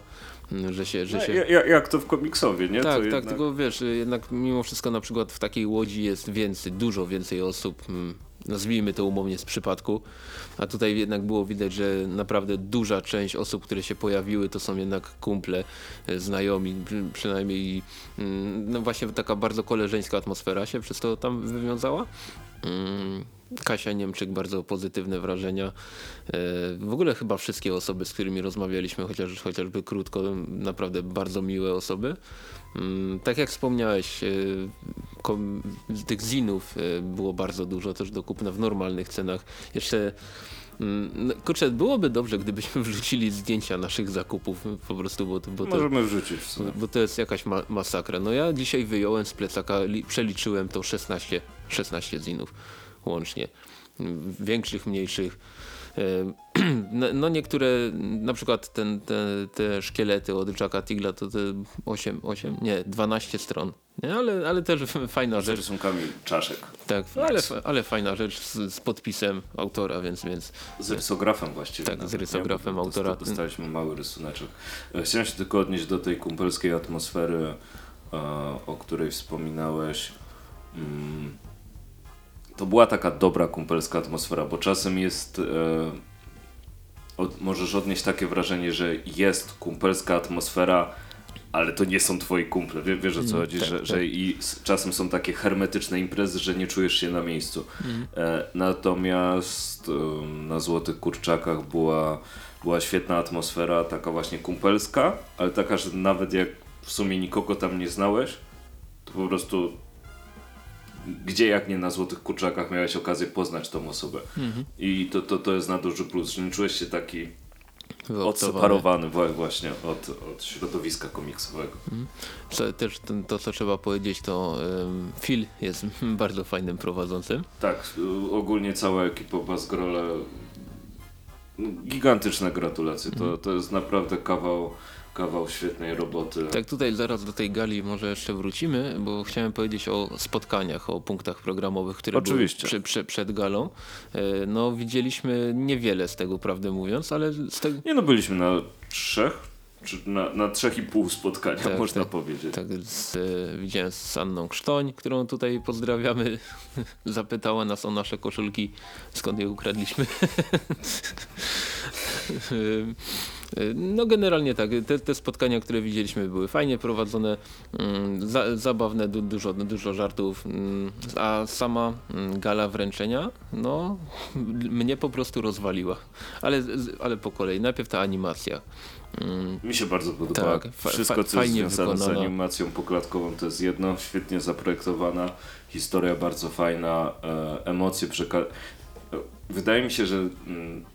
B: m, że się... Że
A: No,
B: się...
A: ja- ja- jak to w komiksowie, nie?
B: Tak,
A: to
B: tak,
A: jednak...
B: tylko wiesz, jednak mimo wszystko na przykład w takiej łodzi jest więcej, dużo więcej osób, mm, nazwijmy to umownie z przypadku, a tutaj jednak było widać, że naprawdę duża część osób, które się pojawiły, to są jednak kumple, e, znajomi, przy- przynajmniej mm, no właśnie taka bardzo koleżeńska atmosfera się przez to tam wywiązała. Mm, Kasia Niemczyk, bardzo pozytywne wrażenia. E, W ogóle chyba wszystkie osoby, z którymi rozmawialiśmy, chociaż, chociażby krótko, naprawdę bardzo miłe osoby. Mm, Tak jak wspomniałeś, e, tych zinów e, było bardzo dużo też do kupna w normalnych cenach. Jeszcze mm, no, kurczę, byłoby dobrze, gdybyśmy wrzucili zdjęcia naszych zakupów po prostu, bo to, bo to,
A: Możemy wrzucić
B: bo to jest jakaś ma masakra. No ja dzisiaj wyjąłem z plecaka, li, przeliczyłem to 16, 16 zinów łącznie. Większych, mniejszych. E, No, no niektóre, na przykład ten, te, te szkielety od Jacka Tigla to te 8, 8, nie, 12 stron. Nie? Ale, ale też fajna
A: Z
B: rzecz.
A: rysunkami czaszek.
B: Tak, ale, ale fajna rzecz z, z podpisem autora, więc, więc
A: Z rysografem właściwie.
B: Tak,
A: nawet,
B: z rysografem autora.
A: dosta- Dostaliśmy mały rysuneczek. E, Chciałem się tylko odnieść do tej kumpelskiej atmosfery, e, o której wspominałeś. Mm, To była taka dobra kumpelska atmosfera, bo czasem jest... e, Od, możesz odnieść takie wrażenie, że jest kumpelska atmosfera, ale to nie są twoi kumple. Wie, wiesz o co
B: Mm,
A: chodzi?
B: tak,
A: że,
B: tak.
A: że i czasem są takie hermetyczne imprezy, że nie czujesz się na miejscu.
B: Mhm.
A: E, natomiast em, na Złotych Kurczakach była, była świetna atmosfera, taka właśnie kumpelska, ale taka, że nawet jak w sumie nikogo tam nie znałeś, to po prostu gdzie jak nie na Złotych Kurczakach miałeś okazję poznać tą osobę.
B: Mhm.
A: I to, to, to jest na duży plus, że nie czułeś się taki odseparowany wa- właśnie od, od środowiska komiksowego.
B: Co, też ten, to, co trzeba powiedzieć, to um, Phil jest bardzo fajnym prowadzącym.
A: Tak, y, ogólnie cała ekipa Bazgrole no, gigantyczne gratulacje. To, to jest naprawdę kawał, kawał świetnej roboty.
B: Tak, tutaj zaraz do tej gali może jeszcze wrócimy, bo chciałem powiedzieć o spotkaniach, o punktach programowych, które
A: Oczywiście.
B: były przy, przy, przed galą. E, No, widzieliśmy niewiele z tego, prawdę mówiąc, ale z tego.
A: Nie no, byliśmy na trzech, czy na, na trzech i pół spotkania,
B: Tak,
A: można
B: tak.
A: powiedzieć.
B: Tak, z, e, widziałem z Anną Krztoń, którą tutaj pozdrawiamy. Zapytała nas o nasze koszulki, skąd je ukradliśmy. No generalnie tak, te, te spotkania, które widzieliśmy były fajnie prowadzone, mm, za, zabawne, du, dużo, dużo żartów, mm, a sama mm, gala wręczenia, no mnie po prostu rozwaliła. Ale, z- ale po kolei, najpierw ta animacja.
A: Mi się bardzo podoba.
B: Tak,
A: Wszystko, co jest związane z
B: wykonana.
A: animacją poklatkową, to jest jedno. Świetnie zaprojektowana, historia bardzo fajna, e, emocje przeka... e, Wydaje mi się, że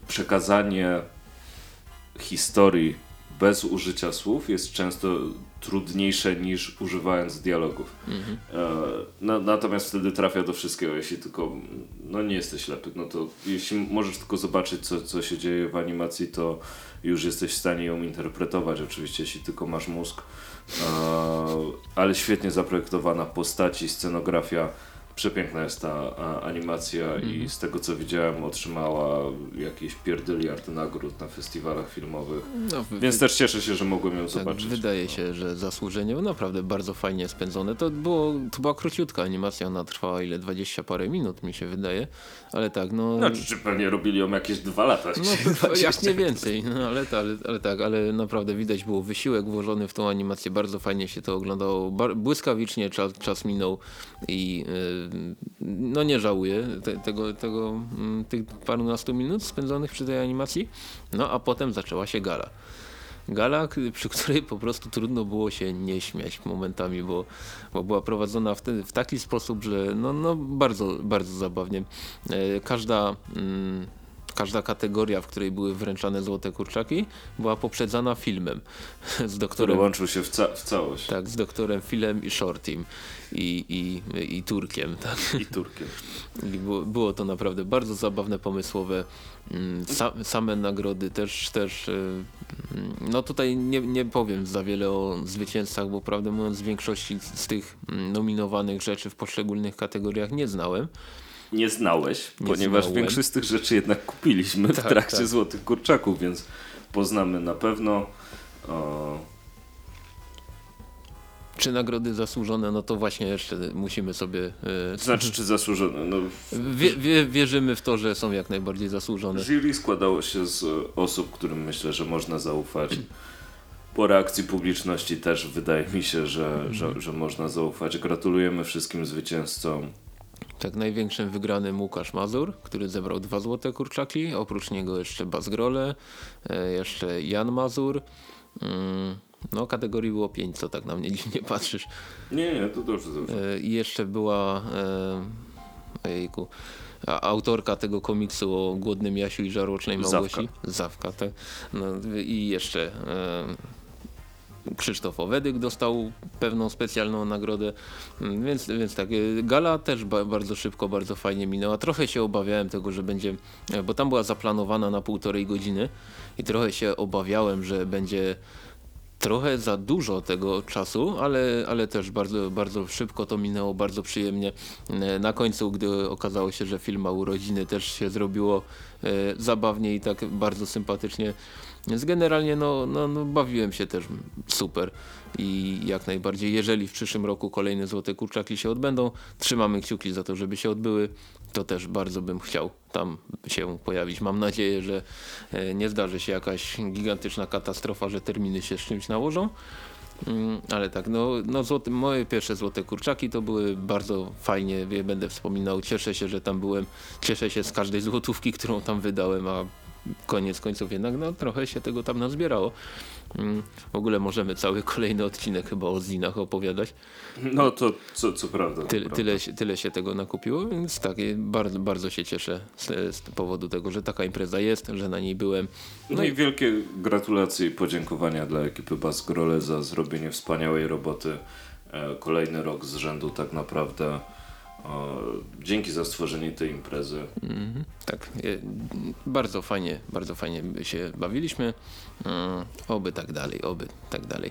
A: przekazanie historii bez użycia słów jest często trudniejsze niż używając dialogów.
B: mhm.
A: E, na, natomiast wtedy trafia do wszystkiego, jeśli tylko no nie jesteś ślepy, no to jeśli możesz tylko zobaczyć, co, co się dzieje w animacji, to już jesteś w stanie ją interpretować, oczywiście, jeśli tylko masz mózg. E, ale świetnie zaprojektowana postaci, scenografia. Przepiękna jest ta a, animacja i
B: Mhm.
A: z tego co widziałem otrzymała jakieś pierdyliard nagród na festiwalach filmowych.
B: No,
A: Więc też cieszę się, że mogłem ją
B: Tak,
A: zobaczyć.
B: wydaje się, że zasłużenie, naprawdę bardzo fajnie spędzone. To, było, to była króciutka animacja, ona trwała ile? 20 parę minut mi się wydaje, ale tak, no...
A: No, czy, pewnie robili ją jakieś dwa lata?
B: No, jak nie więcej, no, ale, ta- ale, ale tak, ale naprawdę widać było wysiłek włożony w tą animację, bardzo fajnie się to oglądało, błyskawicznie czas, czas minął i yy, no nie żałuję te, tego, tego, mm, tych parunastu minut spędzonych przy tej animacji, no a potem zaczęła się gala. Gala, przy której po prostu trudno było się nie śmiać momentami, bo, bo była prowadzona w, ten, w taki sposób, że no, no bardzo, bardzo zabawnie. E, Każda mm, każda kategoria, w której były wręczane złote kurczaki, była poprzedzana filmem z
A: Który
B: doktorem.
A: łączył się w, ca w całość.
B: Tak, z doktorem Filem i Shortim i, i, i Turkiem. Tak.
A: I Turkiem.
B: I było, było to naprawdę bardzo zabawne, pomysłowe. Mm, Sa, same nagrody też, też y, mm, no tutaj nie, nie powiem za wiele o zwycięzcach, bo prawdę mówiąc większości z tych mm, nominowanych rzeczy w poszczególnych kategoriach nie znałem.
A: Nie znałeś,
B: Nie
A: ponieważ
B: znałem.
A: większość z tych rzeczy jednak kupiliśmy w
B: Tak,
A: trakcie
B: tak.
A: Złotych Kurczaków, więc poznamy na pewno. O,
B: Czy nagrody zasłużone, no to właśnie jeszcze musimy sobie...
A: to znaczy, czy zasłużone? No,
B: wie, wie, wierzymy w to, że są jak najbardziej zasłużone.
A: jury składało się z osób, którym myślę, że można zaufać. Po reakcji publiczności też wydaje mi się, że, że, że można zaufać. Gratulujemy wszystkim zwycięzcom.
B: Tak, największym wygranym Łukasz Mazur, który zebrał dwa złote kurczaki, oprócz niego jeszcze Bas Grole, e, jeszcze Jan Mazur. Mm, No, kategorii było pięć, co tak na mnie dziwnie patrzysz.
A: Nie, nie, to dobrze, dobrze.
B: E, I jeszcze była e, ojejku, autorka tego komiksu o głodnym Jasiu i żarłocznej
A: Zawka.
B: Małgosi. Zawka, tak. No, I jeszcze Krzysztof Owedyk dostał pewną specjalną nagrodę, Mm, więc, więc tak, e, gala też ba bardzo szybko, bardzo fajnie minęła. Trochę się obawiałem tego, że będzie, e, bo tam była zaplanowana na półtorej godziny i trochę się obawiałem, że będzie trochę za dużo tego czasu, ale, ale też bardzo, bardzo szybko to minęło, bardzo przyjemnie. E, Na końcu, gdy okazało się, że film ma urodziny, też się zrobiło e, zabawnie i tak bardzo sympatycznie. Więc generalnie no, no, no bawiłem się też super i jak najbardziej, jeżeli w przyszłym roku kolejne Złote Kurczaki się odbędą, trzymamy kciuki za to, żeby się odbyły, to też bardzo bym chciał tam się pojawić. Mam nadzieję, że e, nie zdarzy się jakaś gigantyczna katastrofa, że terminy się z czymś nałożą. Mm, Ale tak, no, no złote, moje pierwsze złote kurczaki to były bardzo fajnie, je będę wspominał. Cieszę się, że tam byłem. Cieszę się z każdej złotówki, którą tam wydałem, a koniec końców jednak no, trochę się tego tam nazbierało. Mm, W ogóle możemy cały kolejny odcinek chyba o zinach opowiadać.
A: No to co, co prawda.
B: Tyle,
A: prawda.
B: tyle, się- tyle się tego nakupiło, więc tak, bardzo, bardzo się cieszę z, z powodu tego, że taka impreza jest, że na niej byłem.
A: No i wielkie gratulacje i podziękowania dla ekipy Basgrole za zrobienie wspaniałej roboty. E, Kolejny rok z rzędu tak naprawdę. Dzięki za stworzenie tej imprezy.
B: Mhm, tak, e, bardzo fajnie, bardzo fajnie się bawiliśmy. Mm, Oby tak dalej, oby tak dalej.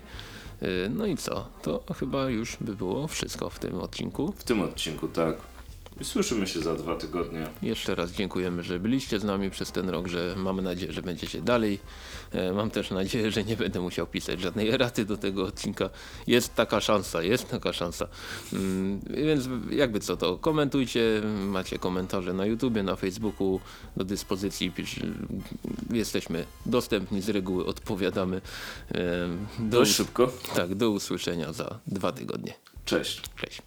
B: E, No i co? To chyba już by było wszystko w tym odcinku.
A: W tym odcinku, tak. I słyszymy się za dwa tygodnie.
B: Jeszcze raz dziękujemy, że byliście z nami przez ten rok, że mamy nadzieję, że będziecie dalej. E, Mam też nadzieję, że nie będę musiał pisać żadnej eraty do tego odcinka. Jest taka szansa, jest taka szansa. Mm, Więc jakby co to, komentujcie, macie komentarze na YouTubie, na Facebooku do dyspozycji. Jesteśmy dostępni, z reguły odpowiadamy. E, Do,
A: Dość szybko.
B: tak, do usłyszenia za dwa tygodnie.
A: Cześć.
B: Cześć.